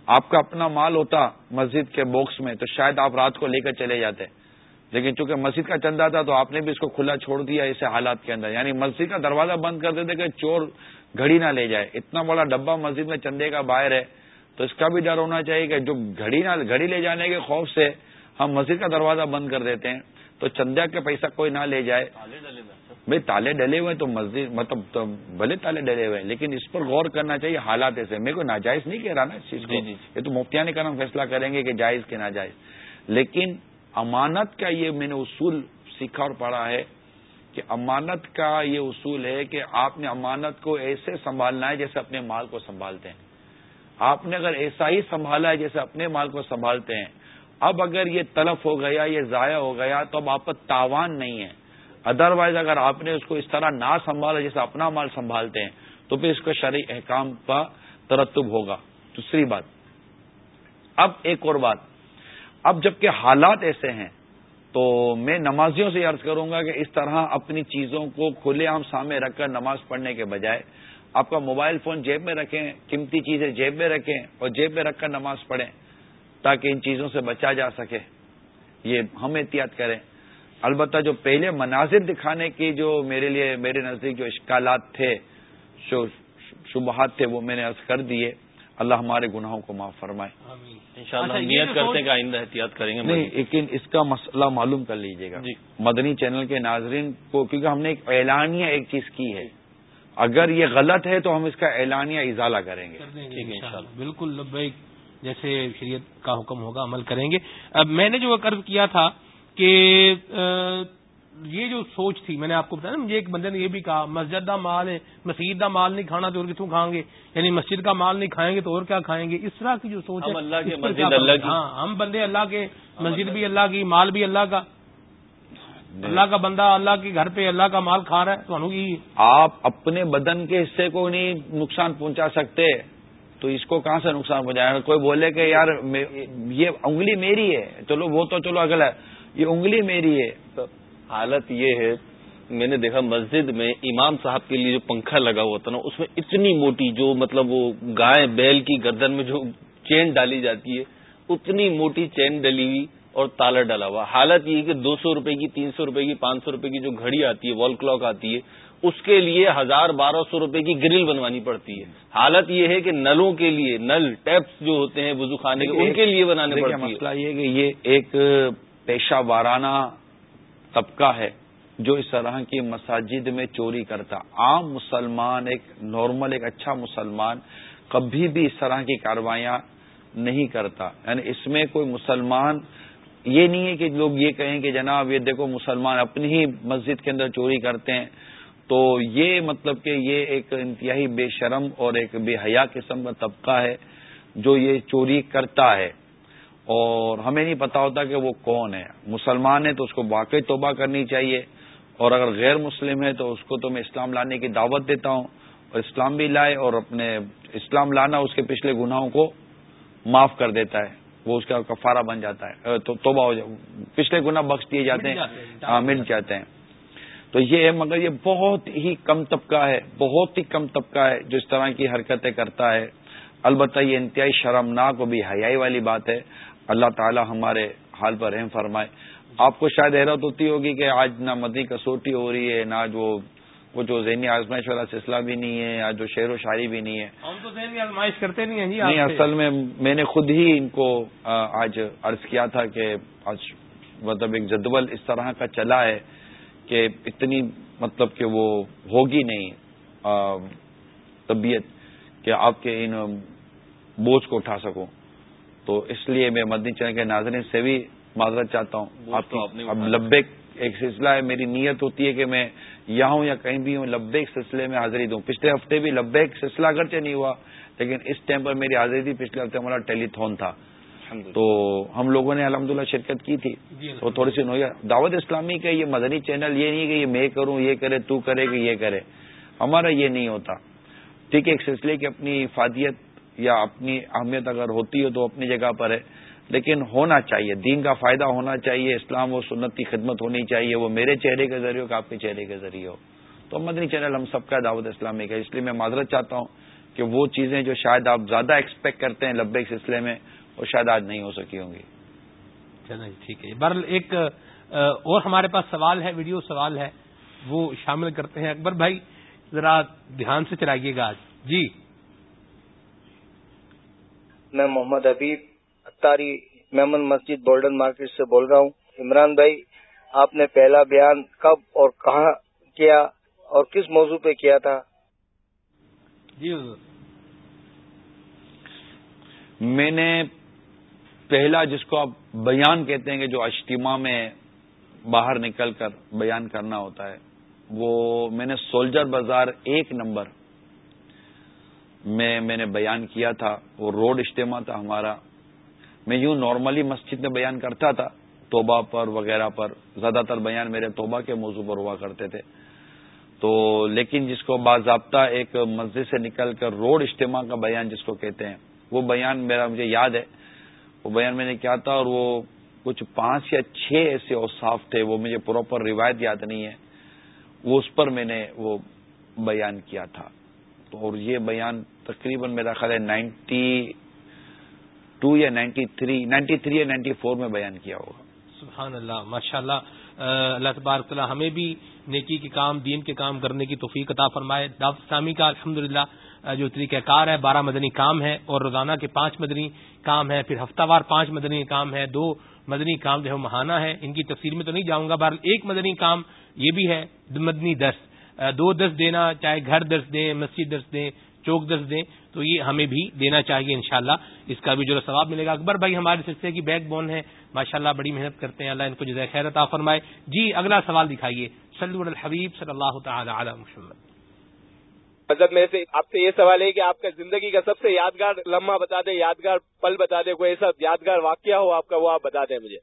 آپ کا اپنا مال ہوتا مسجد کے باکس میں تو شاید آپ رات کو لے کر چلے جاتے۔ ہیں لیکن چونکہ مسجد کا چندہ تھا تو آپ نے بھی اس کو کھلا چھوڑ دیا اسے حالات کے اندر۔ یعنی مسجد کا دروازہ بند کر دیتے کہ چور گھڑی نہ لے جائے۔ اتنا بڑا ڈبہ مسجد میں چندے کا باہر ہے تو اس کا بھی ڈر ہونا چاہیے کہ جو گھڑی نہ گھڑی لے جانے کے خوف سے ہم مسجد کا دروازہ بند کر دیتے ہیں تو چندیا کے پیسہ کوئی نہ لے جائے۔ بھائی تالے ڈلے ہوئے تو مسجد مطلب بھلے تالے ڈلے ہوئے لیکن اس پر غور کرنا چاہیے حالات ایسے۔ میرے کو ناجائز نہیں کہہ رہا نا اس چیز کو۔ جی، جی۔ یہ تو مفتیان نام فیصلہ کریں گے کہ جائز کے ناجائز۔ لیکن امانت کا یہ میں نے اصول سیکھا اور پڑھا ہے کہ امانت کا یہ اصول ہے کہ آپ نے امانت کو ایسے سنبھالنا ہے جیسے اپنے مال کو سنبھالتے ہیں۔ آپ نے اگر ایسا ہی سنبھالا ہے جیسے اپنے مال کو سنبھالتے ہیں۔ اب اگر یہ تلف ہو گیا، یہ ضائع ہو گیا تو اب آپ پر تاوان نہیں ہے۔ ادروائز اگر آپ نے اس کو اس طرح نہ سنبھالا جیسے اپنا مال سنبھالتے ہیں، تو پھر اس کا شرعی احکام کا ترتب ہوگا۔ دوسری بات۔ اب ایک اور بات۔ اب جبکہ حالات ایسے ہیں، تو میں نمازیوں سے عرض کروں گا کہ اس طرح اپنی چیزوں کو کھلے عام سامنے رکھ کر نماز پڑھنے کے بجائے آپ کا موبائل فون جیب میں رکھیں، قیمتی چیزیں جیب میں رکھیں اور جیب میں رکھ کر نماز پڑھیں تاکہ ان چیزوں سے بچا جا سکے۔ یہ ہم احتیاط کریں۔ البتہ جو پہلے مناظر دکھانے کی جو میرے لیے، میرے نزدیک جو اشکالات تھے جو شبہات تھے، وہ میں نے عرض کر دیے۔ اللہ ہمارے گناہوں کو معاف فرمائے۔ اچھا، نیت کرتے کہ آئندہ احتیاط کریں گے نہیں لیکن اس کا مسئلہ معلوم کر لیجیے گا۔ جی۔ مدنی چینل کے ناظرین کو کیونکہ ہم نے ایک اعلانیہ ایک چیز کی ہے۔ اگر یہ غلط ہے تو ہم اس کا اعلانیہ اضالہ کریں گے۔ بالکل جیسے شریعت کا حکم ہوگا عمل کریں گے۔ اب میں نے جو قرض کیا تھا کہ یہ جو سوچ تھی میں نے آپ کو بتایا مجھے ایک بندے نے یہ بھی کہا مسجد کا مال ہے مسجد کا مال نہیں کھانا تو اور کتوں کھائیں گے؟ یعنی مسجد کا مال نہیں کھائیں گے تو اور کیا کھائیں گے؟ اس طرح کی جو سوچ ہے ہاں ہم بندے اللہ کے مسجد بھی اللہ کی مال بھی اللہ کا۔ اللہ کا بندہ اللہ کے گھر پہ اللہ کا مال کھا رہا ہے تو آپ اپنے بدن کے حصے کو نہیں نقصان پہنچا سکتے تو اس کو کہاں سے نقصان پہنچائے گا کوئی بولے کہ یار یہ انگلی میری ہے چلو وہ تو چلو اگلا یہ انگلی میری ہے حالت یہ ہے میں نے دیکھا مسجد میں امام صاحب کے لیے جو پنکھا لگا ہوا تھا نا اس میں اتنی موٹی جو مطلب وہ گائے بیل کی گردن میں جو چین ڈالی جاتی ہے اتنی موٹی چین ڈلی ہوئی اور تالا ڈالا ہوا۔ حالت یہ کہ دو سو روپے کی تین سو روپے کی پانچ سو روپے کی جو گھڑی آتی ہے وال کلاک آتی ہے اس کے لیے ہزار بارہ سو روپے کی گرل بنوانی پڑتی ہے۔ حالت یہ ہے کہ نلوں کے لیے نل ٹیپس جو ہوتے ہیں وزو خانے کے ان کے لیے بنانے پڑتے ہیں مسئلہ یہ کہ یہ ایک پیشہ وارانہ طبقہ ہے جو اس طرح کی مساجد میں چوری کرتا۔ عام مسلمان ایک نارمل ایک اچھا مسلمان کبھی بھی اس طرح کی کاروائیاں نہیں کرتا۔ یعنی اس میں کوئی مسلمان، یہ نہیں ہے کہ لوگ یہ کہیں کہ جناب یہ دیکھو مسلمان اپنی ہی مسجد کے اندر چوری کرتے ہیں۔ تو یہ مطلب کہ یہ ایک انتہائی بے شرم اور ایک بے حیا قسم کا طبقہ ہے جو یہ چوری کرتا ہے۔ اور ہمیں نہیں پتا ہوتا کہ وہ کون ہے۔ مسلمان ہے تو اس کو واقعی توبہ کرنی چاہیے۔ اور اگر غیر مسلم ہے تو اس کو تو میں اسلام لانے کی دعوت دیتا ہوں۔ اور اسلام بھی لائے اور اپنے اسلام لانا اس کے پچھلے گناہوں کو معاف کر دیتا ہے۔ وہ اس کا کفارہ بن جاتا ہے۔ تو توبہ ہو جائے پچھلے گنا بخش دیے جاتے ہیں۔ ہاں مل جاتے ہیں۔ تو یہ ہے مگر یہ بہت ہی کم طبقہ ہے۔ بہت ہی کم طبقہ ہے جو اس طرح کی حرکتیں کرتا ہے۔ البتہ یہ انتہائی شرمناک اور بھی حیائی والی بات ہے۔ اللہ تعالی ہمارے حال پر رحم فرمائے۔ آپ کو شاید حیرت ہوتی ہوگی کہ آج نہ مدنی کسوٹی ہو رہی ہے نہ جو وہ جو ذہنی آزمائش والا سلسلہ بھی نہیں ہے یا جو شعر و شاعری بھی نہیں ہے۔ ہم تو ذہنی آزمائش کرتے نہیں ہیں جی نہیں اصل میں میں نے خود ہی ان کو آج عرض کیا تھا کہ آج مطلب ایک جدول اس طرح کا چلا ہے کہ اتنی مطلب کہ وہ ہوگی نہیں طبیعت کہ آپ کے ان بوجھ کو اٹھا سکوں۔ تو اس لیے میں مدنی چین کے ناظرین سے بھی معذرت چاہتا ہوں. آپ اب لبے ایک سلسلہ ہے میری نیت ہوتی ہے کہ میں یہاں ہوں یا کہیں بھی ہوں لبے سلسلے میں حاضری دوں۔ پچھلے ہفتے بھی لبے سلسلہ اگرچہ نہیں ہوا لیکن اس ٹائم پر میری حاضری تھی پچھلے ہفتے ہمارا ٹیلی تھون تھا۔ تو ہم لوگوں نے الحمدللہ شرکت کی تھی۔ جی، تو تھوڑی سی نویا دعوت اسلامی کا یہ مدنی چینل یہ نہیں کہ یہ میں کروں یہ کرے تو کرے کہ یہ کرے۔ ہمارا یہ نہیں ہوتا۔ ٹھیک ہے ایک سلسلے کی اپنی افادیت یا اپنی اہمیت اگر ہوتی ہے تو اپنی جگہ پر ہے، لیکن ہونا چاہیے، دین کا فائدہ ہونا چاہیے، اسلام و سنت کی خدمت ہونی چاہیے، وہ میرے چہرے کے ذریعے ہو کہ آپ کے چہرے کے ذریعے ہو۔ تو مدنی چینل ہم سب کا دعوت اسلامی کا اس لیے میں معذرت چاہتا ہوں کہ وہ چیزیں جو شاید آپ زیادہ ایکسپیکٹ کرتے ہیں لبے سلسلے میں، وہ شاید آج نہیں ہو سکی ہوں گی۔ جی، ٹھیک ہے۔ بہرحال ایک اور ہمارے پاس سوال ہے، ویڈیو سوال ہے، وہ شامل کرتے ہیں۔ اکبر بھائی، ذرا دھیان سے چلائیے گا آج۔ جی۔ میں محمد حبیب اتاری میمن مسجد گولڈن مارکیٹ سے بول رہا ہوں۔ عمران بھائی، آپ نے پہلا بیان کب اور کہاں کیا اور کس موضوع پہ کیا تھا؟ جی میں نے پہلا جس کو آپ بیان کہتے ہیں کہ جو اجتماع میں باہر نکل کر بیان کرنا ہوتا ہے، وہ میں نے سولجر بازار ایک نمبر میں میں نے بیان کیا تھا، وہ روڈ اجتماع تھا ہمارا۔ میں یوں نارملی مسجد میں بیان کرتا تھا، توبہ پر وغیرہ پر، زیادہ تر بیان میرے توبہ کے موضوع پر ہوا کرتے تھے۔ تو لیکن جس کو باضابطہ ایک مسجد سے نکل کر روڈ اجتماع کا بیان جس کو کہتے ہیں، وہ بیان میرا، مجھے یاد ہے۔ وہ بیان میں نے کیا تھا اور وہ کچھ پانچ یا چھ ایسے اوصاف تھے، وہ مجھے پراپر روایت یاد نہیں ہے۔ وہ اس پر میں نے وہ بیان کیا تھا۔ اور یہ بیان تقریباً میرا خیال ہے نائنٹی ٹو یا نائنٹی تھری نائنٹی تھری یا نائنٹی فور میں بیان کیا ہوگا۔ سبحان اللہ ماشاء اللہ اللہ تبارک تعالیٰ ہمیں بھی نیکی کے کام، دین کے کام کرنے کی توفیق عطا فرمائے۔ دعوت اسلامی کا الحمد جو طریقہ کار ہے، بارہ مدنی کام ہے اور روزانہ کے پانچ مدنی کام ہے پھر ہفتہ وار پانچ مدنی کام ہے دو مدنی کام جو ہے مہانہ ہے ان کی تفصیل میں تو نہیں جاؤں گا بہر ایک مدنی کام یہ بھی ہے، مدنی دس دو دس دینا چاہے گھر دس دیں مسجد دس دیں چوک دس دیں تو یہ ہمیں بھی دینا چاہیے انشاءاللہ۔ اس کا بھی جو ثواب ملے گا۔ اکبر بھائی ہمارے سلسلے کی بیک بون ہے۔ ماشاءاللہ بڑی محنت کرتے ہیں۔ اللہ ان کو جزائے خیر عطا فرمائے۔ جی اگلا سوال دکھائیے۔ سلو الحبیب صلی اللہ تعالی علی محمد۔ مطلب میرے سے آپ سے یہ سوال ہے کہ آپ کا زندگی کا سب سے یادگار لمحہ بتا دیں یادگار پل بتا دیں کوئی ایسا یادگار واقعہ ہو آپ کا وہ آپ بتا دیں مجھے۔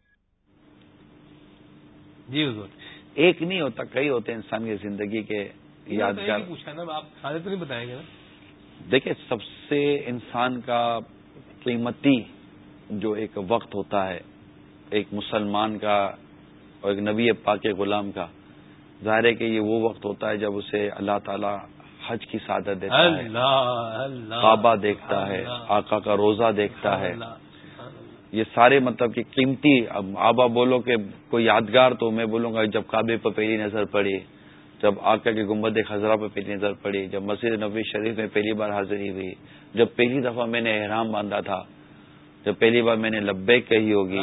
جی حضور۔ ایک نہیں ہوتا کئی ہوتے ہیں انسان کی زندگی کے یادگار۔ آپ تو نہیں بتائیں گے دیکھیں سب سے انسان کا قیمتی جو ایک وقت ہوتا ہے ایک مسلمان کا اور ایک نبی پاک غلام کا ظاہر ہے کہ یہ وہ وقت ہوتا ہے جب اسے اللہ تعالی حج کی سعادت دیتا ہے کعبہ دیکھتا ہے آقا کا روزہ دیکھتا ہے یہ سارے مطلب کہ قیمتی اب آبا بولو کہ کوئی یادگار تو میں بولوں گا جب کعبے پہ پہلی نظر پڑی جب آقا کے گمبد خزرہ پہ پہلی نظر پڑی جب مسجد نبی شریف میں پہلی بار حاضری ہوئی جب پہلی دفعہ میں نے احرام باندھا تھا جب پہلی بار میں نے لبے کہی ہوگی۔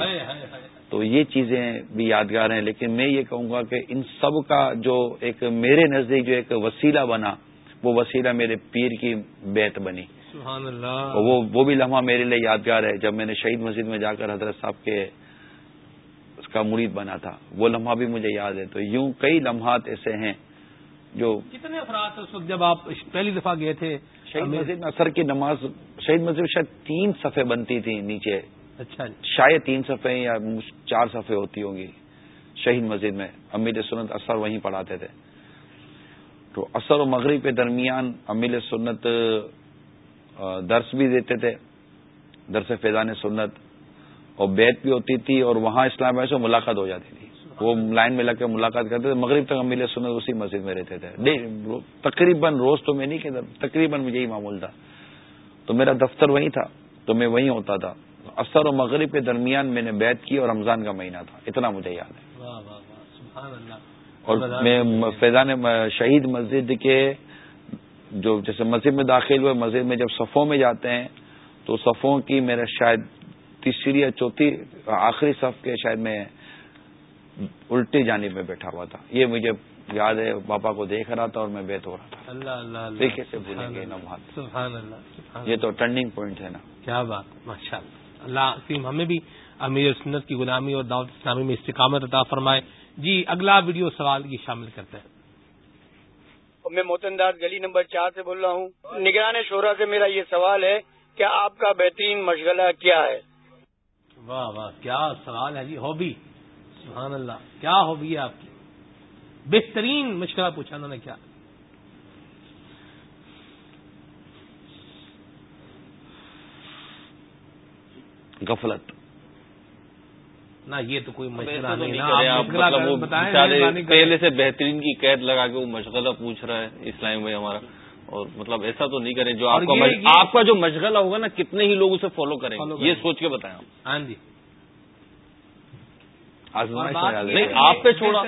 تو یہ چیزیں بھی یادگار ہیں لیکن میں یہ کہوں گا کہ ان سب کا جو ایک میرے نزدیک جو ایک وسیلہ بنا وہ وسیلہ میرے پیر کی بیت بنی۔ سبحان اللہ۔ وہ وہ بھی لمحہ میرے لیے یادگار ہے جب میں نے شہید مسجد میں جا کر حضرت صاحب کے اس کا مرید بنا تھا۔ وہ لمحہ بھی مجھے یاد ہے۔ تو یوں کئی لمحات ایسے ہیں جو کتنے افراد اس وقت جب آپ پہلی دفعہ گئے تھے؟ شہید مسجد میں اثر کی نماز شہید مسجد میں شاید تین صفحے بنتی تھی نیچے۔ اچھا۔ شاید تین صفحے یا چار صفحے ہوتی ہوں گی شہید مسجد میں۔ امیر سنت اثر وہیں پڑھاتے تھے۔ تو اثر و مغرب کے درمیان امیل سنت درس بھی دیتے تھے درس فیضان سنت اور بیت بھی ہوتی تھی اور وہاں اسلام آباد سے ملاقات ہو جاتی تھی۔ وہ لائن میں لگ کے ملاقات کرتے تھے مغرب تک امیل سنت اسی مسجد میں رہتے تھے۔ تقریباً روز تو میں نہیں کہتا تقریباً مجھے یہی معمول تھا۔ تو میرا دفتر وہیں تھا تو میں وہیں ہوتا تھا۔ اثر و مغرب کے درمیان میں نے بیت کی اور رمضان کا مہینہ تھا۔ اتنا مجھے یاد ہے۔ اور میں فیضان شہید مسجد کے جو جیسے مسجد میں داخل ہوئے مسجد میں جب صفوں میں جاتے ہیں تو صفوں کی میرا شاید تیسری یا چوتھی آخری صف کے شاید میں الٹی جانب میں بیٹھا ہوا تھا۔ یہ مجھے یاد ہے پاپا کو دیکھ رہا تھا اور میں بیت ہو رہا تھا۔ اللہ اللہ دیکھے سے بھولیں گے سبحان اللہ یہ تو ٹرننگ پوائنٹ ہے نا۔ کیا بات ماشاء اللہ۔ اللہ ہمیں بھی امیر سنت کی غلامی اور دعوت اسلامی میں استقامت عطا فرمائے۔ جی اگلا ویڈیو سوال یہ شامل کرتے ہیں میں موتن داس گلی نمبر چار سے بول رہا ہوں۔ نگران شورا سے میرا یہ سوال ہے کہ آپ کا بہترین مشغلہ کیا ہے؟ واہ واہ، کیا سوال ہے جی ہابی۔ سبحان اللہ، کیا ہابی ہے آپ کی؟ بہترین مشغلہ پوچھا انہوں نے کیا؟ غفلت۔ نہ یہ تو کوئی مشغلہ نہیں پہلے سے بہترین کی قید لگا کے وہ مشغلہ پوچھ رہا ہے اسلام بھائی ہمارا۔ اور مطلب ایسا تو نہیں کریں جو آپ کا آپ کا جو مشغلہ ہوگا نا کتنے ہی لوگ اسے فالو کریں گے۔ یہ سوچ کے بتائیں ہاں جی۔ آپ پہ چھوڑا۔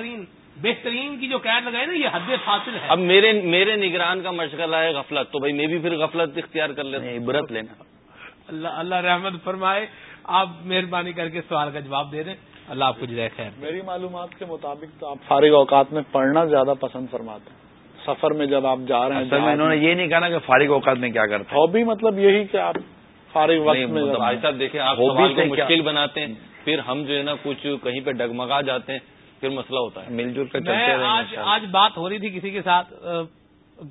بہترین کی جو قید لگائے نا یہ حد فاصل ہے۔ اب میرے میرے نگران کا مشغلہ ہے غفلت تو بھائی میں بھی پھر غفلت اختیار کر لیتا عبرت لینا۔ [laughs] اللہ اللہ رحمت فرمائے۔ آپ مہربانی کر کے سوال کا جواب دے دیں۔ اللہ آپ کو جائے خیر۔ میری معلومات کے مطابق تو آپ فارغ اوقات میں پڑھنا زیادہ پسند فرماتے ہیں۔ سفر میں جب آپ جا رہے ہیں انہوں نے یہ نہیں کہا کہ فارغ اوقات میں کیا کرتے ہابی مطلب یہی کہ آپ فارغ وقت میں بھائی صاحب دیکھیں آپ مشکل بناتے ہیں پھر ہم جو ہے نا کچھ کہیں پہ ڈگمگا جاتے ہیں پھر مسئلہ ہوتا ہے۔ مل جل کر آج بات ہو رہی تھی کسی کے ساتھ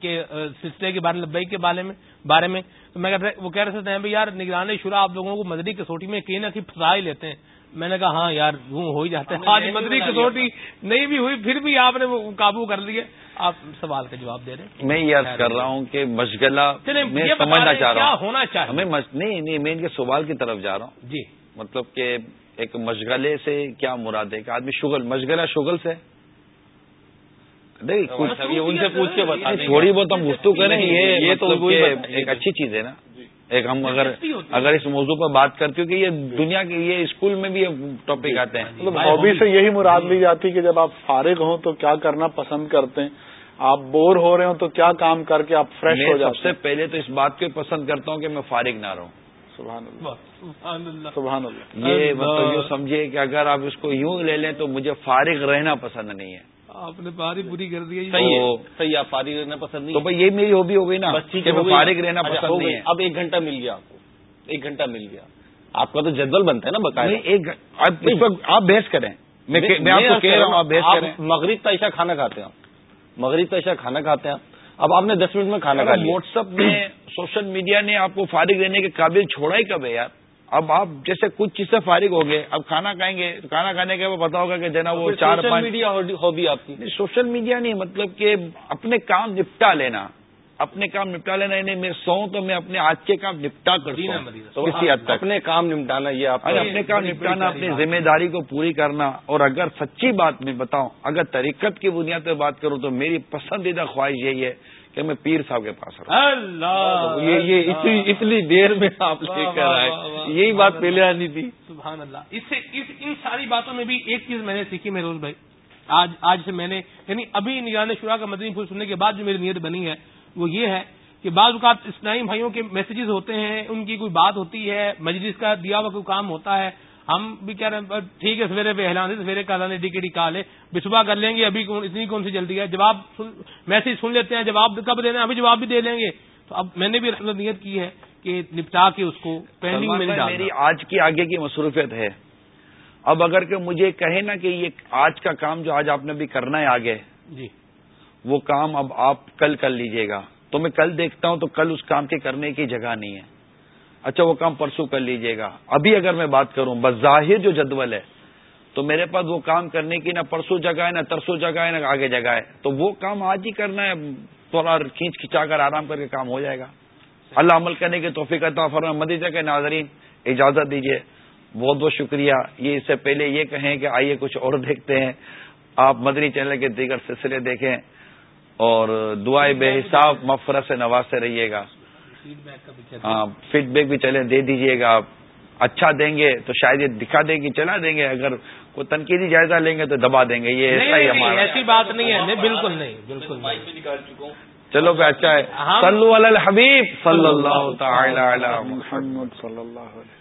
کے سلسلے کے بارے میں کے بارے میں بارے میں تو میں وہ کہہ رہے تھے یار نگران شرا آپ لوگوں کو مدری کسوٹی میں کہیں نہ کہیں پھنسا ہی لیتے ہیں۔ میں نے کہا ہاں یار وہ ہو ہی جاتے ہیں آج مدری کسوٹی نہیں بھی ہوئی پھر بھی آپ نے وہ قابو کر لیے آپ سوال کا جواب دے رہے ہیں۔ میں یہ عرض کر رہا ہوں کہ مشغلہ میں سمجھنا چاہ رہا ہوں۔ ہونا چاہیے؟ نہیں نہیں میں ان کے سوال کی طرف جا رہا ہوں۔ جی۔ مطلب کہ ایک مشغلے سے کیا مراد ہے؟ کہ آدمی شغل مشغلہ شغل سے۔ ان سے پوچھ کے بتا تھوڑی بہت ہم گفتگو کریں یہ تو مطلب ایک اچھی چیز ہے نا۔ ایک ہم اگر اگر اس موضوع پر بات کرتے ہو کہ یہ دنیا کے یہ اسکول میں بھی ٹاپک آتے ہیں۔ مطلب ہابی سے یہی مراد لی جاتی کہ جب آپ فارغ ہوں تو کیا کرنا پسند کرتے ہیں؟ آپ بور ہو رہے ہوں تو کیا کام کر کے آپ فریش ہو سب سے پہلے تو اس بات کو پسند کرتا ہوں کہ میں فارغ نہ رہوں۔ سبحان اللہ۔ سبحان اللہ۔ یہ مطلب یوں سمجھے کہ اگر آپ اس کو یوں لے لیں تو مجھے فارغ رہنا پسند نہیں ہے۔ آپ نے پاری پوری کر دی صحیح آپ فارغ رہنا پسند نہیں تو بھائی یہ میری ہابی ہو گئی نا فارغ رہنا اچھا، پسند نہیں ہے۔ اب ایک گھنٹہ مل گیا آپ کو۔ ایک گھنٹہ مل گیا۔ آپ کا تو جدول بنتا ہے نا بقایا آپ بحث کریں۔ میں آپ کہہ رہا ہوں آپ بحث کریں۔ مغرب کا عشاء کھانا کھاتے ہیں مغرب کا عشاء کھانا کھاتے ہیں۔ اب آپ نے دس منٹ میں کھانا کھا واٹس ایپ میں [clears throat] سوشل میڈیا نے آپ کو فارغ رہنے کے قابل چھوڑا ہی کب ہے یار؟ اب آپ جیسے کچھ چیز سے فارغ ہو گئے اب کھانا کھائیں گے کھانا کھانے کے بعد پتا ہوگا کہ جنا وہ چار سوشل میڈیا ہابی آپ کی۔ سوشل میڈیا نہیں مطلب کہ اپنے کام نپٹا لینا۔ اپنے کام نپٹا لینا یعنی میں سو تو میں اپنے آج کے کام نپٹا کر کسی حد تک۔ اپنے کام نپٹانا یہ آپ اپنے کام نپٹانا اپنی ذمہ داری کو پوری کرنا۔ اور اگر سچی بات میں بتاؤں اگر طریقت کی بنیاد پہ بات کروں تو میری پسندیدہ خواہش یہی ہے کہ میں پیر صاحب کے پاس اللہ! یہ اتنی دیر میں آپ لے کر آئے۔ یہی بات پہلے آنی تھی۔ سبحان اللہ! اس سے ان ساری باتوں میں بھی ایک چیز میں نے سیکھی روز بھائی۔ آج آج سے میں نے یعنی ابھی نگران شورا کا مدنی پھول سننے کے بعد جو میری نیت بنی ہے وہ یہ ہے کہ بعض اوقات اسلامی بھائیوں کے میسیجز ہوتے ہیں ان کی کوئی بات ہوتی ہے مجلس کا دیا ہوا کوئی کام ہوتا ہے ہم بھی کہہ رہے ہیں ٹھیک ہے سویرے پہ اعلان سویرے کا ڈی کے ڈی کال ہے۔ بسبا کر لیں گے ابھی اتنی کون سی جلدی ہے؟ جواب میسج سن لیتے ہیں جواب کب دینا ابھی جواب بھی دے لیں گے۔ تو اب میں نے بھی نیت کی ہے کہ نپٹا کے اس کو پینڈنگ میں میری آج کی آگے کی مصروفیت ہے۔ اب اگر کہ مجھے کہے نا کہ یہ آج کا کام جو آج آپ نے بھی کرنا ہے آگے جی۔ وہ کام اب آپ کل کر لیجیے گا۔ تو میں کل دیکھتا ہوں تو کل اس کام کے کرنے کی جگہ نہیں ہے۔ اچھا وہ کام پرسوں کر لیجیے گا۔ ابھی اگر میں بات کروں بظاہر جو جدول ہے، تو میرے پاس وہ کام کرنے کی نہ پرسوں جگہ ہے، نہ ترسوں جگہ ہے، نہ آگے جگہ ہے۔ تو وہ کام آج ہی کرنا ہے، تھوڑا کھینچ کھینچا کر آرام کر کے کام ہو جائے گا۔ اللہ عمل کرنے کی توفیق فرما مدیجہ کے ناظرین، اجازت دیجیے بہت بہت شکریہ۔ یہ اس سے پہلے یہ کہیں کہ آئیے کچھ اور دیکھتے ہیں۔ آپ مدنی چینل کے دیگر سلسلے دیکھیں اور دعائیں بے حساب مفرت سے نوازتے رہیے گا۔ ہاں فیڈ بیک بھی چلے دے دیجیے گا آپ۔ اچھا دیں گے تو شاید یہ دکھا دیں گے چلا دیں گے۔ اگر کوئی تنقیدی جائزہ لیں گے تو دبا دیں گے۔ یہ ایسا ہی ہمارا۔ ایسی بات نہیں ہے۔ بالکل نہیں بالکل چلو پہ اچھا ہے۔ صلو علی الحبیب صلی اللہ تعالی علی محمد۔ صلی اللہ علیہ